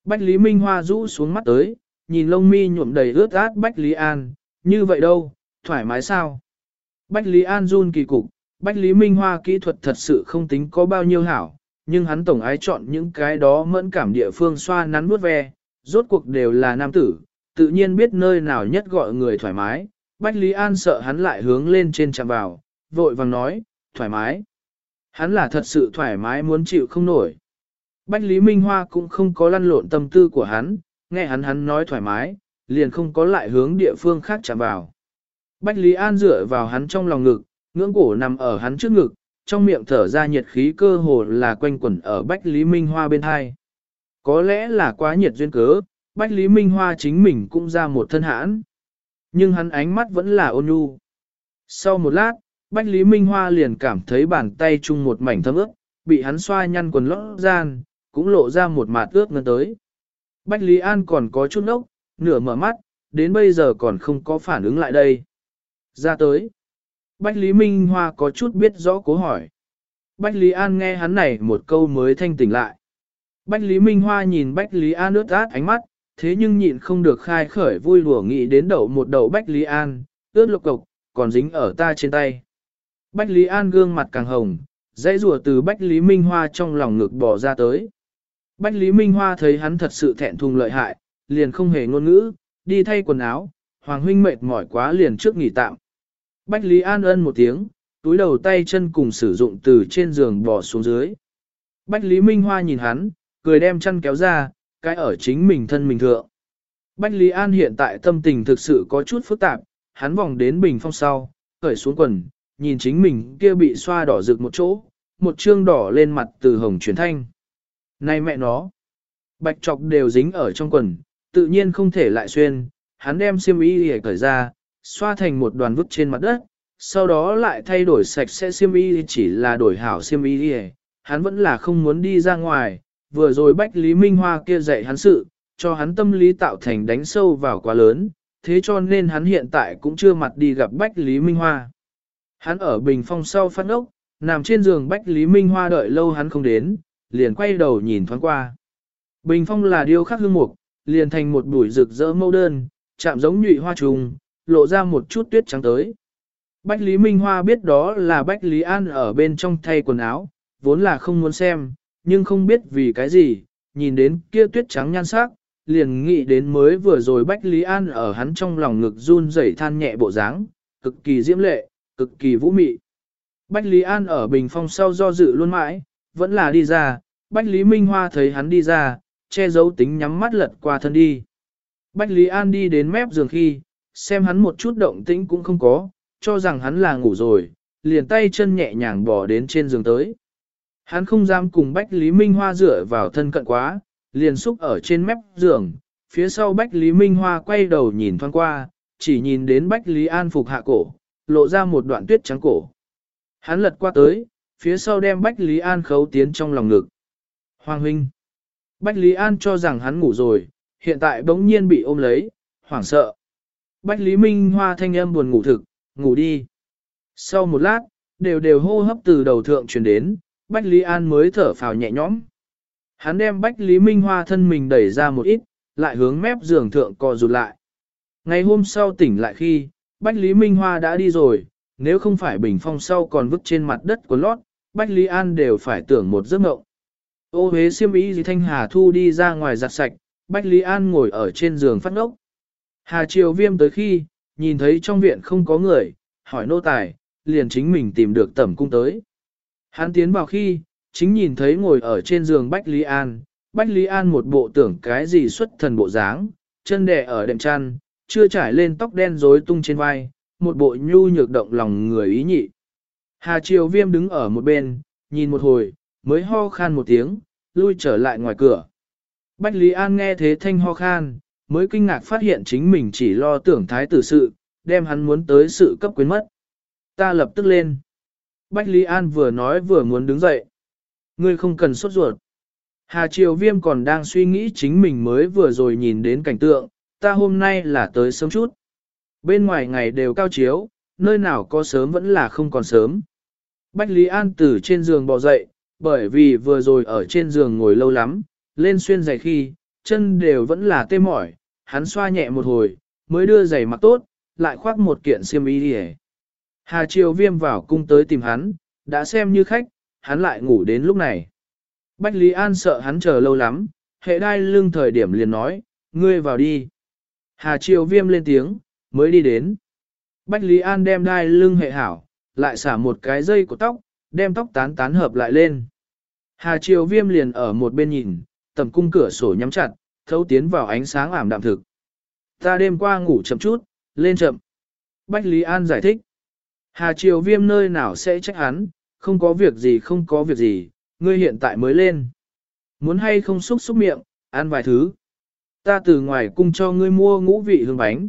Bách Lý Minh Hoa rũ xuống mắt tới, nhìn lông mi nhuộm đầy ướt át Bách Lý An, như vậy đâu, thoải mái sao? Bách Lý An run kỳ cục, Bách Lý Minh Hoa kỹ thuật thật sự không tính có bao nhiêu hảo, nhưng hắn tổng ái chọn những cái đó mẫn cảm địa phương xoa nắn bút ve, rốt cuộc đều là nam tử, tự nhiên biết nơi nào nhất gọi người thoải mái. Bách Lý An sợ hắn lại hướng lên trên chạm vào, vội vàng nói, thoải mái. Hắn là thật sự thoải mái muốn chịu không nổi. Bách Lý Minh Hoa cũng không có lăn lộn tâm tư của hắn, nghe hắn hắn nói thoải mái, liền không có lại hướng địa phương khác chạm vào. Bách Lý An dựa vào hắn trong lòng ngực, ngưỡng cổ nằm ở hắn trước ngực, trong miệng thở ra nhiệt khí cơ hồ là quanh quẩn ở Bách Lý Minh Hoa bên hai. Có lẽ là quá nhiệt duyên cớ, Bách Lý Minh Hoa chính mình cũng ra một thân hãn. Nhưng hắn ánh mắt vẫn là ôn nhu. Sau một lát, Bách Lý Minh Hoa liền cảm thấy bàn tay chung một mảnh thấm ướt, bị hắn xoa nhăn quần lót gian, cũng lộ ra một mạt ướt ngân tới. Bách Lý An còn có chút ốc, nửa mở mắt, đến bây giờ còn không có phản ứng lại đây. Ra tới. Bách Lý Minh Hoa có chút biết rõ cố hỏi. Bách Lý An nghe hắn này một câu mới thanh tỉnh lại. Bách Lý Minh Hoa nhìn Bách Lý An ướt át ánh mắt, thế nhưng nhịn không được khai khởi vui lùa nghĩ đến đầu một đầu Bách Lý An, ướt lục cộc, còn dính ở ta trên tay. Bách Lý An gương mặt càng hồng, dãy rùa từ Bách Lý Minh Hoa trong lòng ngực bỏ ra tới. Bách Lý Minh Hoa thấy hắn thật sự thẹn thùng lợi hại, liền không hề ngôn ngữ, đi thay quần áo, Hoàng huynh mệt mỏi quá liền trước nghỉ tạm. Bách Lý An ân một tiếng, túi đầu tay chân cùng sử dụng từ trên giường bỏ xuống dưới. Bách Lý Minh Hoa nhìn hắn, cười đem chân kéo ra, cái ở chính mình thân mình thượng. Bách Lý An hiện tại tâm tình thực sự có chút phức tạp, hắn vòng đến bình phong sau, cởi xuống quần, nhìn chính mình kia bị xoa đỏ rực một chỗ, một chương đỏ lên mặt từ hồng chuyển thanh. Này mẹ nó! Bạch trọc đều dính ở trong quần, tự nhiên không thể lại xuyên, hắn đem xiêm y để cởi ra, xoa thành một đoàn vứt trên mặt đất, sau đó lại thay đổi sạch sẽ xiêm y chỉ là đổi hảo xiêm y hắn vẫn là không muốn đi ra ngoài, vừa rồi Bách Lý Minh Hoa kia dạy hắn sự, cho hắn tâm lý tạo thành đánh sâu vào quá lớn, thế cho nên hắn hiện tại cũng chưa mặt đi gặp Bách Lý Minh Hoa. Hắn ở bình phong sau phát ốc, nằm trên giường Bách Lý Minh Hoa đợi lâu hắn không đến, liền quay đầu nhìn thoáng qua. Bình phong là điêu khắc hương mục, liền thành một bụi rực rỡ mâu đơn, chạm giống nhụy hoa trùng, lộ ra một chút tuyết trắng tới. Bách Lý Minh Hoa biết đó là Bách Lý An ở bên trong thay quần áo, vốn là không muốn xem, nhưng không biết vì cái gì, nhìn đến kia tuyết trắng nhan sắc, liền nghĩ đến mới vừa rồi Bách Lý An ở hắn trong lòng ngực run rẩy than nhẹ bộ dáng, cực kỳ diễm lệ, cực kỳ vũ mị. Bách Lý An ở bình phong sau do dự luôn mãi, vẫn là đi ra, Bách Lý Minh Hoa thấy hắn đi ra, che giấu tính nhắm mắt lật qua thân đi. Bách Lý An đi đến mép giường khi, xem hắn một chút động tĩnh cũng không có, cho rằng hắn là ngủ rồi, liền tay chân nhẹ nhàng bỏ đến trên giường tới. Hắn không dám cùng Bách Lý Minh Hoa dựa vào thân cận quá, liền xúc ở trên mép giường, phía sau Bách Lý Minh Hoa quay đầu nhìn thoáng qua, chỉ nhìn đến Bách Lý An phục hạ cổ, lộ ra một đoạn tuyết trắng cổ. Hắn lật qua tới, phía sau đem Bách Lý An khấu tiến trong lòng ngực. Hoàng huynh. Bách Lý An cho rằng hắn ngủ rồi, hiện tại bỗng nhiên bị ôm lấy, hoảng sợ. Bách Lý Minh Hoa thanh âm buồn ngủ thực, ngủ đi. Sau một lát, đều đều hô hấp từ đầu thượng truyền đến, Bách Lý An mới thở phào nhẹ nhõm. Hắn đem Bách Lý Minh Hoa thân mình đẩy ra một ít, lại hướng mép giường thượng co rụt lại. Ngày hôm sau tỉnh lại khi, Bách Lý Minh Hoa đã đi rồi, nếu không phải bình phong sau còn vứt trên mặt đất của lót, Bách Lý An đều phải tưởng một giấc mộng. Ô hế siêm ý gì Thanh Hà Thu đi ra ngoài giặt sạch, Bách Lý An ngồi ở trên giường phát ngốc. Hà Triều Viêm tới khi, nhìn thấy trong viện không có người, hỏi nô tài, liền chính mình tìm được tẩm cung tới. Hắn tiến vào khi, chính nhìn thấy ngồi ở trên giường Bách Lý An, Bách Lý An một bộ tưởng cái gì xuất thần bộ dáng, chân đẻ ở đệm chăn, chưa trải lên tóc đen rối tung trên vai, một bộ nhu nhược động lòng người ý nhị. Hà Triều Viêm đứng ở một bên, nhìn một hồi, mới ho khan một tiếng, lui trở lại ngoài cửa. Bách Lý An nghe thế thanh ho khan, mới kinh ngạc phát hiện chính mình chỉ lo tưởng thái tử sự, đem hắn muốn tới sự cấp quyến mất. Ta lập tức lên. Bách Lý An vừa nói vừa muốn đứng dậy. Ngươi không cần sốt ruột. Hà Triều Viêm còn đang suy nghĩ chính mình mới vừa rồi nhìn đến cảnh tượng, ta hôm nay là tới sớm chút. Bên ngoài ngày đều cao chiếu, nơi nào có sớm vẫn là không còn sớm. Bách Lý An từ trên giường bò dậy, bởi vì vừa rồi ở trên giường ngồi lâu lắm, lên xuyên giày khi, chân đều vẫn là tê mỏi, hắn xoa nhẹ một hồi, mới đưa giày mặc tốt, lại khoác một kiện xiêm y đi Hà Triều Viêm vào cung tới tìm hắn, đã xem như khách, hắn lại ngủ đến lúc này. Bách Lý An sợ hắn chờ lâu lắm, hệ đai lưng thời điểm liền nói, ngươi vào đi. Hà Triều Viêm lên tiếng, mới đi đến. Bách Lý An đem đai lưng hệ hảo, lại xả một cái dây của tóc, đem tóc tán tán hợp lại lên. Hà Triều Viêm liền ở một bên nhìn, tầm cung cửa sổ nhắm chặt, thấu tiến vào ánh sáng ảm đạm thực. Ta đêm qua ngủ chậm chút, lên chậm. Bách Lý An giải thích. Hà Triều Viêm nơi nào sẽ trách hắn, không có việc gì không có việc gì, ngươi hiện tại mới lên. Muốn hay không xúc xúc miệng, ăn vài thứ. Ta từ ngoài cung cho ngươi mua ngũ vị hương bánh.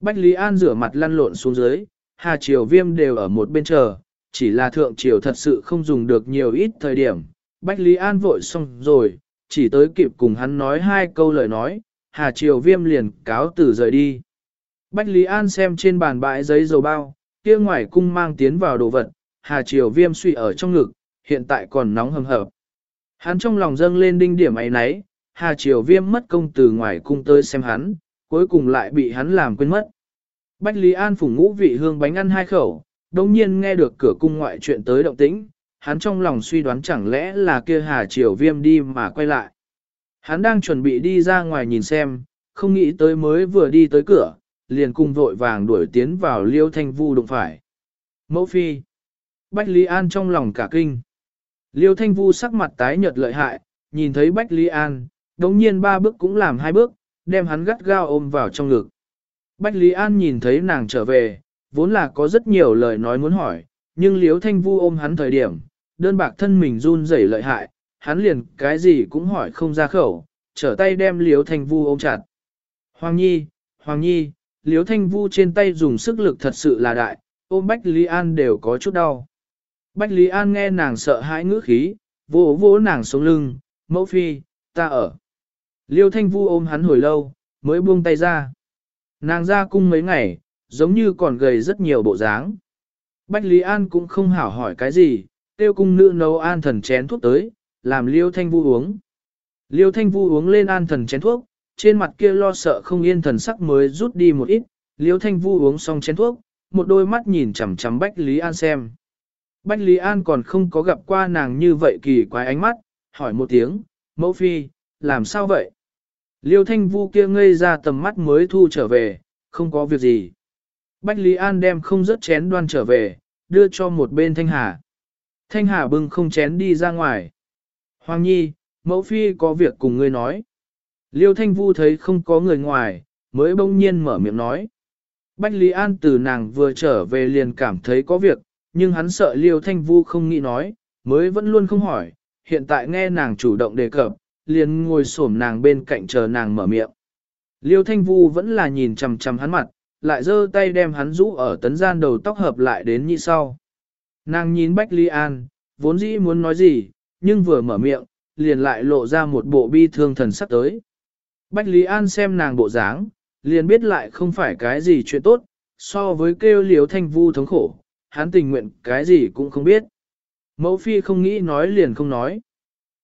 Bách Lý An rửa mặt lăn lộn xuống dưới, Hà Triều Viêm đều ở một bên chờ, chỉ là thượng triều thật sự không dùng được nhiều ít thời điểm. Bách Lý An vội xong rồi, chỉ tới kịp cùng hắn nói hai câu lời nói, Hà Triều Viêm liền cáo từ rời đi. Bách Lý An xem trên bàn bãi giấy dầu bao, kia ngoài cung mang tiến vào đồ vật, Hà Triều Viêm suy ở trong ngực, hiện tại còn nóng hầm hập. Hắn trong lòng dâng lên đinh điểm ấy nấy, Hà Triều Viêm mất công từ ngoài cung tới xem hắn, cuối cùng lại bị hắn làm quên mất. Bách Lý An phủng ngũ vị hương bánh ăn hai khẩu, đồng nhiên nghe được cửa cung ngoại chuyện tới động tĩnh, hắn trong lòng suy đoán chẳng lẽ là kia Hà Triều Viêm đi mà quay lại. Hắn đang chuẩn bị đi ra ngoài nhìn xem, không nghĩ tới mới vừa đi tới cửa, liền cung vội vàng đuổi tiến vào liêu thanh vu đụng phải. Mẫu phi. Bách Lý An trong lòng cả kinh. Liêu thanh vu sắc mặt tái nhợt lợi hại, nhìn thấy Bách Lý An, đồng nhiên ba bước cũng làm hai bước, đem hắn gắt gao ôm vào trong ngực. Bách Lý An nhìn thấy nàng trở về, vốn là có rất nhiều lời nói muốn hỏi, nhưng liễu Thanh Vu ôm hắn thời điểm, đơn bạc thân mình run rẩy lợi hại, hắn liền cái gì cũng hỏi không ra khẩu, trở tay đem liễu Thanh Vu ôm chặt. Hoàng Nhi, Hoàng Nhi, liễu Thanh Vu trên tay dùng sức lực thật sự là đại, ôm Bách Lý An đều có chút đau. Bách Lý An nghe nàng sợ hãi ngữ khí, vỗ vỗ nàng xuống lưng, mẫu phi, ta ở. Liêu Thanh Vu ôm hắn hồi lâu, mới buông tay ra. Nàng ra cung mấy ngày, giống như còn gầy rất nhiều bộ dáng. Bách Lý An cũng không hảo hỏi cái gì, tiêu cung nữ nấu an thần chén thuốc tới, làm Liêu Thanh Vu uống. Liêu Thanh Vu uống lên an thần chén thuốc, trên mặt kia lo sợ không yên thần sắc mới rút đi một ít. Liêu Thanh Vu uống xong chén thuốc, một đôi mắt nhìn chằm chằm Bách Lý An xem. Bách Lý An còn không có gặp qua nàng như vậy kỳ quái ánh mắt, hỏi một tiếng, mẫu phi, làm sao vậy? Liêu thanh vu kia ngây ra tầm mắt mới thu trở về, không có việc gì. Bách Lý An đem không rớt chén đoan trở về, đưa cho một bên Thanh Hà. Thanh Hà bưng không chén đi ra ngoài. Hoàng Nhi, mẫu phi có việc cùng ngươi nói. Liêu Thanh Vu thấy không có người ngoài, mới bỗng nhiên mở miệng nói. Bách Lý An từ nàng vừa trở về liền cảm thấy có việc, nhưng hắn sợ Liêu Thanh Vu không nghĩ nói, mới vẫn luôn không hỏi, hiện tại nghe nàng chủ động đề cập, liền ngồi xổm nàng bên cạnh chờ nàng mở miệng. Liêu Thanh Vu vẫn là nhìn chằm chằm hắn mặt, lại giơ tay đem hắn rũ ở tấn gian đầu tóc hợp lại đến như sau. Nàng nhìn Bách Ly An, vốn dĩ muốn nói gì, nhưng vừa mở miệng, liền lại lộ ra một bộ bi thương thần sắc tới. Bách Lý An xem nàng bộ dáng, liền biết lại không phải cái gì chuyện tốt, so với kêu liếu thanh vu thống khổ, hắn tình nguyện cái gì cũng không biết. Mẫu phi không nghĩ nói liền không nói.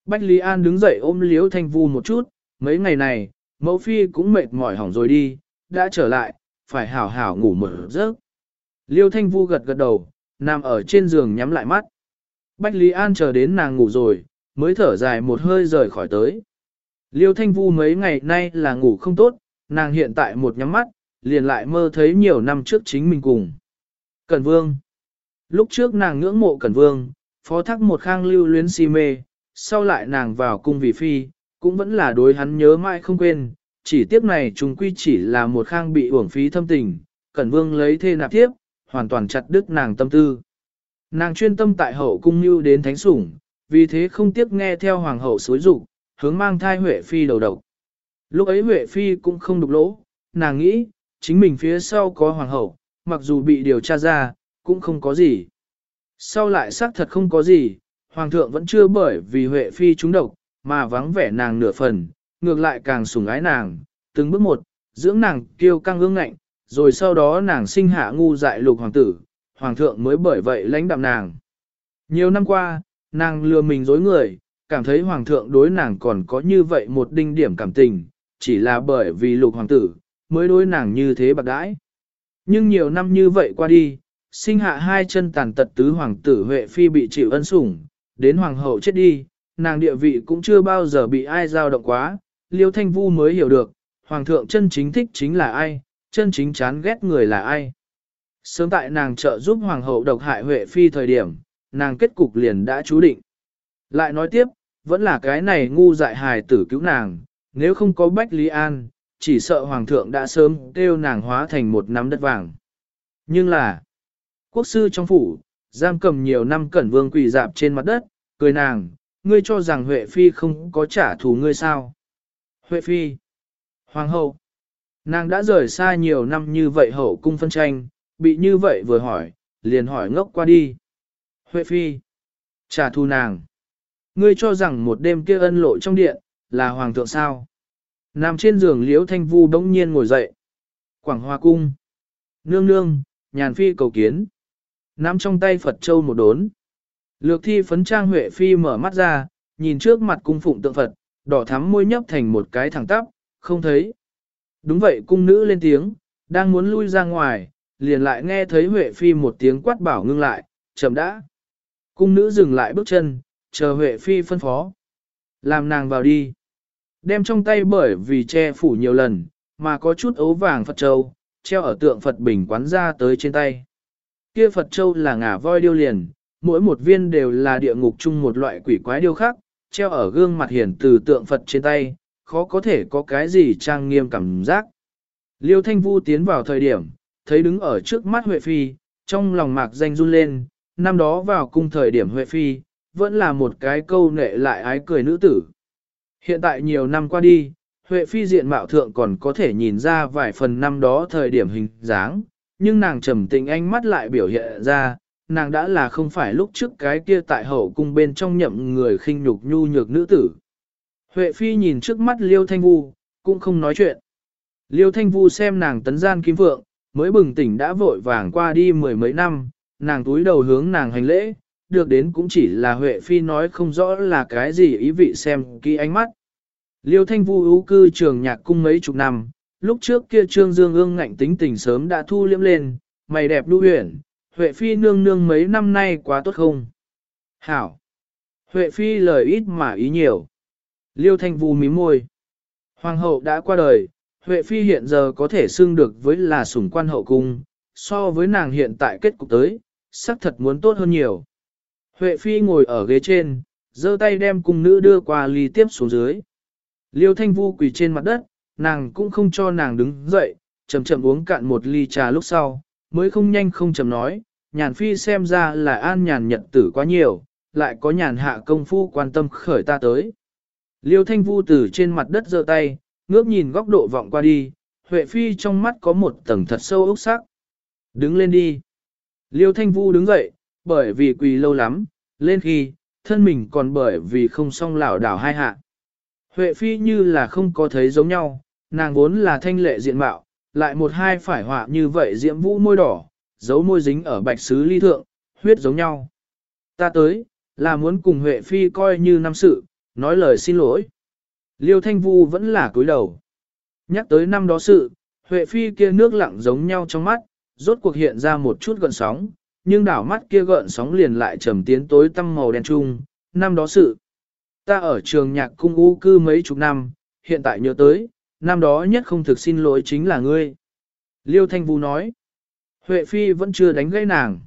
Bách Lý An đứng dậy ôm liếu Thanh Vu một chút, mấy ngày này, mẫu phi cũng mệt mỏi hỏng rồi đi, đã trở lại, phải hảo hảo ngủ một giấc. Liêu Thanh Vu gật gật đầu, nằm ở trên giường nhắm lại mắt. Bách Lý An chờ đến nàng ngủ rồi, mới thở dài một hơi rời khỏi tới. Liêu Thanh Vu mấy ngày nay là ngủ không tốt, nàng hiện tại một nhắm mắt, liền lại mơ thấy nhiều năm trước chính mình cùng. Cẩn Vương Lúc trước nàng ngưỡng mộ Cẩn Vương, phó thác một khang lưu luyến si mê, sau lại nàng vào cung vì phi, cũng vẫn là đối hắn nhớ mãi không quên, chỉ tiếp này chúng quy chỉ là một khang bị uổng phí thâm tình, Cẩn Vương lấy thê nạp tiếp, hoàn toàn chặt đứt nàng tâm tư. Nàng chuyên tâm tại hậu cung như đến thánh sủng, vì thế không tiếc nghe theo hoàng hậu xối dục hướng mang thai Huệ Phi đầu độc. Lúc ấy Huệ Phi cũng không đục lỗ, nàng nghĩ, chính mình phía sau có hoàng hậu, mặc dù bị điều tra ra, cũng không có gì. Sau lại xác thật không có gì, hoàng thượng vẫn chưa bởi vì Huệ Phi trúng độc, mà vắng vẻ nàng nửa phần, ngược lại càng sủng ái nàng, từng bước một, dưỡng nàng kiêu căng ương ngạnh, rồi sau đó nàng sinh hạ ngu dại lục hoàng tử, hoàng thượng mới bởi vậy lãnh đạm nàng. Nhiều năm qua, nàng lừa mình dối người, cảm thấy hoàng thượng đối nàng còn có như vậy một đinh điểm cảm tình, chỉ là bởi vì lục hoàng tử, mới đối nàng như thế bạc đãi. Nhưng nhiều năm như vậy qua đi, sinh hạ hai chân tàn tật tứ hoàng tử Huệ Phi bị chịu ân sủng, đến hoàng hậu chết đi, nàng địa vị cũng chưa bao giờ bị ai giao động quá, Liêu Thanh Vu mới hiểu được, hoàng thượng chân chính thích chính là ai, chân chính chán ghét người là ai. Sớm tại nàng trợ giúp hoàng hậu độc hại Huệ Phi thời điểm, nàng kết cục liền đã chú định. Lại nói tiếp, vẫn là cái này ngu dại hài tử cứu nàng, nếu không có Bách Lý An, chỉ sợ hoàng thượng đã sớm kêu nàng hóa thành một nắm đất vàng. Nhưng là, quốc sư trong phủ, giam cầm nhiều năm cẩn vương quỳ dạp trên mặt đất, cười nàng, ngươi cho rằng Huệ Phi không có trả thù ngươi sao. Huệ Phi, Hoàng hậu, nàng đã rời xa nhiều năm như vậy hậu cung phân tranh, bị như vậy vừa hỏi, liền hỏi ngốc qua đi. Huệ Phi, trả thù nàng. Ngươi cho rằng một đêm kia ân lộ trong điện, là hoàng thượng sao? Nằm trên giường liễu thanh vu bỗng nhiên ngồi dậy. Quảng Hoa Cung. Nương nương, nhàn phi cầu kiến. Nắm trong tay Phật Châu một đốn. Lược thi phấn trang Huệ Phi mở mắt ra, nhìn trước mặt cung phụng tượng Phật, đỏ thắm môi nhấp thành một cái thẳng tắp, không thấy. Đúng vậy cung nữ lên tiếng, đang muốn lui ra ngoài, liền lại nghe thấy Huệ Phi một tiếng quát bảo ngưng lại, chậm đã. Cung nữ dừng lại bước chân, chờ Huệ Phi phân phó. Làm nàng vào đi. Đem trong tay bởi vì che phủ nhiều lần, mà có chút ấu vàng Phật Châu, treo ở tượng Phật bình quán ra tới trên tay. Kia Phật Châu là ngả voi điêu liền, mỗi một viên đều là địa ngục chung một loại quỷ quái điêu khác, treo ở gương mặt hiển từ tượng Phật trên tay, khó có thể có cái gì trang nghiêm cảm giác. Liêu Thanh Vu tiến vào thời điểm, thấy đứng ở trước mắt Huệ Phi, trong lòng mạc danh run lên, năm đó vào cung thời điểm Huệ Phi, vẫn là một cái câu nệ lại ái cười nữ tử. Hiện tại nhiều năm qua đi, Huệ Phi diện mạo thượng còn có thể nhìn ra vài phần năm đó thời điểm hình dáng, nhưng nàng trầm tĩnh ánh mắt lại biểu hiện ra, nàng đã là không phải lúc trước cái kia tại hậu cung bên trong nhậm người khinh nhục nhu nhược nữ tử. Huệ Phi nhìn trước mắt Liêu Thanh Vu, cũng không nói chuyện. Liêu Thanh Vu xem nàng tấn gian kim vượng, mới bừng tỉnh đã vội vàng qua đi mười mấy năm, nàng túi đầu hướng nàng hành lễ, được đến cũng chỉ là Huệ Phi nói không rõ là cái gì ý vị xem kỹ ánh mắt. Liêu Thanh Vu ưu cư trường nhạc cung mấy chục năm, lúc trước kia Trương Dương ương ngạnh tính tình sớm đã thu liễm lên, mày đẹp đu huyền, Huệ Phi nương nương mấy năm nay quá tốt không? Hảo! Huệ Phi lời ít mà ý nhiều. Liêu Thanh Vu mím môi. Hoàng hậu đã qua đời, Huệ Phi hiện giờ có thể xưng được với là sủng quan hậu cung, so với nàng hiện tại kết cục tới, sắc thật muốn tốt hơn nhiều. Huệ Phi ngồi ở ghế trên, giơ tay đem cung nữ đưa qua ly tiếp xuống dưới. Liêu Thanh Vu quỳ trên mặt đất, nàng cũng không cho nàng đứng dậy, chậm chậm uống cạn một ly trà lúc sau, mới không nhanh không chậm nói, nhàn phi xem ra là an nhàn nhật tử quá nhiều, lại có nhàn hạ công phu quan tâm khởi ta tới. Liêu Thanh Vu từ trên mặt đất giơ tay, ngước nhìn góc độ vọng qua đi, Huệ Phi trong mắt có một tầng thật sâu ốc sắc. Đứng lên đi. Liêu Thanh Vu đứng dậy, bởi vì quỳ lâu lắm, lên khi, thân mình còn bởi vì không xong lảo đảo hai hạ. Huệ Phi như là không có thấy giống nhau, nàng vốn là thanh lệ diện mạo, lại một hai phải họa như vậy diễm vũ môi đỏ, dấu môi dính ở bạch sứ ly thượng, huyết giống nhau. Ta tới, là muốn cùng Huệ Phi coi như năm sự, nói lời xin lỗi. Liêu Thanh Vu vẫn là cúi đầu. Nhắc tới năm đó sự, Huệ Phi kia nước lặng giống nhau trong mắt, rốt cuộc hiện ra một chút gợn sóng, nhưng đảo mắt kia gợn sóng liền lại trầm tiến tối tăm màu đen trung, năm đó sự. Ta ở trường nhạc cung u cư mấy chục năm, hiện tại nhớ tới, năm đó nhất không thực xin lỗi chính là ngươi. Liêu Thanh Vu nói, Huệ Phi vẫn chưa đánh gãy nàng.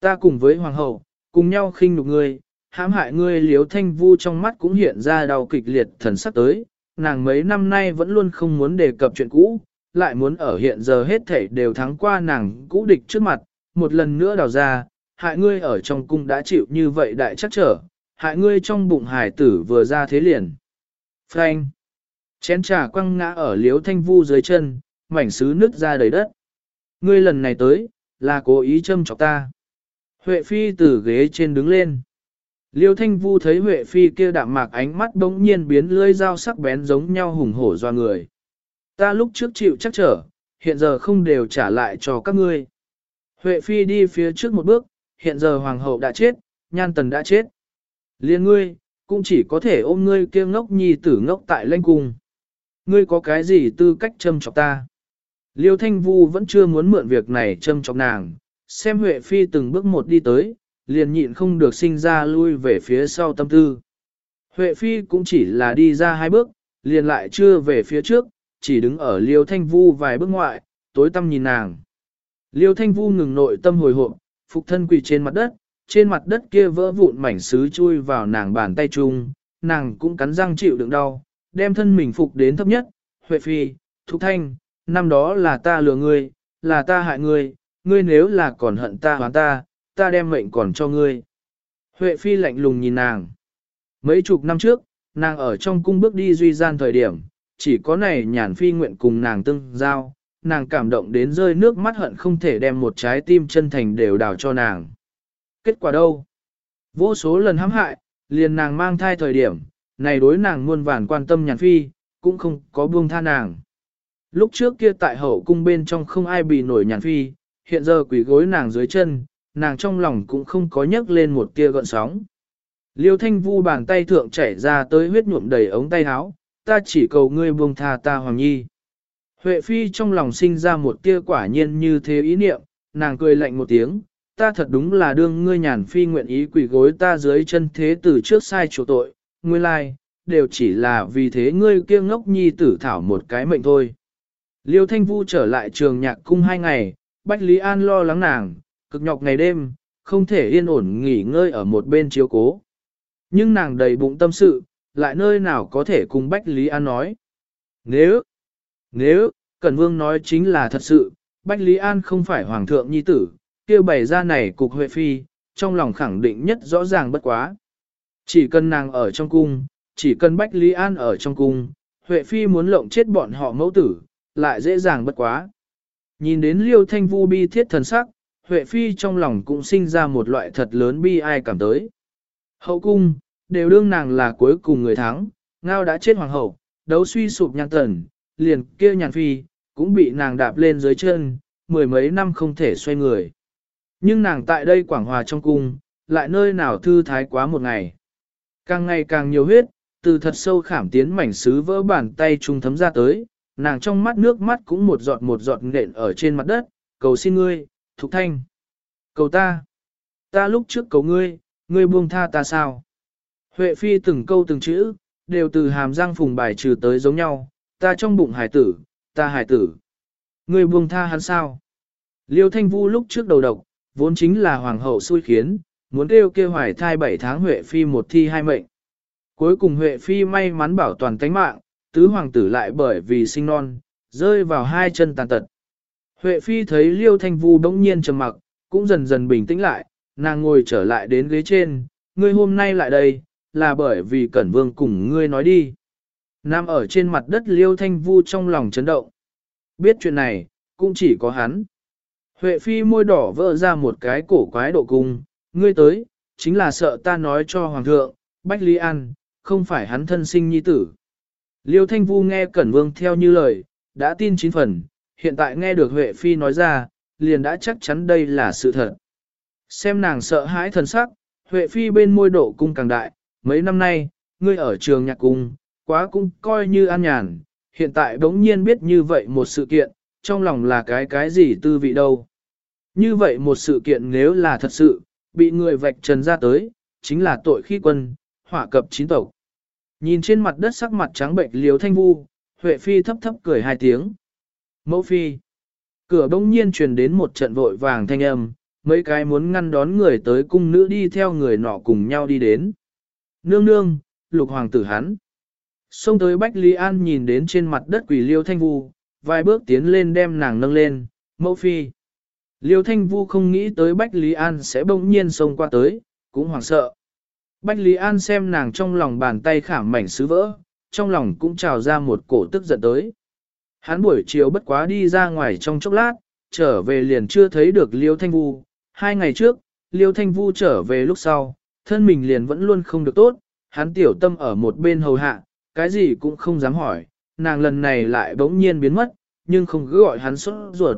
Ta cùng với Hoàng hậu, cùng nhau khinh nhục ngươi, hãm hại ngươi liếu Thanh Vu trong mắt cũng hiện ra đau kịch liệt thần sắc tới, nàng mấy năm nay vẫn luôn không muốn đề cập chuyện cũ, lại muốn ở hiện giờ hết thảy đều thắng qua nàng cũ địch trước mặt, một lần nữa đào ra, hại ngươi ở trong cung đã chịu như vậy đại chắc trở, hại ngươi trong bụng hải tử vừa ra thế liền. Frank! Chén trà quăng ngã ở liếu thanh vu dưới chân, mảnh sứ nứt ra đầy đất. Ngươi lần này tới, là cố ý châm chọc ta. Huệ Phi từ ghế trên đứng lên. Liêu Thanh Vu thấy Huệ Phi kia đạm mạc ánh mắt bỗng nhiên biến lưỡi dao sắc bén giống nhau hùng hổ doa người. Ta lúc trước chịu chắc trở, hiện giờ không đều trả lại cho các ngươi. Huệ Phi đi phía trước một bước, hiện giờ Hoàng hậu đã chết, Nhan Tần đã chết. Liên ngươi, cũng chỉ có thể ôm ngươi kia ngốc nhi tử ngốc tại lanh cung. Ngươi có cái gì tư cách châm chọc ta? Liêu Thanh Vu vẫn chưa muốn mượn việc này châm chọc nàng, xem Huệ Phi từng bước một đi tới, liền nhịn không được sinh ra lui về phía sau tâm tư. Huệ Phi cũng chỉ là đi ra hai bước, liền lại chưa về phía trước, chỉ đứng ở Liêu Thanh Vu vài bước ngoại, tối tâm nhìn nàng. Liêu Thanh Vu ngừng nội tâm hồi hộp, phục thân quỳ trên mặt đất, trên mặt đất kia vỡ vụn mảnh sứ chui vào nàng bàn tay chung, nàng cũng cắn răng chịu đựng đau, đem thân mình phục đến thấp nhất, Huệ Phi, Thục Thanh, năm đó là ta lừa ngươi, là ta hại ngươi, ngươi nếu là còn hận ta hoán ta, ta đem mệnh còn cho ngươi. Huệ Phi lạnh lùng nhìn nàng. Mấy chục năm trước, nàng ở trong cung bước đi duy gian thời điểm, chỉ có này nhàn phi nguyện cùng nàng tương giao, nàng cảm động đến rơi nước mắt hận không thể đem một trái tim chân thành đều đào cho nàng. Kết quả đâu? Vô số lần hãm hại, liền nàng mang thai thời điểm, này đối nàng muôn vàn quan tâm nhàn phi, cũng không có buông tha nàng. Lúc trước kia tại hậu cung bên trong không ai bị nổi nhàn phi, hiện giờ quỷ gối nàng dưới chân, nàng trong lòng cũng không có nhấc lên một tia gợn sóng. Liêu thanh vu bàn tay thượng chảy ra tới huyết nhuộm đầy ống tay áo, ta chỉ cầu ngươi buông tha ta hoàng nhi. Huệ phi trong lòng sinh ra một tia quả nhiên như thế ý niệm, nàng cười lạnh một tiếng, ta thật đúng là đương ngươi nhàn phi nguyện ý quỷ gối ta dưới chân thế từ trước sai chủ tội, nguyên lai, đều chỉ là vì thế ngươi kia ngốc nhi tử thảo một cái mệnh thôi. Liêu Thanh Vu trở lại trường nhạc cung hai ngày, Bách Lý An lo lắng nàng, cực nhọc ngày đêm, không thể yên ổn nghỉ ngơi ở một bên chiếu cố. Nhưng nàng đầy bụng tâm sự, lại nơi nào có thể cùng Bách Lý An nói. Nếu, nếu, Cẩn Vương nói chính là thật sự, Bách Lý An không phải Hoàng thượng nhi tử, kêu bày ra này cục Huệ Phi, trong lòng khẳng định nhất rõ ràng bất quá. Chỉ cần nàng ở trong cung, chỉ cần Bách Lý An ở trong cung, Huệ Phi muốn lộng chết bọn họ mẫu tử, lại dễ dàng bất quá. Nhìn đến Liêu Thanh Vu bi thiết thần sắc, Huệ Phi trong lòng cũng sinh ra một loại thật lớn bi ai cảm tới. Hậu cung, đều đương nàng là cuối cùng người thắng, ngao đã chết hoàng hậu, đấu suy sụp nhạc tần, liền kia nhàn phi, cũng bị nàng đạp lên dưới chân, mười mấy năm không thể xoay người. Nhưng nàng tại đây quảng hòa trong cung, lại nơi nào thư thái quá một ngày. Càng ngày càng nhiều huyết, từ thật sâu khảm tiến mảnh sứ vỡ bàn tay trung thấm ra tới, nàng trong mắt nước mắt cũng một giọt một giọt nện ở trên mặt đất, cầu xin ngươi, Thục Thanh. Cầu ta. Ta lúc trước cầu ngươi, ngươi buông tha ta sao? Huệ Phi từng câu từng chữ, đều từ hàm răng phùng bài trừ tới giống nhau, ta trong bụng hải tử, ta hải tử. Ngươi buông tha hắn sao? Liêu Thanh Vu lúc trước đầu độc, vốn chính là hoàng hậu xui khiến, muốn kêu kêu hoài thai 7 tháng Huệ Phi một thi hai mệnh. Cuối cùng Huệ Phi may mắn bảo toàn tánh mạng, tứ hoàng tử lại bởi vì sinh non, rơi vào hai chân tàn tật. Huệ Phi thấy Liêu Thanh Vu bỗng nhiên trầm mặc, cũng dần dần bình tĩnh lại, nàng ngồi trở lại đến ghế trên, ngươi hôm nay lại đây, là bởi vì Cẩn Vương cùng ngươi nói đi. Nam ở trên mặt đất Liêu Thanh Vu trong lòng chấn động. Biết chuyện này, cũng chỉ có hắn. Huệ Phi môi đỏ vỡ ra một cái cổ quái độ cung, ngươi tới, chính là sợ ta nói cho Hoàng thượng, Bách Lý An, không phải hắn thân sinh nhi tử. Liêu Thanh Vu nghe Cẩn Vương theo như lời, đã tin chín phần, hiện tại nghe được Huệ Phi nói ra, liền đã chắc chắn đây là sự thật. Xem nàng sợ hãi thần sắc, Huệ Phi bên môi độ cung càng đại, mấy năm nay, ngươi ở trường nhạc cung, quá cũng coi như an nhàn, hiện tại đống nhiên biết như vậy một sự kiện, trong lòng là cái cái gì tư vị đâu. Như vậy một sự kiện nếu là thật sự, bị người vạch trần ra tới, chính là tội khi quân, hỏa cập chín tộc. Nhìn trên mặt đất sắc mặt trắng bệnh liếu thanh vu, Huệ Phi thấp thấp cười hai tiếng. Mẫu Phi. Cửa đông nhiên truyền đến một trận vội vàng thanh âm, mấy cái muốn ngăn đón người tới cung nữ đi theo người nọ cùng nhau đi đến. Nương nương, lục hoàng tử hắn. Xông tới Bách Lý An nhìn đến trên mặt đất quỷ liêu thanh vu, vài bước tiến lên đem nàng nâng lên, mẫu phi. Liêu thanh vu không nghĩ tới Bách Lý An sẽ bỗng nhiên xông qua tới, cũng hoảng sợ. Bách Lý An xem nàng trong lòng bàn tay khảm mảnh sứ vỡ, trong lòng cũng trào ra một cổ tức giận tới. Hắn buổi chiều bất quá đi ra ngoài trong chốc lát, trở về liền chưa thấy được Liêu Thanh Vu. Hai ngày trước, Liêu Thanh Vu trở về lúc sau, thân mình liền vẫn luôn không được tốt, hắn tiểu tâm ở một bên hầu hạ, cái gì cũng không dám hỏi, nàng lần này lại bỗng nhiên biến mất, nhưng không cứ gọi hắn xuất ruột.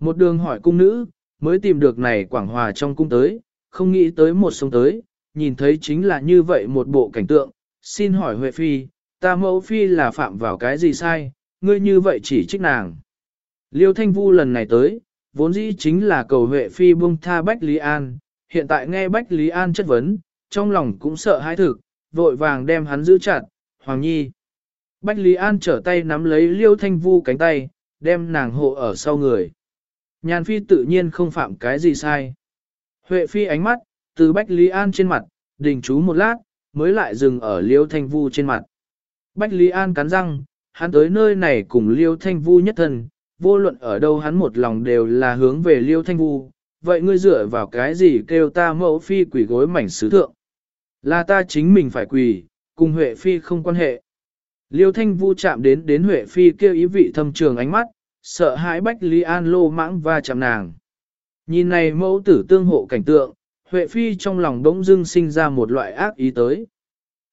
Một đường hỏi cung nữ, mới tìm được này quảng hòa trong cung tới, không nghĩ tới một sông tới, nhìn thấy chính là như vậy một bộ cảnh tượng, xin hỏi Huệ Phi, ta mẫu Phi là phạm vào cái gì sai, ngươi như vậy chỉ trích nàng. Liêu Thanh Vu lần này tới, vốn dĩ chính là cầu Huệ Phi buông tha Bách Lý An, hiện tại nghe Bách Lý An chất vấn, trong lòng cũng sợ hãi thực, vội vàng đem hắn giữ chặt, Hoàng Nhi. Bách Lý An trở tay nắm lấy Liêu Thanh Vu cánh tay, đem nàng hộ ở sau người. Nhàn Phi tự nhiên không phạm cái gì sai. Huệ Phi ánh mắt, từ Bách Lý An trên mặt, đình chú một lát, mới lại dừng ở Liêu Thanh Vu trên mặt. Bách Lý An cắn răng, hắn tới nơi này cùng Liêu Thanh Vu nhất thân, vô luận ở đâu hắn một lòng đều là hướng về Liêu Thanh Vu. Vậy ngươi dựa vào cái gì kêu ta mẫu phi quỷ gối mảnh sứ thượng? Là ta chính mình phải quỳ, cùng Huệ Phi không quan hệ. Liêu Thanh Vu chạm đến đến Huệ Phi kêu ý vị thâm trường ánh mắt, sợ hãi Bách Lý An lô mãng và chạm nàng. Nhìn này mẫu tử tương hộ cảnh tượng, Huệ Phi trong lòng bỗng dưng sinh ra một loại ác ý tới.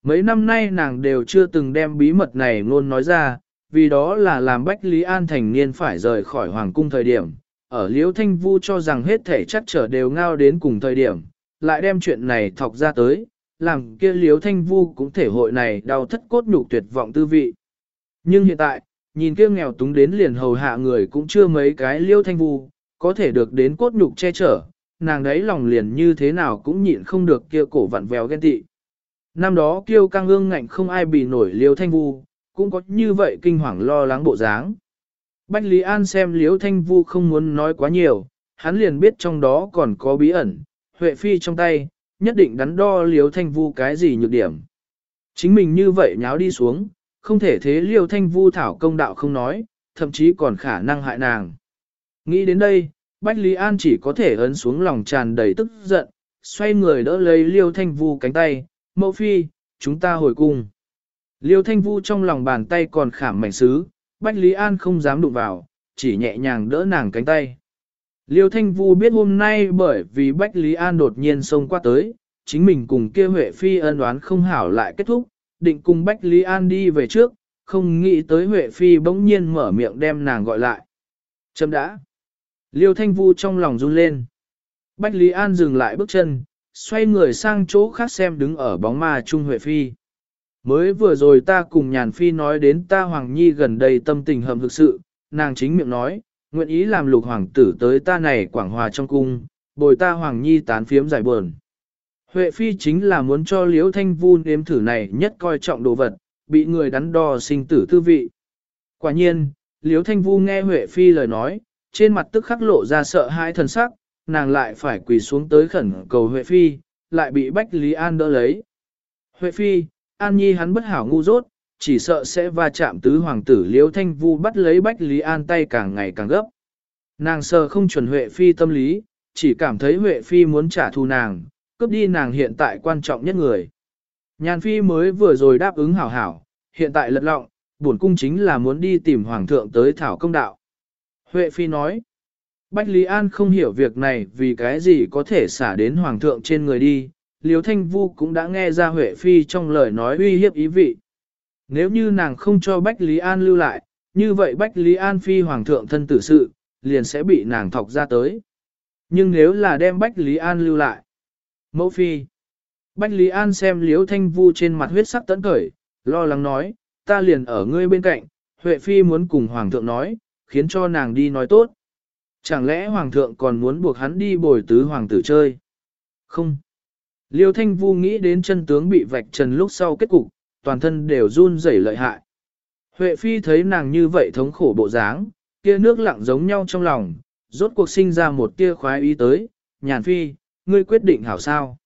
Mấy năm nay nàng đều chưa từng đem bí mật này luôn nói ra, vì đó là làm Bách Lý An thành niên phải rời khỏi Hoàng cung thời điểm. Ở Liễu Thanh Vu cho rằng hết thể chắc trở đều ngao đến cùng thời điểm, lại đem chuyện này thọc ra tới, làm kia Liễu thanh vu cũng thể hội này đau thất cốt nhục tuyệt vọng tư vị. Nhưng hiện tại, nhìn kia nghèo túng đến liền hầu hạ người cũng chưa mấy cái Liễu thanh vu, có thể được đến cốt nhục che chở, nàng đấy lòng liền như thế nào cũng nhịn không được kia cổ vặn vèo ghen tị. Năm đó kiêu căng ương ngạnh không ai bị nổi liêu thanh vu, cũng có như vậy kinh hoàng lo lắng bộ dáng. Bách Lý An xem liêu thanh vu không muốn nói quá nhiều, hắn liền biết trong đó còn có bí ẩn, Huệ Phi trong tay, nhất định đắn đo liếu thanh vu cái gì nhược điểm. Chính mình như vậy nháo đi xuống, không thể thế liêu thanh vu thảo công đạo không nói, thậm chí còn khả năng hại nàng. Nghĩ đến đây, Bách Lý An chỉ có thể ấn xuống lòng tràn đầy tức giận, xoay người đỡ lấy liêu thanh vu cánh tay, mẫu phi, chúng ta hồi cung. Liêu thanh vu trong lòng bàn tay còn khảm mảnh sứ, Bách Lý An không dám đụng vào, chỉ nhẹ nhàng đỡ nàng cánh tay. Liêu Thanh Vu biết hôm nay bởi vì Bách Lý An đột nhiên xông qua tới, chính mình cùng kia Huệ Phi ân oán không hảo lại kết thúc, định cùng Bách Lý An đi về trước, không nghĩ tới Huệ Phi bỗng nhiên mở miệng đem nàng gọi lại. Chấm đã. Liêu Thanh Vu trong lòng run lên. Bách Lý An dừng lại bước chân, xoay người sang chỗ khác xem đứng ở bóng ma Trung Huệ Phi. Mới vừa rồi ta cùng Nhàn Phi nói đến ta Hoàng Nhi gần đây tâm tình hầm thực sự, nàng chính miệng nói, nguyện ý làm lục hoàng tử tới ta này quảng hòa trong cung, bồi ta hoàng nhi tán phiếm giải buồn. Huệ phi chính là muốn cho liễu thanh vu nếm thử này nhất coi trọng đồ vật, bị người đắn đo sinh tử tư vị. Quả nhiên, liễu thanh vu nghe Huệ phi lời nói, trên mặt tức khắc lộ ra sợ hãi thần sắc, nàng lại phải quỳ xuống tới khẩn cầu Huệ phi, lại bị Bách Lý An đỡ lấy. Huệ phi, An Nhi hắn bất hảo ngu dốt, chỉ sợ sẽ va chạm tứ hoàng tử liễu thanh vu bắt lấy Bách Lý An tay càng ngày càng gấp. Nàng sợ không chuẩn Huệ Phi tâm lý, chỉ cảm thấy Huệ Phi muốn trả thù nàng, cướp đi nàng hiện tại quan trọng nhất người. Nhàn Phi mới vừa rồi đáp ứng hảo hảo, hiện tại lật lọng, bổn cung chính là muốn đi tìm hoàng thượng tới thảo công đạo. Huệ Phi nói, Bách Lý An không hiểu việc này vì cái gì có thể xả đến hoàng thượng trên người đi, Liêu Thanh Vu cũng đã nghe ra Huệ Phi trong lời nói uy hiếp ý vị. Nếu như nàng không cho Bách Lý An lưu lại, như vậy Bách Lý An phi hoàng thượng thân tử sự, liền sẽ bị nàng thọc ra tới. Nhưng nếu là đem Bách Lý An lưu lại, mẫu phi, Bách Lý An xem Liễu Thanh Vu trên mặt huyết sắc tấn khởi, lo lắng nói, ta liền ở ngươi bên cạnh, Huệ Phi muốn cùng Hoàng thượng nói, khiến cho nàng đi nói tốt. Chẳng lẽ Hoàng thượng còn muốn buộc hắn đi bồi tứ Hoàng tử chơi? Không. Liêu Thanh Vu nghĩ đến chân tướng bị vạch trần lúc sau kết cục, toàn thân đều run rẩy lợi hại. Huệ Phi thấy nàng như vậy thống khổ bộ dáng, kia nước lặng giống nhau trong lòng, rốt cuộc sinh ra một tia khoái ý tới, nhàn Phi, ngươi quyết định hảo sao.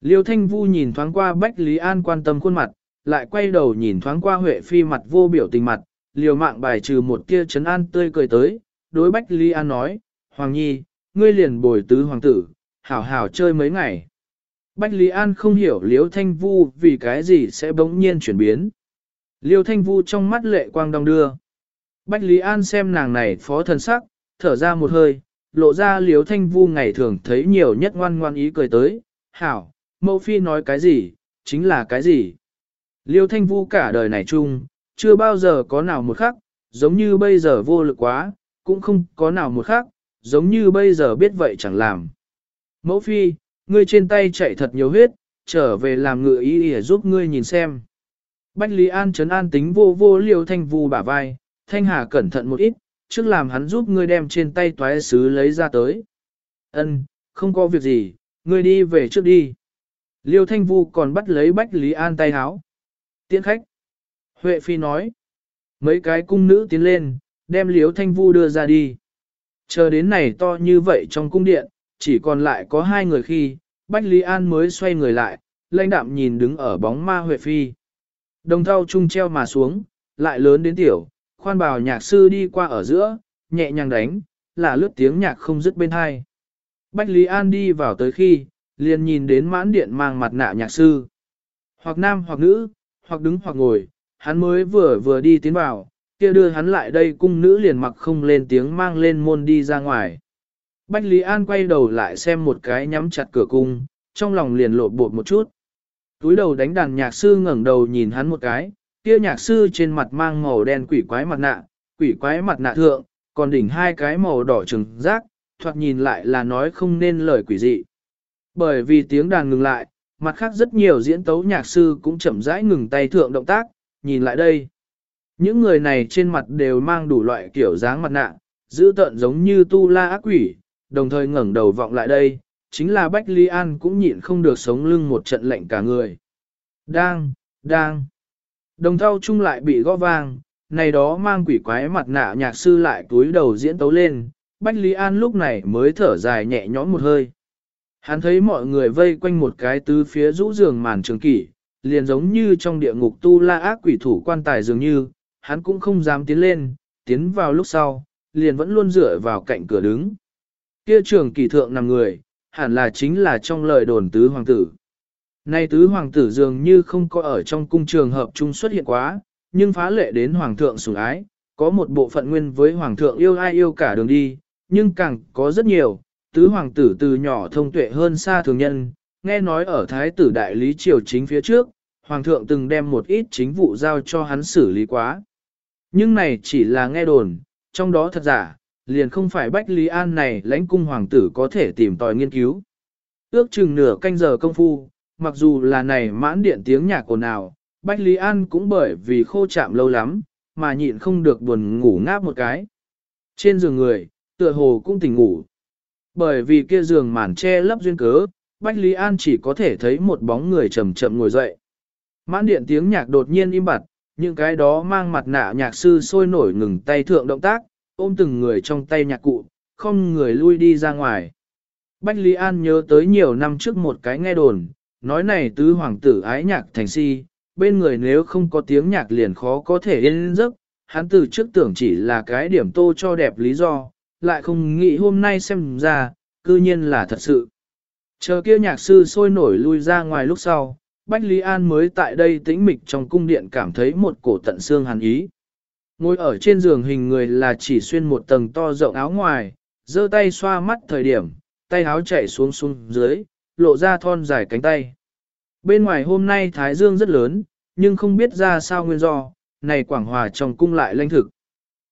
Liêu Thanh Vu nhìn thoáng qua Bách Lý An quan tâm khuôn mặt, lại quay đầu nhìn thoáng qua Huệ Phi mặt vô biểu tình mặt, liều mạng bài trừ một tia chấn an tươi cười tới, đối Bách Lý An nói, Hoàng Nhi, ngươi liền bồi tứ hoàng tử, hảo hảo chơi mấy ngày. Bách Lý An không hiểu Liêu Thanh Vu vì cái gì sẽ bỗng nhiên chuyển biến. Liêu Thanh Vu trong mắt lệ quang đong đưa. Bách Lý An xem nàng này phó thần sắc, thở ra một hơi, lộ ra Liêu Thanh Vu ngày thường thấy nhiều nhất ngoan ngoan ý cười tới, hảo, mẫu phi nói cái gì, chính là cái gì. Liêu Thanh Vu cả đời này chung, chưa bao giờ có nào một khắc, giống như bây giờ vô lực quá, cũng không có nào một khắc, giống như bây giờ biết vậy chẳng làm. Mẫu phi, ngươi trên tay chạy thật nhiều huyết, trở về làm ngựa ý để giúp ngươi nhìn xem. Bách Lý An trấn an tính vô vô liều thanh vu bả vai, thanh hà cẩn thận một ít, trước làm hắn giúp ngươi đem trên tay toái sứ lấy ra tới. Ân, không có việc gì, ngươi đi về trước đi. Liêu thanh vu còn bắt lấy Bách Lý An tay háo. Tiễn khách. Huệ Phi nói. Mấy cái cung nữ tiến lên, đem liếu thanh vu đưa ra đi. Chờ đến này to như vậy trong cung điện, chỉ còn lại có hai người khi, Bách Lý An mới xoay người lại, lãnh đạm nhìn đứng ở bóng ma Huệ Phi. Đồng thau trung treo mà xuống, lại lớn đến tiểu, khoan bào nhạc sư đi qua ở giữa, nhẹ nhàng đánh, là lướt tiếng nhạc không dứt bên hai. Bách Lý An đi vào tới khi, liền nhìn đến mãn điện mang mặt nạ nhạc sư. Hoặc nam hoặc nữ, hoặc đứng hoặc ngồi, hắn mới vừa vừa đi tiến vào, kia đưa hắn lại đây cung nữ liền mặc không lên tiếng mang lên môn đi ra ngoài. Bách Lý An quay đầu lại xem một cái nhắm chặt cửa cung, trong lòng liền lộn bột một chút. Túi đầu đánh đàn nhạc sư ngẩng đầu nhìn hắn một cái, kia nhạc sư trên mặt mang màu đen quỷ quái mặt nạ, quỷ quái mặt nạ thượng, còn đỉnh hai cái màu đỏ trừng rác, thoạt nhìn lại là nói không nên lời quỷ dị. Bởi vì tiếng đàn ngừng lại, mặt khác rất nhiều diễn tấu nhạc sư cũng chậm rãi ngừng tay thượng động tác, nhìn lại đây. Những người này trên mặt đều mang đủ loại kiểu dáng mặt nạ, giữ tợn giống như tu la ác quỷ, đồng thời ngẩng đầu vọng lại đây, chính là Bách Ly An cũng nhịn không được sống lưng một trận lệnh cả người. Đang, đang. Đồng thau chung lại bị gõ vang, này đó mang quỷ quái mặt nạ nhạc sư lại túi đầu diễn tấu lên, Bách Lý An lúc này mới thở dài nhẹ nhõm một hơi. Hắn thấy mọi người vây quanh một cái tứ phía rũ giường màn trường kỷ, liền giống như trong địa ngục tu la ác quỷ thủ quan tài dường như, hắn cũng không dám tiến lên, tiến vào lúc sau, liền vẫn luôn dựa vào cạnh cửa đứng. Kia trường kỳ thượng nằm người, hẳn là chính là trong lời đồn tứ hoàng tử. Nay tứ hoàng tử dường như không có ở trong cung trường hợp chung xuất hiện quá, nhưng phá lệ đến hoàng thượng sủng ái, có một bộ phận nguyên với hoàng thượng yêu ai yêu cả đường đi, nhưng càng có rất nhiều, tứ hoàng tử từ nhỏ thông tuệ hơn xa thường nhân, nghe nói ở thái tử đại lý triều chính phía trước, hoàng thượng từng đem một ít chính vụ giao cho hắn xử lý quá. Nhưng này chỉ là nghe đồn, trong đó thật giả, liền không phải Bách Lý An này lãnh cung hoàng tử có thể tìm tòi nghiên cứu. Ước chừng nửa canh giờ công phu, mặc dù là này mãn điện tiếng nhạc ồn ào, Bách Lý An cũng bởi vì khô chạm lâu lắm, mà nhịn không được buồn ngủ ngáp một cái. Trên giường người, tựa hồ cũng tỉnh ngủ. Bởi vì kia giường màn che lấp duyên cớ, Bách Lý An chỉ có thể thấy một bóng người chậm chậm ngồi dậy. Mãn điện tiếng nhạc đột nhiên im bặt, những cái đó mang mặt nạ nhạc sư sôi nổi ngừng tay thượng động tác, ôm từng người trong tay nhạc cụ, không người lui đi ra ngoài. Bách Lý An nhớ tới nhiều năm trước một cái nghe đồn, nói này tứ hoàng tử ái nhạc thành si, bên người nếu không có tiếng nhạc liền khó có thể yên giấc, hắn từ trước tưởng chỉ là cái điểm tô cho đẹp lý do, lại không nghĩ hôm nay xem ra, cư nhiên là thật sự. Chờ kia nhạc sư sôi nổi lui ra ngoài lúc sau, Bách Lý An mới tại đây tĩnh mịch trong cung điện cảm thấy một cổ tận xương hàn ý. Ngồi ở trên giường hình người là chỉ xuyên một tầng to rộng áo ngoài, giơ tay xoa mắt thời điểm, tay áo chạy xuống xuống dưới, lộ ra thon dài cánh tay. Bên ngoài hôm nay thái dương rất lớn, nhưng không biết ra sao nguyên do, này quảng hòa trong cung lại lanh thực.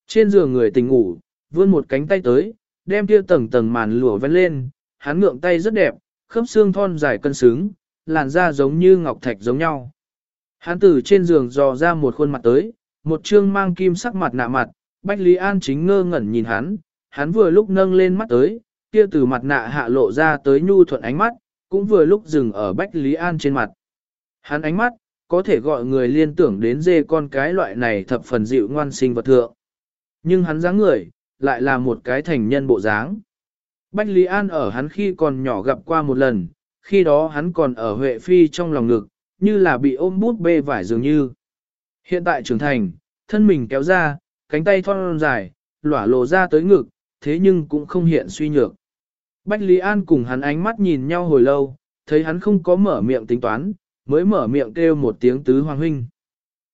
Trên giường người tỉnh ngủ, vươn một cánh tay tới, đem kia tầng tầng màn lụa vén lên, hắn ngượng tay rất đẹp, khớp xương thon dài cân xứng, làn da giống như ngọc thạch giống nhau. Hắn từ trên giường dò ra một khuôn mặt tới, một trương mang kim sắc mặt nạ mặt, Bách Lý An chính ngơ ngẩn nhìn hắn, hắn vừa lúc nâng lên mắt tới, kia từ mặt nạ hạ lộ ra tới nhu thuận ánh mắt, cũng vừa lúc dừng ở Bách Lý An trên mặt. Hắn ánh mắt, có thể gọi người liên tưởng đến dê con cái loại này thập phần dịu ngoan sinh vật thượng. Nhưng hắn dáng người, lại là một cái thành nhân bộ dáng. Bách Lý An ở hắn khi còn nhỏ gặp qua một lần, khi đó hắn còn ở Huệ Phi trong lòng ngực, như là bị ôm bút bê vải dường như. Hiện tại trưởng thành, thân mình kéo ra, cánh tay thon dài, lỏa lộ ra tới ngực, thế nhưng cũng không hiện suy nhược. Bách Lý An cùng hắn ánh mắt nhìn nhau hồi lâu, thấy hắn không có mở miệng tính toán, mới mở miệng kêu một tiếng tứ hoàng huynh.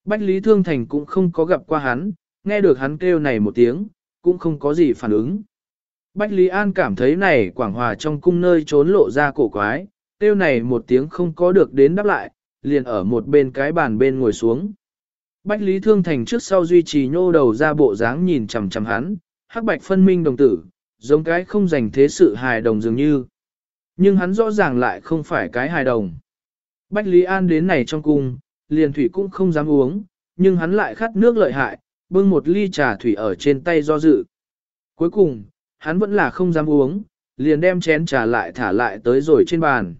Bách Lý Thương Thành cũng không có gặp qua hắn, nghe được hắn kêu này một tiếng, cũng không có gì phản ứng. Bách Lý An cảm thấy này quảng hòa trong cung nơi trốn lộ ra cổ quái, tiêu này một tiếng không có được đến đáp lại, liền ở một bên cái bàn bên ngồi xuống. Bách Lý Thương Thành trước sau duy trì nhô đầu ra bộ dáng nhìn chằm chằm hắn, hắc bạch phân minh đồng tử, giống cái không dành thế sự hài đồng dường như. Nhưng hắn rõ ràng lại không phải cái hài đồng. Bách Lý An đến này trong cung, liền thủy cũng không dám uống, nhưng hắn lại khát nước lợi hại, bưng một ly trà thủy ở trên tay do dự. Cuối cùng, hắn vẫn là không dám uống, liền đem chén trà lại thả lại tới rồi trên bàn.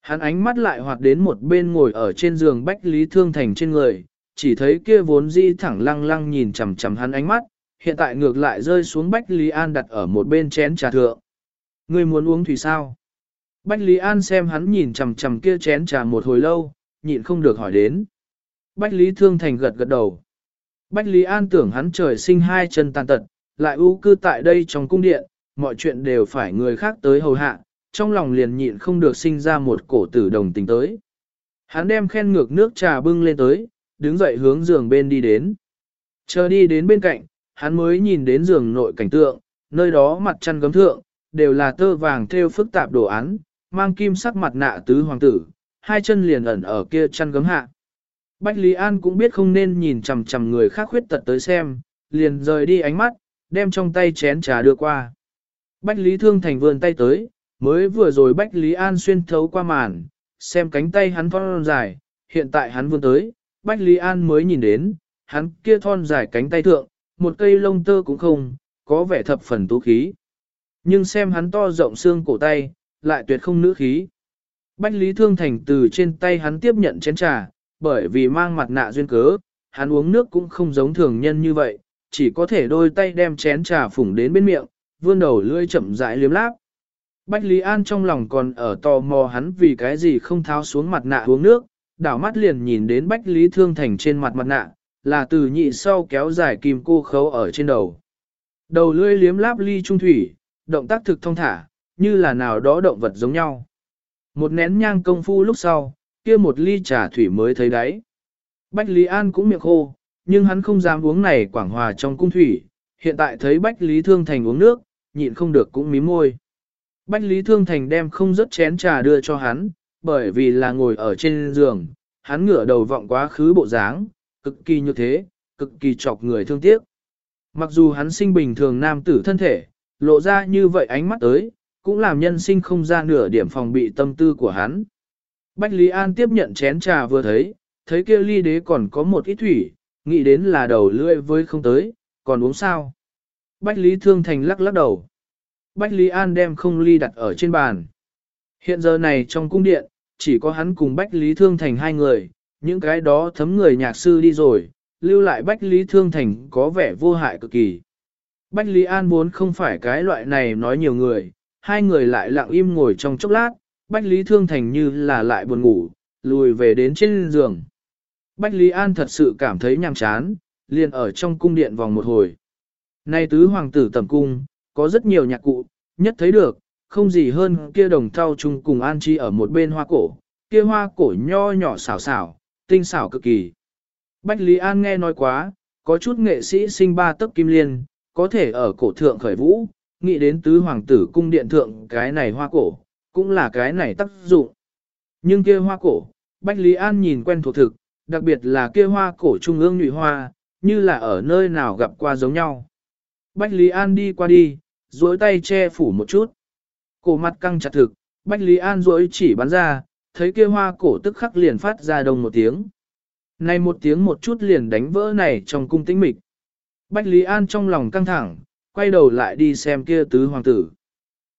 Hắn ánh mắt lại hoạt đến một bên ngồi ở trên giường Bách Lý Thương Thành trên người, chỉ thấy kia vốn di thẳng lăng lăng nhìn chằm chằm hắn ánh mắt, hiện tại ngược lại rơi xuống Bách Lý An đặt ở một bên chén trà thượng. Người muốn uống thủy sao? Bách Lý An xem hắn nhìn chằm chằm kia chén trà một hồi lâu, nhịn không được hỏi đến. Bách Lý Thương Thành gật gật đầu. Bách Lý An tưởng hắn trời sinh hai chân tàn tật, lại ưu cư tại đây trong cung điện, mọi chuyện đều phải người khác tới hầu hạ, trong lòng liền nhịn không được sinh ra một cổ tử đồng tình tới. Hắn đem khen ngược nước trà bưng lên tới, đứng dậy hướng giường bên đi đến. Chờ đi đến bên cạnh, hắn mới nhìn đến giường nội cảnh tượng, nơi đó mặt chăn gấm thượng, đều là tơ vàng thêu phức tạp đồ án, mang kim sắc mặt nạ tứ hoàng tử, hai chân liền ẩn ở kia chăn gấm hạ. Bách Lý An cũng biết không nên nhìn chằm chằm người khác khuyết tật tới xem, liền rời đi ánh mắt, đem trong tay chén trà đưa qua. Bách Lý Thương Thành vươn tay tới, mới vừa rồi Bách Lý An xuyên thấu qua màn, xem cánh tay hắn thon dài, hiện tại hắn vươn tới, Bách Lý An mới nhìn đến, hắn kia thon dài cánh tay thượng, một cây lông tơ cũng không, có vẻ thập phần tú khí. Nhưng xem hắn to rộng xương cổ tay, lại tuyệt không nữ khí. Bách Lý Thương Thành từ trên tay hắn tiếp nhận chén trà, bởi vì mang mặt nạ duyên cớ, hắn uống nước cũng không giống thường nhân như vậy, chỉ có thể đôi tay đem chén trà phủng đến bên miệng, vươn đầu lưỡi chậm rãi liếm láp. Bách Lý An trong lòng còn ở tò mò hắn vì cái gì không tháo xuống mặt nạ uống nước, đảo mắt liền nhìn đến Bách Lý Thương Thành trên mặt mặt nạ, là từ nhị sau kéo dài kim cô khấu ở trên đầu. Đầu lưỡi liếm láp ly trung thủy, động tác thực thông thả, như là nào đó động vật giống nhau. Một nén nhang công phu lúc sau, kia một ly trà thủy mới thấy đáy. Bách Lý An cũng miệng khô, nhưng hắn không dám uống này quảng hòa trong cung thủy, hiện tại thấy Bách Lý Thương Thành uống nước, nhịn không được cũng mím môi. Bách Lý Thương Thành đem không rất chén trà đưa cho hắn, bởi vì là ngồi ở trên giường, hắn ngửa đầu vọng quá khứ bộ dáng, cực kỳ như thế, cực kỳ chọc người thương tiếc. Mặc dù hắn sinh bình thường nam tử thân thể, lộ ra như vậy ánh mắt tới, cũng làm nhân sinh không ra nửa điểm phòng bị tâm tư của hắn. Bách Lý An tiếp nhận chén trà vừa thấy, thấy kia ly đế còn có một ít thủy, nghĩ đến là đầu lưỡi với không tới, còn uống sao. Bách Lý Thương Thành lắc lắc đầu. Bách Lý An đem không ly đặt ở trên bàn. Hiện giờ này trong cung điện, chỉ có hắn cùng Bách Lý Thương Thành hai người, những cái đó thấm người nhạc sư đi rồi, lưu lại Bách Lý Thương Thành có vẻ vô hại cực kỳ. Bách Lý An muốn không phải cái loại này nói nhiều người, hai người lại lặng im ngồi trong chốc lát, Bách Lý Thương Thành như là lại buồn ngủ, lùi về đến trên giường. Bách Lý An thật sự cảm thấy nhàm chán, liền ở trong cung điện vòng một hồi. Nay tứ hoàng tử tầm cung, có rất nhiều nhạc cụ, nhất thấy được, không gì hơn kia đồng thau chung cùng an chi ở một bên hoa cổ, kia hoa cổ nho nhỏ xảo xảo, tinh xảo cực kỳ. Bách Lý An nghe nói quá, có chút nghệ sĩ sinh ba tấc kim liên, có thể ở cổ thượng khởi vũ, nghĩ đến tứ hoàng tử cung điện thượng cái này hoa cổ, cũng là cái này tác dụng. Nhưng kia hoa cổ, Bách Lý An nhìn quen thuộc thực, đặc biệt là kia hoa cổ trung ương nhụy hoa, như là ở nơi nào gặp qua giống nhau. Bách Lý An đi qua đi, duỗi tay che phủ một chút. Cổ mặt căng chặt thực, Bách Lý An duỗi chỉ bắn ra, thấy kia hoa cổ tức khắc liền phát ra đồng một tiếng. Này một tiếng một chút liền đánh vỡ này trong cung tĩnh mịch. Bách Lý An trong lòng căng thẳng, quay đầu lại đi xem kia tứ hoàng tử.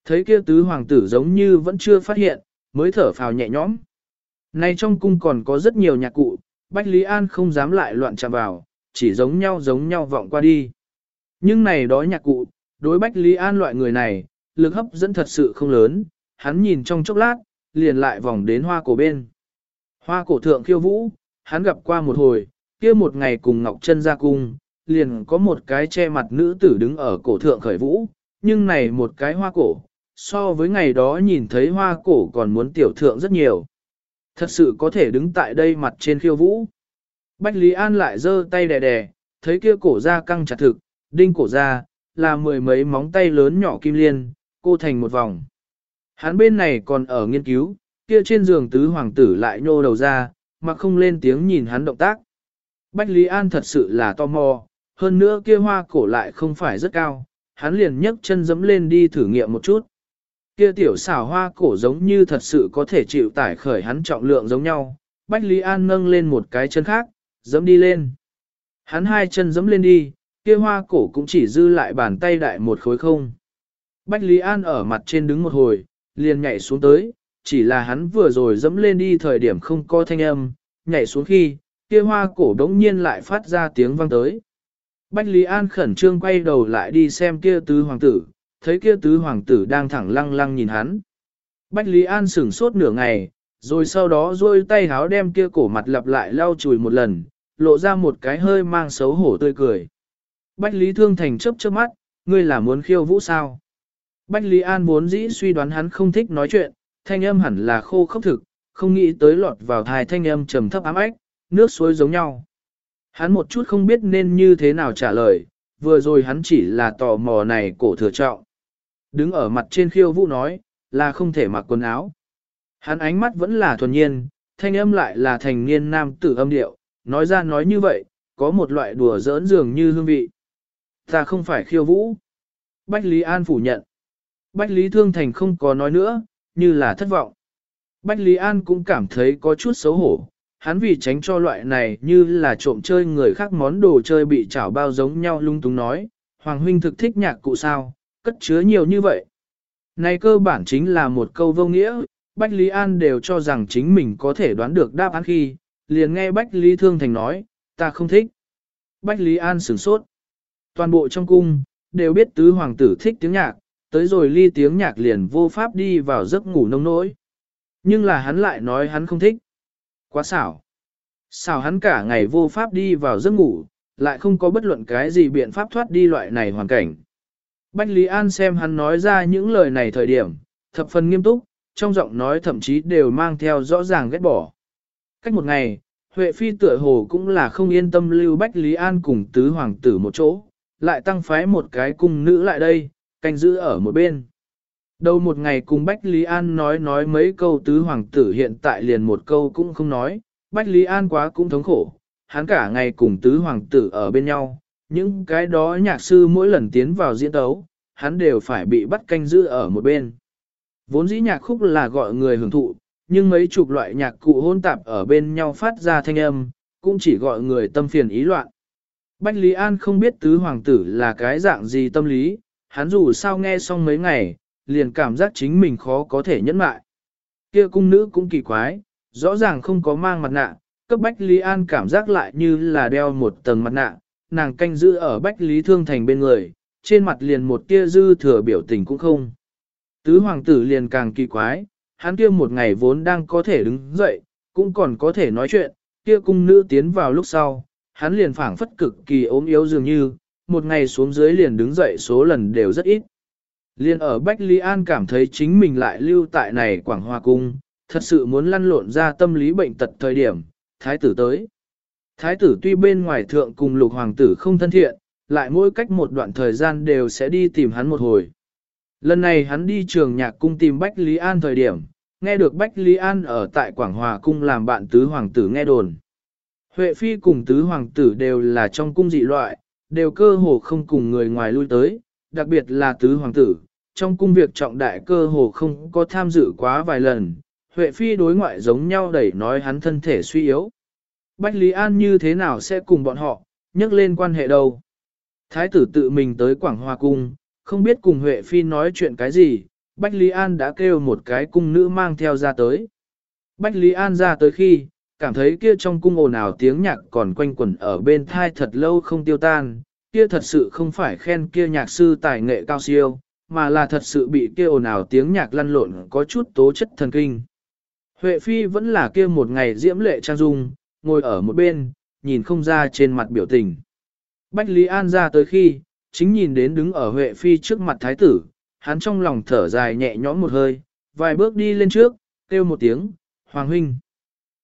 Thấy kia tứ hoàng tử giống như vẫn chưa phát hiện, mới thở phào nhẹ nhõm. Này trong cung còn có rất nhiều nhạc cụ, Bách Lý An không dám lại loạn chạm vào, chỉ giống nhau giống nhau vọng qua đi. Nhưng này đó nhạc cụ, đối Bách Lý An loại người này, lực hấp dẫn thật sự không lớn, hắn nhìn trong chốc lát, liền lại vòng đến hoa cổ bên. Hoa cổ thượng khiêu vũ, hắn gặp qua một hồi, kia một ngày cùng Ngọc Trân ra cung, liền có một cái che mặt nữ tử đứng ở cổ thượng khởi vũ, nhưng này một cái hoa cổ, so với ngày đó nhìn thấy hoa cổ còn muốn tiểu thượng rất nhiều. Thật sự có thể đứng tại đây mặt trên khiêu vũ. Bách Lý An lại giơ tay đè đè, thấy kia cổ ra căng chặt thực, đinh cổ ra, là mười mấy móng tay lớn nhỏ kim liên, cô thành một vòng. Hắn bên này còn ở nghiên cứu, kia trên giường tứ hoàng tử lại nhô đầu ra, mà không lên tiếng nhìn hắn động tác. Bách Lý An thật sự là tò mò, hơn nữa kia hoa cổ lại không phải rất cao, hắn liền nhấc chân dẫm lên đi thử nghiệm một chút. Kia tiểu xảo hoa cổ giống như thật sự có thể chịu tải khởi hắn trọng lượng giống nhau, Bách Lý An nâng lên một cái chân khác, dẫm đi lên. Hắn hai chân dẫm lên đi, kia hoa cổ cũng chỉ dư lại bàn tay đại một khối không. Bách Lý An ở mặt trên đứng một hồi, liền nhảy xuống tới, chỉ là hắn vừa rồi dẫm lên đi thời điểm không có thanh âm, nhảy xuống khi, kia hoa cổ đống nhiên lại phát ra tiếng vang tới. Bách Lý An khẩn trương quay đầu lại đi xem kia tứ hoàng tử, thấy kia tứ hoàng tử đang thẳng lăng lăng nhìn hắn. Bách Lý An sửng sốt nửa ngày, rồi sau đó duỗi tay háo đem kia cổ mặt lặp lại lau chùi một lần, lộ ra một cái hơi mang xấu hổ tươi cười. Bách Lý Thương Thành chớp chớp mắt, ngươi là muốn khiêu vũ sao? Bách Lý An vốn dĩ suy đoán hắn không thích nói chuyện, thanh âm hẳn là khô khốc thực, không nghĩ tới lọt vào thai thanh âm trầm thấp ám ếch, nước suối giống nhau. Hắn một chút không biết nên như thế nào trả lời, vừa rồi hắn chỉ là tò mò này cổ thừa trọng. Đứng ở mặt trên khiêu vũ nói, là không thể mặc quần áo. Hắn ánh mắt vẫn là thuần nhiên, thanh âm lại là thành niên nam tử âm điệu, nói ra nói như vậy, có một loại đùa giỡn dường như hương vị. Ta không phải khiêu vũ. Bách Lý An phủ nhận. Bách Lý Thương Thành không có nói nữa, như là thất vọng. Bách Lý An cũng cảm thấy có chút xấu hổ, hắn vì tránh cho loại này như là trộm chơi người khác món đồ chơi bị chảo bao giống nhau lung tung nói, Hoàng Huynh thực thích nhạc cụ sao, cất chứa nhiều như vậy. Này cơ bản chính là một câu vô nghĩa, Bách Lý An đều cho rằng chính mình có thể đoán được đáp án khi, liền nghe Bách Lý Thương Thành nói, ta không thích. Bách Lý An sửng sốt. Toàn bộ trong cung, đều biết tứ hoàng tử thích tiếng nhạc, tới rồi ly tiếng nhạc liền vô pháp đi vào giấc ngủ nông nỗi. Nhưng là hắn lại nói hắn không thích. Quá xảo. Xảo hắn cả ngày vô pháp đi vào giấc ngủ, lại không có bất luận cái gì biện pháp thoát đi loại này hoàn cảnh. Bách Lý An xem hắn nói ra những lời này thời điểm, thập phần nghiêm túc, trong giọng nói thậm chí đều mang theo rõ ràng ghét bỏ. Cách một ngày, Huệ Phi tựa hồ cũng là không yên tâm lưu Bách Lý An cùng tứ hoàng tử một chỗ, lại tăng phái một cái cung nữ lại đây, canh giữ ở một bên. Đầu một ngày cùng Bách Lý An nói nói mấy câu tứ hoàng tử hiện tại liền một câu cũng không nói, Bách Lý An quá cũng thống khổ, hắn cả ngày cùng tứ hoàng tử ở bên nhau, những cái đó nhạc sư mỗi lần tiến vào diễn tấu, hắn đều phải bị bắt canh giữ ở một bên. Vốn dĩ nhạc khúc là gọi người hưởng thụ, nhưng mấy chục loại nhạc cụ hôn tạp ở bên nhau phát ra thanh âm, cũng chỉ gọi người tâm phiền ý loạn. Bách Lý An không biết tứ hoàng tử là cái dạng gì tâm lý, hắn dù sao nghe xong mấy ngày, liền cảm giác chính mình khó có thể nhẫn mại. Kia cung nữ cũng kỳ quái, rõ ràng không có mang mặt nạ, cấp Bách Lý An cảm giác lại như là đeo một tầng mặt nạ, nàng canh giữ ở Bách Lý Thương Thành bên người, trên mặt liền một tia dư thừa biểu tình cũng không. Tứ hoàng tử liền càng kỳ quái, hắn kia một ngày vốn đang có thể đứng dậy, cũng còn có thể nói chuyện, kia cung nữ tiến vào lúc sau, hắn liền phảng phất cực kỳ ốm yếu dường như, một ngày xuống dưới liền đứng dậy số lần đều rất ít. Liên ở Bách Lý An cảm thấy chính mình lại lưu tại này Quảng Hoa Cung, thật sự muốn lăn lộn ra tâm lý bệnh tật thời điểm, thái tử tới. Thái tử tuy bên ngoài thượng cùng lục hoàng tử không thân thiện, lại mỗi cách một đoạn thời gian đều sẽ đi tìm hắn một hồi. Lần này hắn đi trường nhạc cung tìm Bách Lý An thời điểm, nghe được Bách Lý An ở tại Quảng Hòa cung làm bạn tứ hoàng tử nghe đồn. Huệ Phi cùng tứ hoàng tử đều là trong cung dị loại, đều cơ hồ không cùng người ngoài lui tới, đặc biệt là tứ hoàng tử, trong cung việc trọng đại cơ hồ không có tham dự quá vài lần, Huệ Phi đối ngoại giống nhau đẩy nói hắn thân thể suy yếu. Bách Lý An như thế nào sẽ cùng bọn họ, nhắc lên quan hệ đâu. Thái tử tự mình tới Quảng Hoa Cung, không biết cùng Huệ Phi nói chuyện cái gì, Bách Lý An đã kêu một cái cung nữ mang theo ra tới. Bách Lý An ra tới khi, cảm thấy kia trong cung ồn ào tiếng nhạc còn quanh quẩn ở bên thai thật lâu không tiêu tan, kia thật sự không phải khen kia nhạc sư tài nghệ cao siêu, mà là thật sự bị kia ồn ào tiếng nhạc lăn lộn có chút tố chất thần kinh. Huệ Phi vẫn là kia một ngày diễm lệ trang dung, ngồi ở một bên, nhìn không ra trên mặt biểu tình. Bách Lý An ra tới khi, chính nhìn đến đứng ở Huệ Phi trước mặt thái tử, hắn trong lòng thở dài nhẹ nhõm một hơi, vài bước đi lên trước, kêu một tiếng, Hoàng huynh.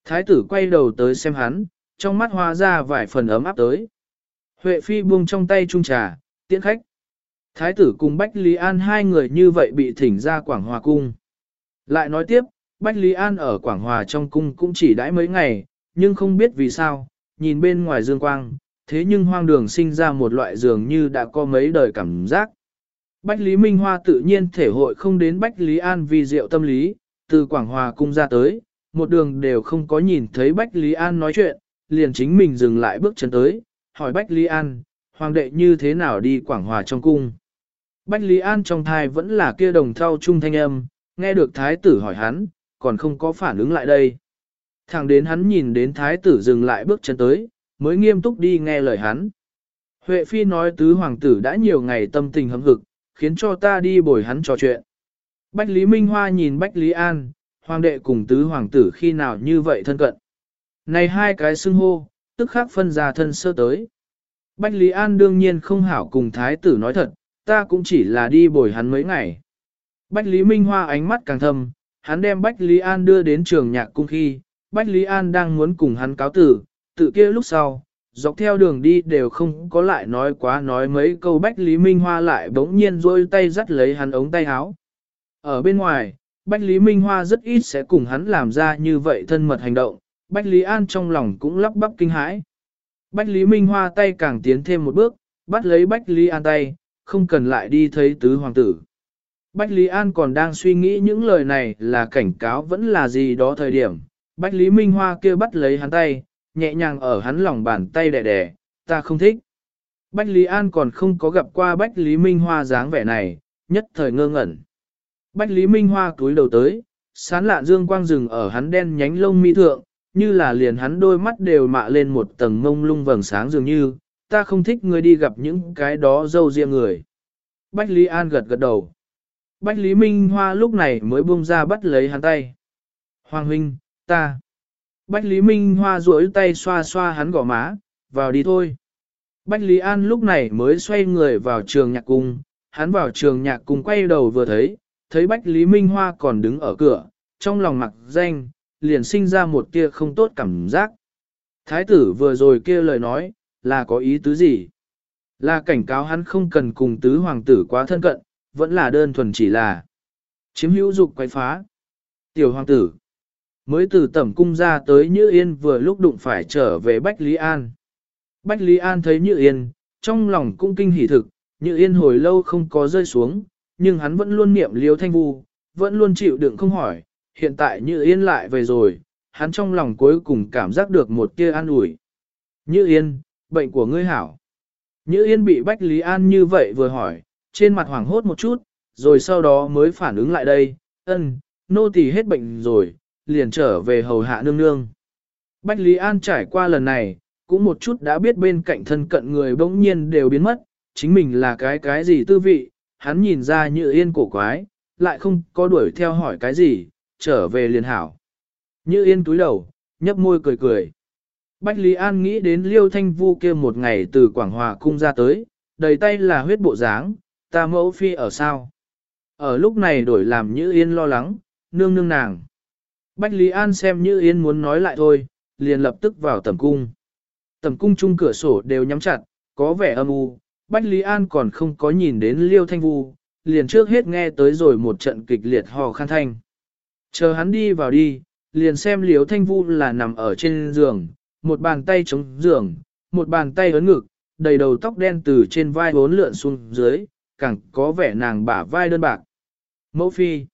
Thái tử quay đầu tới xem hắn, trong mắt hóa ra vài phần ấm áp tới. Huệ Phi buông trong tay trung trà, tiễn khách. Thái tử cùng Bách Lý An hai người như vậy bị thỉnh ra Quảng Hòa Cung. Lại nói tiếp, Bách Lý An ở Quảng Hòa trong cung cũng chỉ đãi mấy ngày, nhưng không biết vì sao, nhìn bên ngoài dương quang, thế nhưng hoang đường sinh ra một loại dường như đã có mấy đời cảm giác. Bách Lý Minh Hoa tự nhiên thể hội không đến Bách Lý An vì diệu tâm lý, từ Quảng Hòa cung ra tới, một đường đều không có nhìn thấy Bách Lý An nói chuyện, liền chính mình dừng lại bước chân tới, hỏi Bách Lý An, hoàng đệ như thế nào đi Quảng Hòa trong cung. Bách Lý An trong thai vẫn là kia đồng thao trung thanh âm, nghe được thái tử hỏi hắn, còn không có phản ứng lại đây. Thẳng đến hắn nhìn đến thái tử dừng lại bước chân tới, mới nghiêm túc đi nghe lời hắn. Huệ Phi nói tứ hoàng tử đã nhiều ngày tâm tình hâm hực, khiến cho ta đi bồi hắn trò chuyện. Bách Lý Minh Hoa nhìn Bách Lý An, hoàng đệ cùng tứ hoàng tử khi nào như vậy thân cận. Này hai cái xưng hô, tức khắc phân ra thân sơ tới. Bách Lý An đương nhiên không hảo cùng thái tử nói thật, ta cũng chỉ là đi bồi hắn mấy ngày. Bách Lý Minh Hoa ánh mắt càng thâm, hắn đem Bách Lý An đưa đến trường nhạc cung khi, Bách Lý An đang muốn cùng hắn cáo tử, tự kia lúc sau, dọc theo đường đi đều không có lại nói quá nói mấy câu Bách Lý Minh Hoa lại bỗng nhiên rôi tay dắt lấy hắn ống tay áo. Ở bên ngoài, Bách Lý Minh Hoa rất ít sẽ cùng hắn làm ra như vậy thân mật hành động, Bách Lý An trong lòng cũng lắp bắp kinh hãi. Bách Lý Minh Hoa tay càng tiến thêm một bước, bắt lấy Bách Lý An tay, không cần lại đi thấy tứ hoàng tử. Bách Lý An còn đang suy nghĩ những lời này là cảnh cáo vẫn là gì đó thời điểm. Bách Lý Minh Hoa kia bắt lấy hắn tay, nhẹ nhàng ở hắn lòng bàn tay đẻ đẻ, ta không thích. Bách Lý An còn không có gặp qua Bách Lý Minh Hoa dáng vẻ này, nhất thời ngơ ngẩn. Bách Lý Minh Hoa cúi đầu tới, sán lạ dương quang rừng ở hắn đen nhánh lông mi thượng, như là liền hắn đôi mắt đều mạ lên một tầng mông lung vầng sáng dường như, ta không thích người đi gặp những cái đó dâu riêng người. Bách Lý An gật gật đầu. Bách Lý Minh Hoa lúc này mới buông ra bắt lấy hắn tay. Hoàng huynh, ta. Bách Lý Minh Hoa duỗi tay xoa xoa hắn gò má, vào đi thôi. Bách Lý An lúc này mới xoay người vào trường nhạc cung, hắn vào trường nhạc cung quay đầu vừa thấy, thấy Bách Lý Minh Hoa còn đứng ở cửa, trong lòng mặc danh, liền sinh ra một tia không tốt cảm giác. Thái tử vừa rồi kia lời nói, là có ý tứ gì? Là cảnh cáo hắn không cần cùng tứ hoàng tử quá thân cận, vẫn là đơn thuần chỉ là chiếm hữu dục quay phá. Tiểu hoàng tử, mới từ tẩm cung ra tới Như Yên vừa lúc đụng phải trở về Bách Lý An. Bách Lý An thấy Như Yên, trong lòng cũng kinh hỉ thực, Như Yên hồi lâu không có rơi xuống, nhưng hắn vẫn luôn niệm liếu thanh vu, vẫn luôn chịu đựng không hỏi, hiện tại Như Yên lại về rồi, hắn trong lòng cuối cùng cảm giác được một tia an ủi. Như Yên, bệnh của ngươi hảo. Như Yên bị Bách Lý An như vậy vừa hỏi, trên mặt hoảng hốt một chút, rồi sau đó mới phản ứng lại đây, ân, nô tỳ hết bệnh rồi, liền trở về hầu hạ nương nương. Bách Lý An trải qua lần này, cũng một chút đã biết bên cạnh thân cận người bỗng nhiên đều biến mất, chính mình là cái cái gì tư vị, hắn nhìn ra như yên cổ quái, lại không có đuổi theo hỏi cái gì, trở về liền hảo. Như yên túi đầu, nhấp môi cười cười. Bách Lý An nghĩ đến Liêu Thanh Vu kia một ngày từ Quảng Hòa cung ra tới, đầy tay là huyết bộ dáng, ta mẫu phi ở sao? Ở lúc này đổi làm Như Yên lo lắng, nương nương nàng. Bách Lý An xem Như Yên muốn nói lại thôi, liền lập tức vào tầm cung. Tầm cung chung cửa sổ đều nhắm chặt, có vẻ âm u, Bách Lý An còn không có nhìn đến Liêu Thanh Vu, liền trước hết nghe tới rồi một trận kịch liệt hò khan thanh. Chờ hắn đi vào đi, liền xem Liêu Thanh Vu là nằm ở trên giường, một bàn tay chống giường, một bàn tay ấn ngực, đầy đầu tóc đen từ trên vai bốn lượn xuống dưới, càng có vẻ nàng bả vai đơn bạc. Mẫu phi.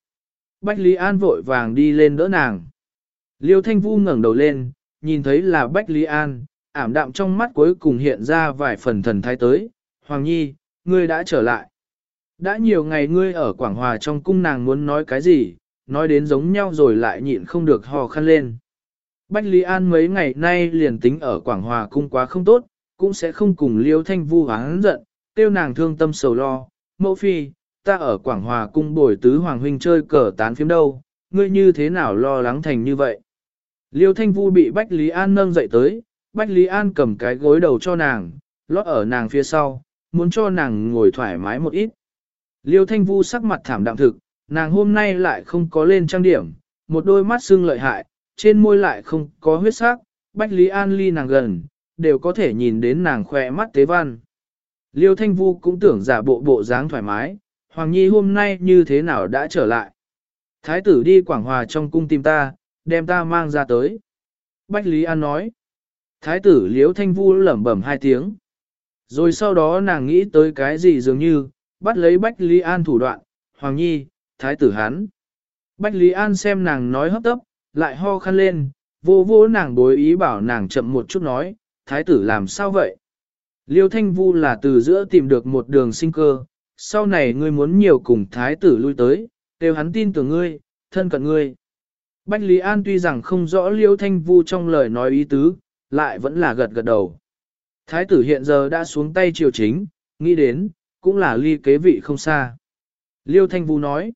Bách Lý An vội vàng đi lên đỡ nàng. Liêu Thanh Vu ngẩng đầu lên, nhìn thấy là Bách Lý An, ảm đạm trong mắt cuối cùng hiện ra vài phần thần thái tới. Hoàng Nhi, ngươi đã trở lại. Đã nhiều ngày ngươi ở Quảng Hòa trong cung nàng muốn nói cái gì, nói đến giống nhau rồi lại nhịn không được hò khăn lên. Bách Lý An mấy ngày nay liền tính ở Quảng Hòa cung quá không tốt, cũng sẽ không cùng Liêu Thanh Vu hắn giận, tiêu nàng thương tâm sầu lo. Mẫu phi, ta ở Quảng Hòa cung bồi tứ Hoàng huynh chơi cờ tán phím đâu, ngươi như thế nào lo lắng thành như vậy. Liêu Thanh Vu bị Bách Lý An nâng dậy tới, Bách Lý An cầm cái gối đầu cho nàng, lót ở nàng phía sau, muốn cho nàng ngồi thoải mái một ít. Liêu Thanh Vu sắc mặt thảm đạm thực, nàng hôm nay lại không có lên trang điểm, một đôi mắt sưng lợi hại, trên môi lại không có huyết sắc, Bách Lý An ly nàng gần, đều có thể nhìn đến nàng khỏe mắt tế văn. Liêu Thanh Vu cũng tưởng giả bộ bộ dáng thoải mái, Hoàng Nhi hôm nay như thế nào đã trở lại. Thái tử đi Quảng Hòa trong cung tìm ta, đem ta mang ra tới. Bách Lý An nói. Thái tử liếu Thanh Vu lẩm bẩm hai tiếng. Rồi sau đó nàng nghĩ tới cái gì dường như, bắt lấy Bách Lý An thủ đoạn, Hoàng Nhi, Thái tử hắn. Bách Lý An xem nàng nói hấp tấp, lại ho khăn lên, vô vô nàng đối ý bảo nàng chậm một chút nói, Thái tử làm sao vậy? Liêu Thanh Vu là từ giữa tìm được một đường sinh cơ, sau này ngươi muốn nhiều cùng thái tử lui tới, đều hắn tin tưởng ngươi, thân cận ngươi. Bách Lý An tuy rằng không rõ Liêu Thanh Vu trong lời nói ý tứ, lại vẫn là gật gật đầu. Thái tử hiện giờ đã xuống tay triều chính, nghĩ đến, cũng là ly kế vị không xa. Liêu Thanh Vu nói,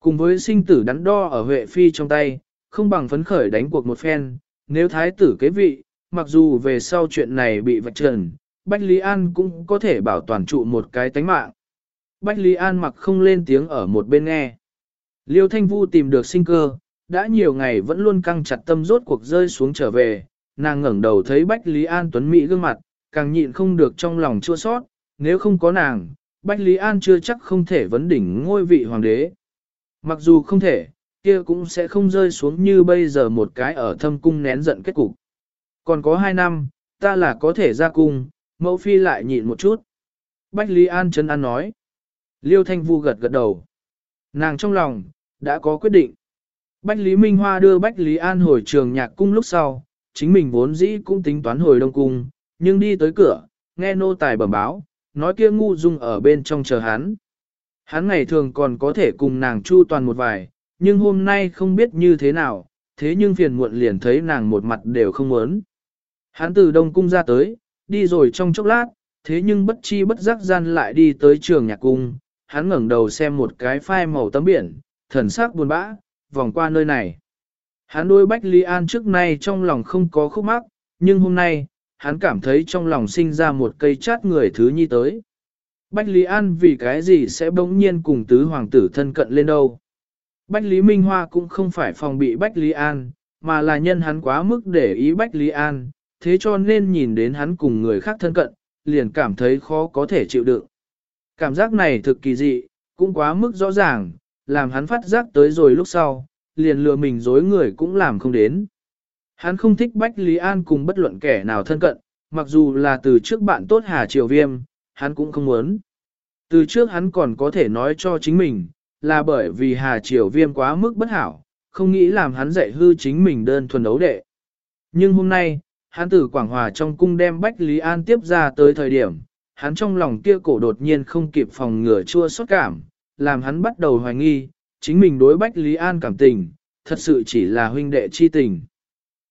cùng với sinh tử đắn đo ở Huệ Phi trong tay, không bằng phấn khởi đánh cuộc một phen, nếu thái tử kế vị, mặc dù về sau chuyện này bị vạch trần, Bách Lý An cũng có thể bảo toàn trụ một cái tánh mạng. Bách Lý An mặc không lên tiếng ở một bên nghe. Liêu Thanh Vu tìm được sinh cơ, đã nhiều ngày vẫn luôn căng chặt tâm rốt cuộc rơi xuống trở về, nàng ngẩng đầu thấy Bách Lý An tuấn mỹ gương mặt, càng nhịn không được trong lòng chua sót, nếu không có nàng, Bách Lý An chưa chắc không thể vấn đỉnh ngôi vị hoàng đế. Mặc dù không thể, kia cũng sẽ không rơi xuống như bây giờ một cái ở thâm cung nén giận kết cục. Còn có hai năm, ta là có thể ra cung, mẫu phi lại nhịn một chút. Bách Lý An chân an nói. Liêu Thanh Vu gật gật đầu. Nàng trong lòng, đã có quyết định. Bách Lý Minh Hoa đưa Bách Lý An hồi trường nhạc cung lúc sau, chính mình vốn dĩ cũng tính toán hồi đông cung, nhưng đi tới cửa, nghe nô tài bẩm báo, nói kia ngu dung ở bên trong chờ hắn. Hắn ngày thường còn có thể cùng nàng chu toàn một vài, nhưng hôm nay không biết như thế nào, thế nhưng phiền muộn liền thấy nàng một mặt đều không muốn. Hắn từ đông cung ra tới, đi rồi trong chốc lát, thế nhưng bất chi bất giác gian lại đi tới trường nhạc cung, hắn ngẩng đầu xem một cái phai màu tấm biển, thần sắc buồn bã, vòng qua nơi này. Hắn đôi Bách Lý An trước nay trong lòng không có khúc mắc, nhưng hôm nay, hắn cảm thấy trong lòng sinh ra một cây chát người thứ nhi tới. Bách Lý An vì cái gì sẽ bỗng nhiên cùng tứ hoàng tử thân cận lên đâu. Bách Lý Minh Hoa cũng không phải phòng bị Bách Lý An, mà là nhân hắn quá mức để ý Bách Lý An, thế cho nên nhìn đến hắn cùng người khác thân cận, liền cảm thấy khó có thể chịu đựng. Cảm giác này thực kỳ dị, cũng quá mức rõ ràng, làm hắn phát giác tới rồi lúc sau, liền lừa mình dối người cũng làm không đến. Hắn không thích Bách Lý An cùng bất luận kẻ nào thân cận, mặc dù là từ trước bạn tốt Hà Triều Viêm, hắn cũng không muốn. Từ trước hắn còn có thể nói cho chính mình, là bởi vì Hà Triều Viêm quá mức bất hảo, không nghĩ làm hắn dạy hư chính mình đơn thuần đấu đệ. Nhưng hôm nay, hắn từ Quảng Hòa trong cung đem Bách Lý An tiếp ra tới thời điểm, hắn trong lòng kia cổ đột nhiên không kịp phòng ngừa chua xót cảm, làm hắn bắt đầu hoài nghi, chính mình đối Bách Lý An cảm tình, thật sự chỉ là huynh đệ chi tình.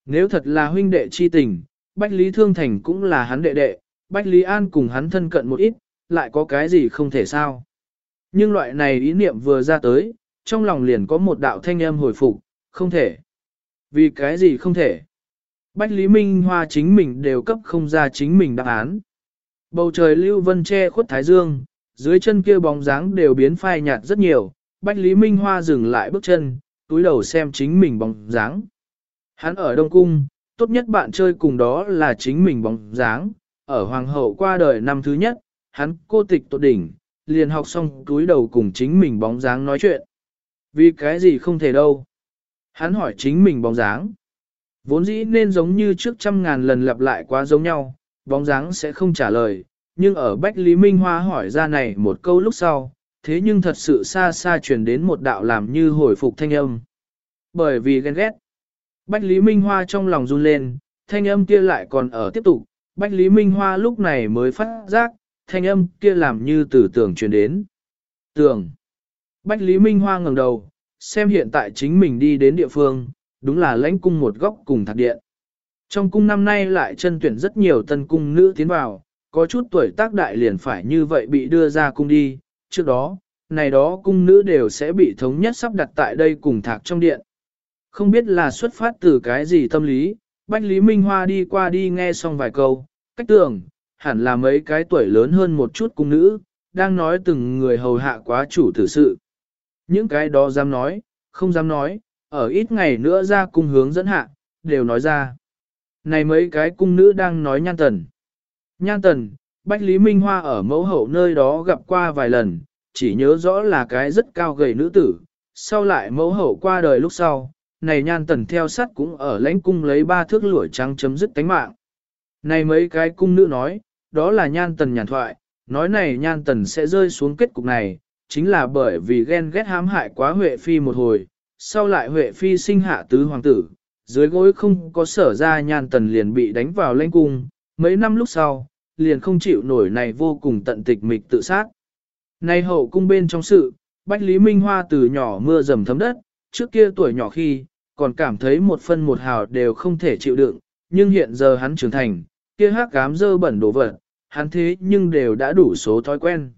Nếu thật là huynh đệ chi tình, Bách Lý Thương Thành cũng là hắn đệ đệ, Bách Lý An cùng hắn thân cận một ít, lại có cái gì không thể sao. Nhưng loại này ý niệm vừa ra tới, trong lòng liền có một đạo thanh âm hồi phục, không thể. Vì cái gì không thể? Bách Lý Minh Hoa chính mình đều cấp không ra chính mình đáp án. Bầu trời lưu vân che khuất thái dương, dưới chân kia bóng dáng đều biến phai nhạt rất nhiều, Bách Lý Minh Hoa dừng lại bước chân, túi đầu xem chính mình bóng dáng. Hắn ở Đông Cung, tốt nhất bạn chơi cùng đó là chính mình bóng dáng, ở Hoàng hậu qua đời năm thứ nhất, hắn cô tịch tột đỉnh, liền học xong túi đầu cùng chính mình bóng dáng nói chuyện. Vì cái gì không thể đâu? Hắn hỏi chính mình bóng dáng. Vốn dĩ nên giống như trước trăm ngàn lần lặp lại quá giống nhau, bóng dáng sẽ không trả lời, nhưng ở Bách Lý Minh Hoa hỏi ra này một câu lúc sau, thế nhưng thật sự xa xa truyền đến một đạo làm như hồi phục thanh âm. Bởi vì ghen ghét, Bách Lý Minh Hoa trong lòng run lên, thanh âm kia lại còn ở tiếp tục, Bách Lý Minh Hoa lúc này mới phát giác, thanh âm kia làm như từ tưởng truyền đến. Tưởng. Bách Lý Minh Hoa ngẩng đầu, xem hiện tại chính mình đi đến địa phương, đúng là lãnh cung một góc cùng thạc điện. Trong cung năm nay lại chân tuyển rất nhiều tân cung nữ tiến vào, có chút tuổi tác đại liền phải như vậy bị đưa ra cung đi, trước đó, này đó cung nữ đều sẽ bị thống nhất sắp đặt tại đây cùng thạc trong điện. Không biết là xuất phát từ cái gì tâm lý, Bách Lý Minh Hoa đi qua đi nghe xong vài câu, cách tưởng, hẳn là mấy cái tuổi lớn hơn một chút cung nữ, đang nói từng người hầu hạ quá chủ tử sự. Những cái đó dám nói, không dám nói, ở ít ngày nữa ra cung hướng dẫn hạ, đều nói ra. Này mấy cái cung nữ đang nói nhan tần. Nhan tần, Bách Lý Minh Hoa ở mẫu hậu nơi đó gặp qua vài lần, chỉ nhớ rõ là cái rất cao gầy nữ tử. Sau lại mẫu hậu qua đời lúc sau, này nhan tần theo sát cũng ở lãnh cung lấy ba thước lũi trắng chấm dứt tánh mạng. Này mấy cái cung nữ nói, đó là nhan tần nhàn thoại, nói này nhan tần sẽ rơi xuống kết cục này, chính là bởi vì ghen ghét hãm hại quá Huệ Phi một hồi, sau lại Huệ Phi sinh hạ tứ hoàng tử, dưới gối không có sở ra nhan tần liền bị đánh vào lãnh cung, mấy năm lúc sau, liền không chịu nổi này vô cùng tận tịch mịch tự sát. Nay hậu cung bên trong sự, Bách Lý Minh Hoa từ nhỏ mưa dầm thấm đất, trước kia tuổi nhỏ khi, còn cảm thấy một phân một hào đều không thể chịu đựng, nhưng hiện giờ hắn trưởng thành, kia hát cám dơ bẩn đổ vật, hắn thế nhưng đều đã đủ số thói quen.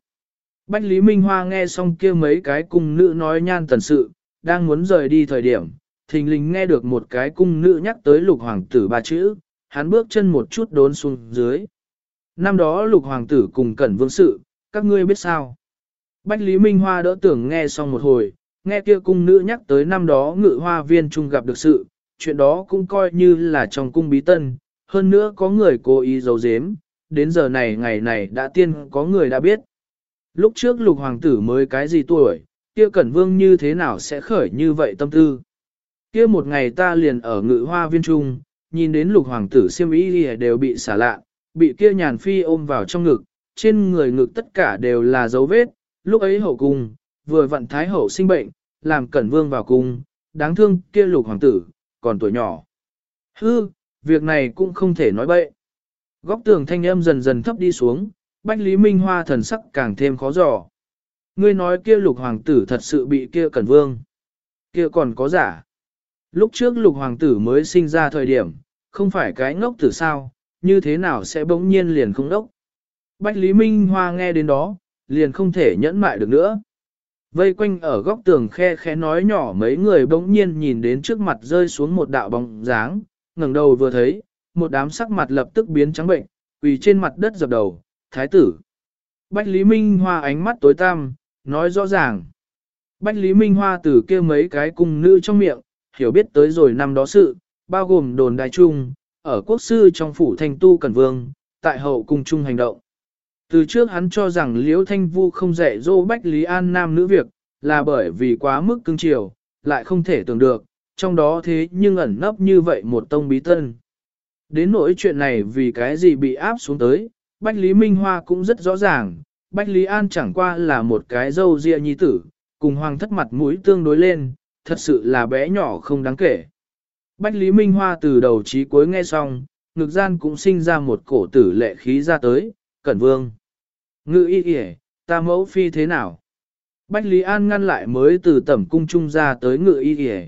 Bách Lý Minh Hoa nghe xong kia mấy cái cung nữ nói nhan tần sự, đang muốn rời đi thời điểm, thình lình nghe được một cái cung nữ nhắc tới lục hoàng tử ba chữ, hắn bước chân một chút đốn xuống dưới. Năm đó lục hoàng tử cùng cẩn vương sự, các ngươi biết sao? Bách Lý Minh Hoa đỡ tưởng nghe xong một hồi, nghe kia cung nữ nhắc tới năm đó ngự hoa viên trung gặp được sự, chuyện đó cũng coi như là trong cung bí tân, hơn nữa có người cố ý giấu giếm, đến giờ này ngày này đã tiên có người đã biết. Lúc trước lục hoàng tử mới cái gì tuổi, kia cẩn vương như thế nào sẽ khởi như vậy tâm tư. Kia một ngày ta liền ở ngự hoa viên trung, nhìn đến lục hoàng tử siêm ý đều bị xả lạ, bị kia nhàn phi ôm vào trong ngực, trên người ngực tất cả đều là dấu vết, lúc ấy hậu cung, vừa vận thái hậu sinh bệnh, làm cẩn vương vào cung, đáng thương kia lục hoàng tử, còn tuổi nhỏ. Hư, việc này cũng không thể nói bậy. Góc tường thanh âm dần dần thấp đi xuống, Bách Lý Minh Hoa thần sắc càng thêm khó dò. Ngươi nói kia lục hoàng tử thật sự bị kia cẩn vương. Kia còn có giả. Lúc trước lục hoàng tử mới sinh ra thời điểm, không phải cái ngốc tử sao, như thế nào sẽ bỗng nhiên liền không đốc. Bách Lý Minh Hoa nghe đến đó, liền không thể nhẫn mại được nữa. Vây quanh ở góc tường khe khẽ nói nhỏ mấy người bỗng nhiên nhìn đến trước mặt rơi xuống một đạo bóng dáng, ngẩng đầu vừa thấy, một đám sắc mặt lập tức biến trắng bệnh, quỳ trên mặt đất dập đầu, thái tử. Bách Lý Minh Hoa ánh mắt tối tăm, nói rõ ràng. Bách Lý Minh Hoa từ kia mấy cái cung nữ trong miệng, hiểu biết tới rồi năm đó sự, bao gồm đồn đại trung, ở quốc sư trong phủ thành tu cẩn vương, tại hậu cung trung hành động. Từ trước hắn cho rằng Liễu Thanh Vu không dạy dỗ Bách Lý An nam nữ việc, là bởi vì quá mức cưng chiều, lại không thể tưởng được, trong đó thế nhưng ẩn nấp như vậy một tông bí tân. Đến nỗi chuyện này vì cái gì bị áp xuống tới, Bách Lý Minh Hoa cũng rất rõ ràng, Bách Lý An chẳng qua là một cái dâu ria nhi tử, cùng hoàng thất mặt mũi tương đối lên, thật sự là bé nhỏ không đáng kể. Bách Lý Minh Hoa từ đầu chí cuối nghe xong, ngực gian cũng sinh ra một cổ tử lệ khí ra tới, cẩn vương. Ngự y kìa, ta mẫu phi thế nào? Bách Lý An ngăn lại mới từ tẩm cung trung ra tới ngự y kìa.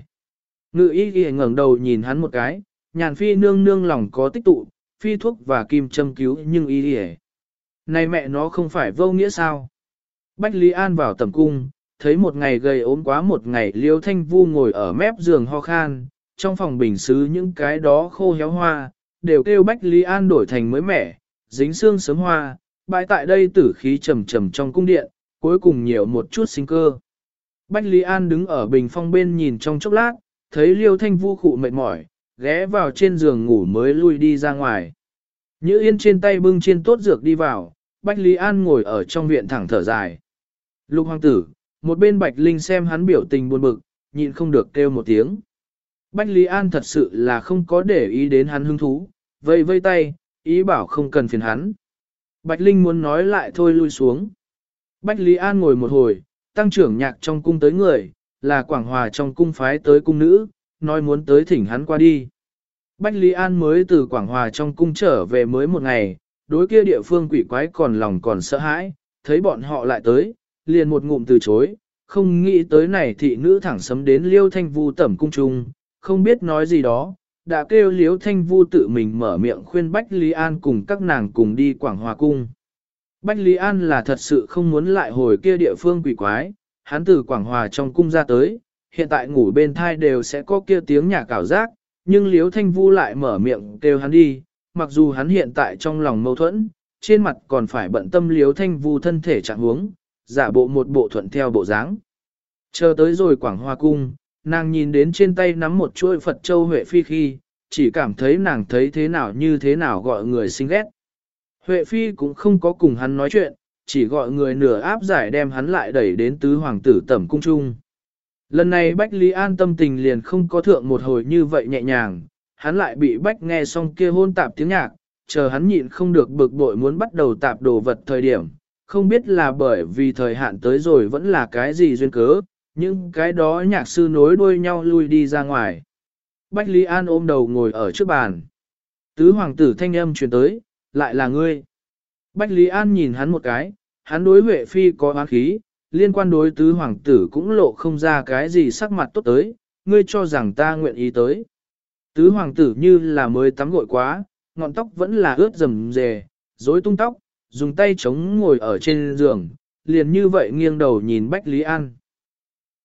Ngự y kìa ngẩng đầu nhìn hắn một cái, nhàn phi nương nương lòng có tích tụ, phi thuốc và kim châm cứu nhưng y kìa. Này mẹ nó không phải vô nghĩa sao? Bách Lý An vào tẩm cung, thấy một ngày gầy ốm quá một ngày liêu thanh vu ngồi ở mép giường ho khan, trong phòng bình xứ những cái đó khô héo hoa, đều kêu Bách Lý An đổi thành mới mẻ, dính xương sớm hoa, bãi tại đây tử khí trầm trầm trong cung điện, cuối cùng nhiều một chút sinh cơ. Bách Lý An đứng ở bình phong bên nhìn trong chốc lát, thấy liêu thanh vu khụ mệt mỏi, ghé vào trên giường ngủ mới lui đi ra ngoài. Như yên trên tay bưng trên tốt dược đi vào, Bách Lý An ngồi ở trong viện thẳng thở dài. Lục hoàng tử, một bên Bạch Linh xem hắn biểu tình buồn bực, nhịn không được kêu một tiếng. Bách Lý An thật sự là không có để ý đến hắn hứng thú, vây vây tay, ý bảo không cần phiền hắn. Bạch Linh muốn nói lại thôi lui xuống. Bách Lý An ngồi một hồi, tăng trưởng nhạc trong cung tới người, là quảng hòa trong cung phái tới cung nữ, nói muốn tới thỉnh hắn qua đi. Bách Lý An mới từ quảng hòa trong cung trở về mới một ngày, đối kia địa phương quỷ quái còn lòng còn sợ hãi, thấy bọn họ lại tới, liền một ngụm từ chối, không nghĩ tới này thị nữ thẳng sấm đến liêu thanh vu tẩm cung trung, không biết nói gì đó, đã kêu liêu thanh vu tự mình mở miệng khuyên Bách Lý An cùng các nàng cùng đi Quảng Hòa Cung. Bách Lý An là thật sự không muốn lại hồi kia địa phương quỷ quái, hắn từ Quảng Hòa trong cung ra tới, hiện tại ngủ bên thai đều sẽ có kia tiếng nhà cảo giác, nhưng liêu thanh vu lại mở miệng kêu hắn đi, mặc dù hắn hiện tại trong lòng mâu thuẫn, trên mặt còn phải bận tâm liếu thanh vu thân thể trạng huống, giả bộ một bộ thuận theo bộ dáng. Chờ tới rồi quảng hoa cung, nàng nhìn đến trên tay nắm một chuỗi Phật Châu Huệ Phi khi, chỉ cảm thấy nàng thấy thế nào như thế nào gọi người xinh ghét. Huệ Phi cũng không có cùng hắn nói chuyện, chỉ gọi người nửa áp giải đem hắn lại đẩy đến tứ hoàng tử tẩm cung trung. Lần này Bách Lý An tâm tình liền không có thượng một hồi như vậy nhẹ nhàng, hắn lại bị Bách nghe xong kia hôn tạp tiếng nhạc, chờ hắn nhịn không được bực bội muốn bắt đầu tạp đồ vật thời điểm, không biết là bởi vì thời hạn tới rồi vẫn là cái gì duyên cớ, nhưng cái đó nhạc sư nối đuôi nhau lui đi ra ngoài. Bách Lý An ôm đầu ngồi ở trước bàn. Tứ hoàng tử thanh âm truyền tới, lại là ngươi. Bách Lý An nhìn hắn một cái, hắn đối Huệ Phi có oán khí, liên quan đối tứ hoàng tử cũng lộ không ra cái gì sắc mặt tốt tới, ngươi cho rằng ta nguyện ý tới. Tứ hoàng tử như là mới tắm gội quá, ngọn tóc vẫn là ướt rầm rề, rối tung tóc, dùng tay chống ngồi ở trên giường, liền như vậy nghiêng đầu nhìn Bách Lý An.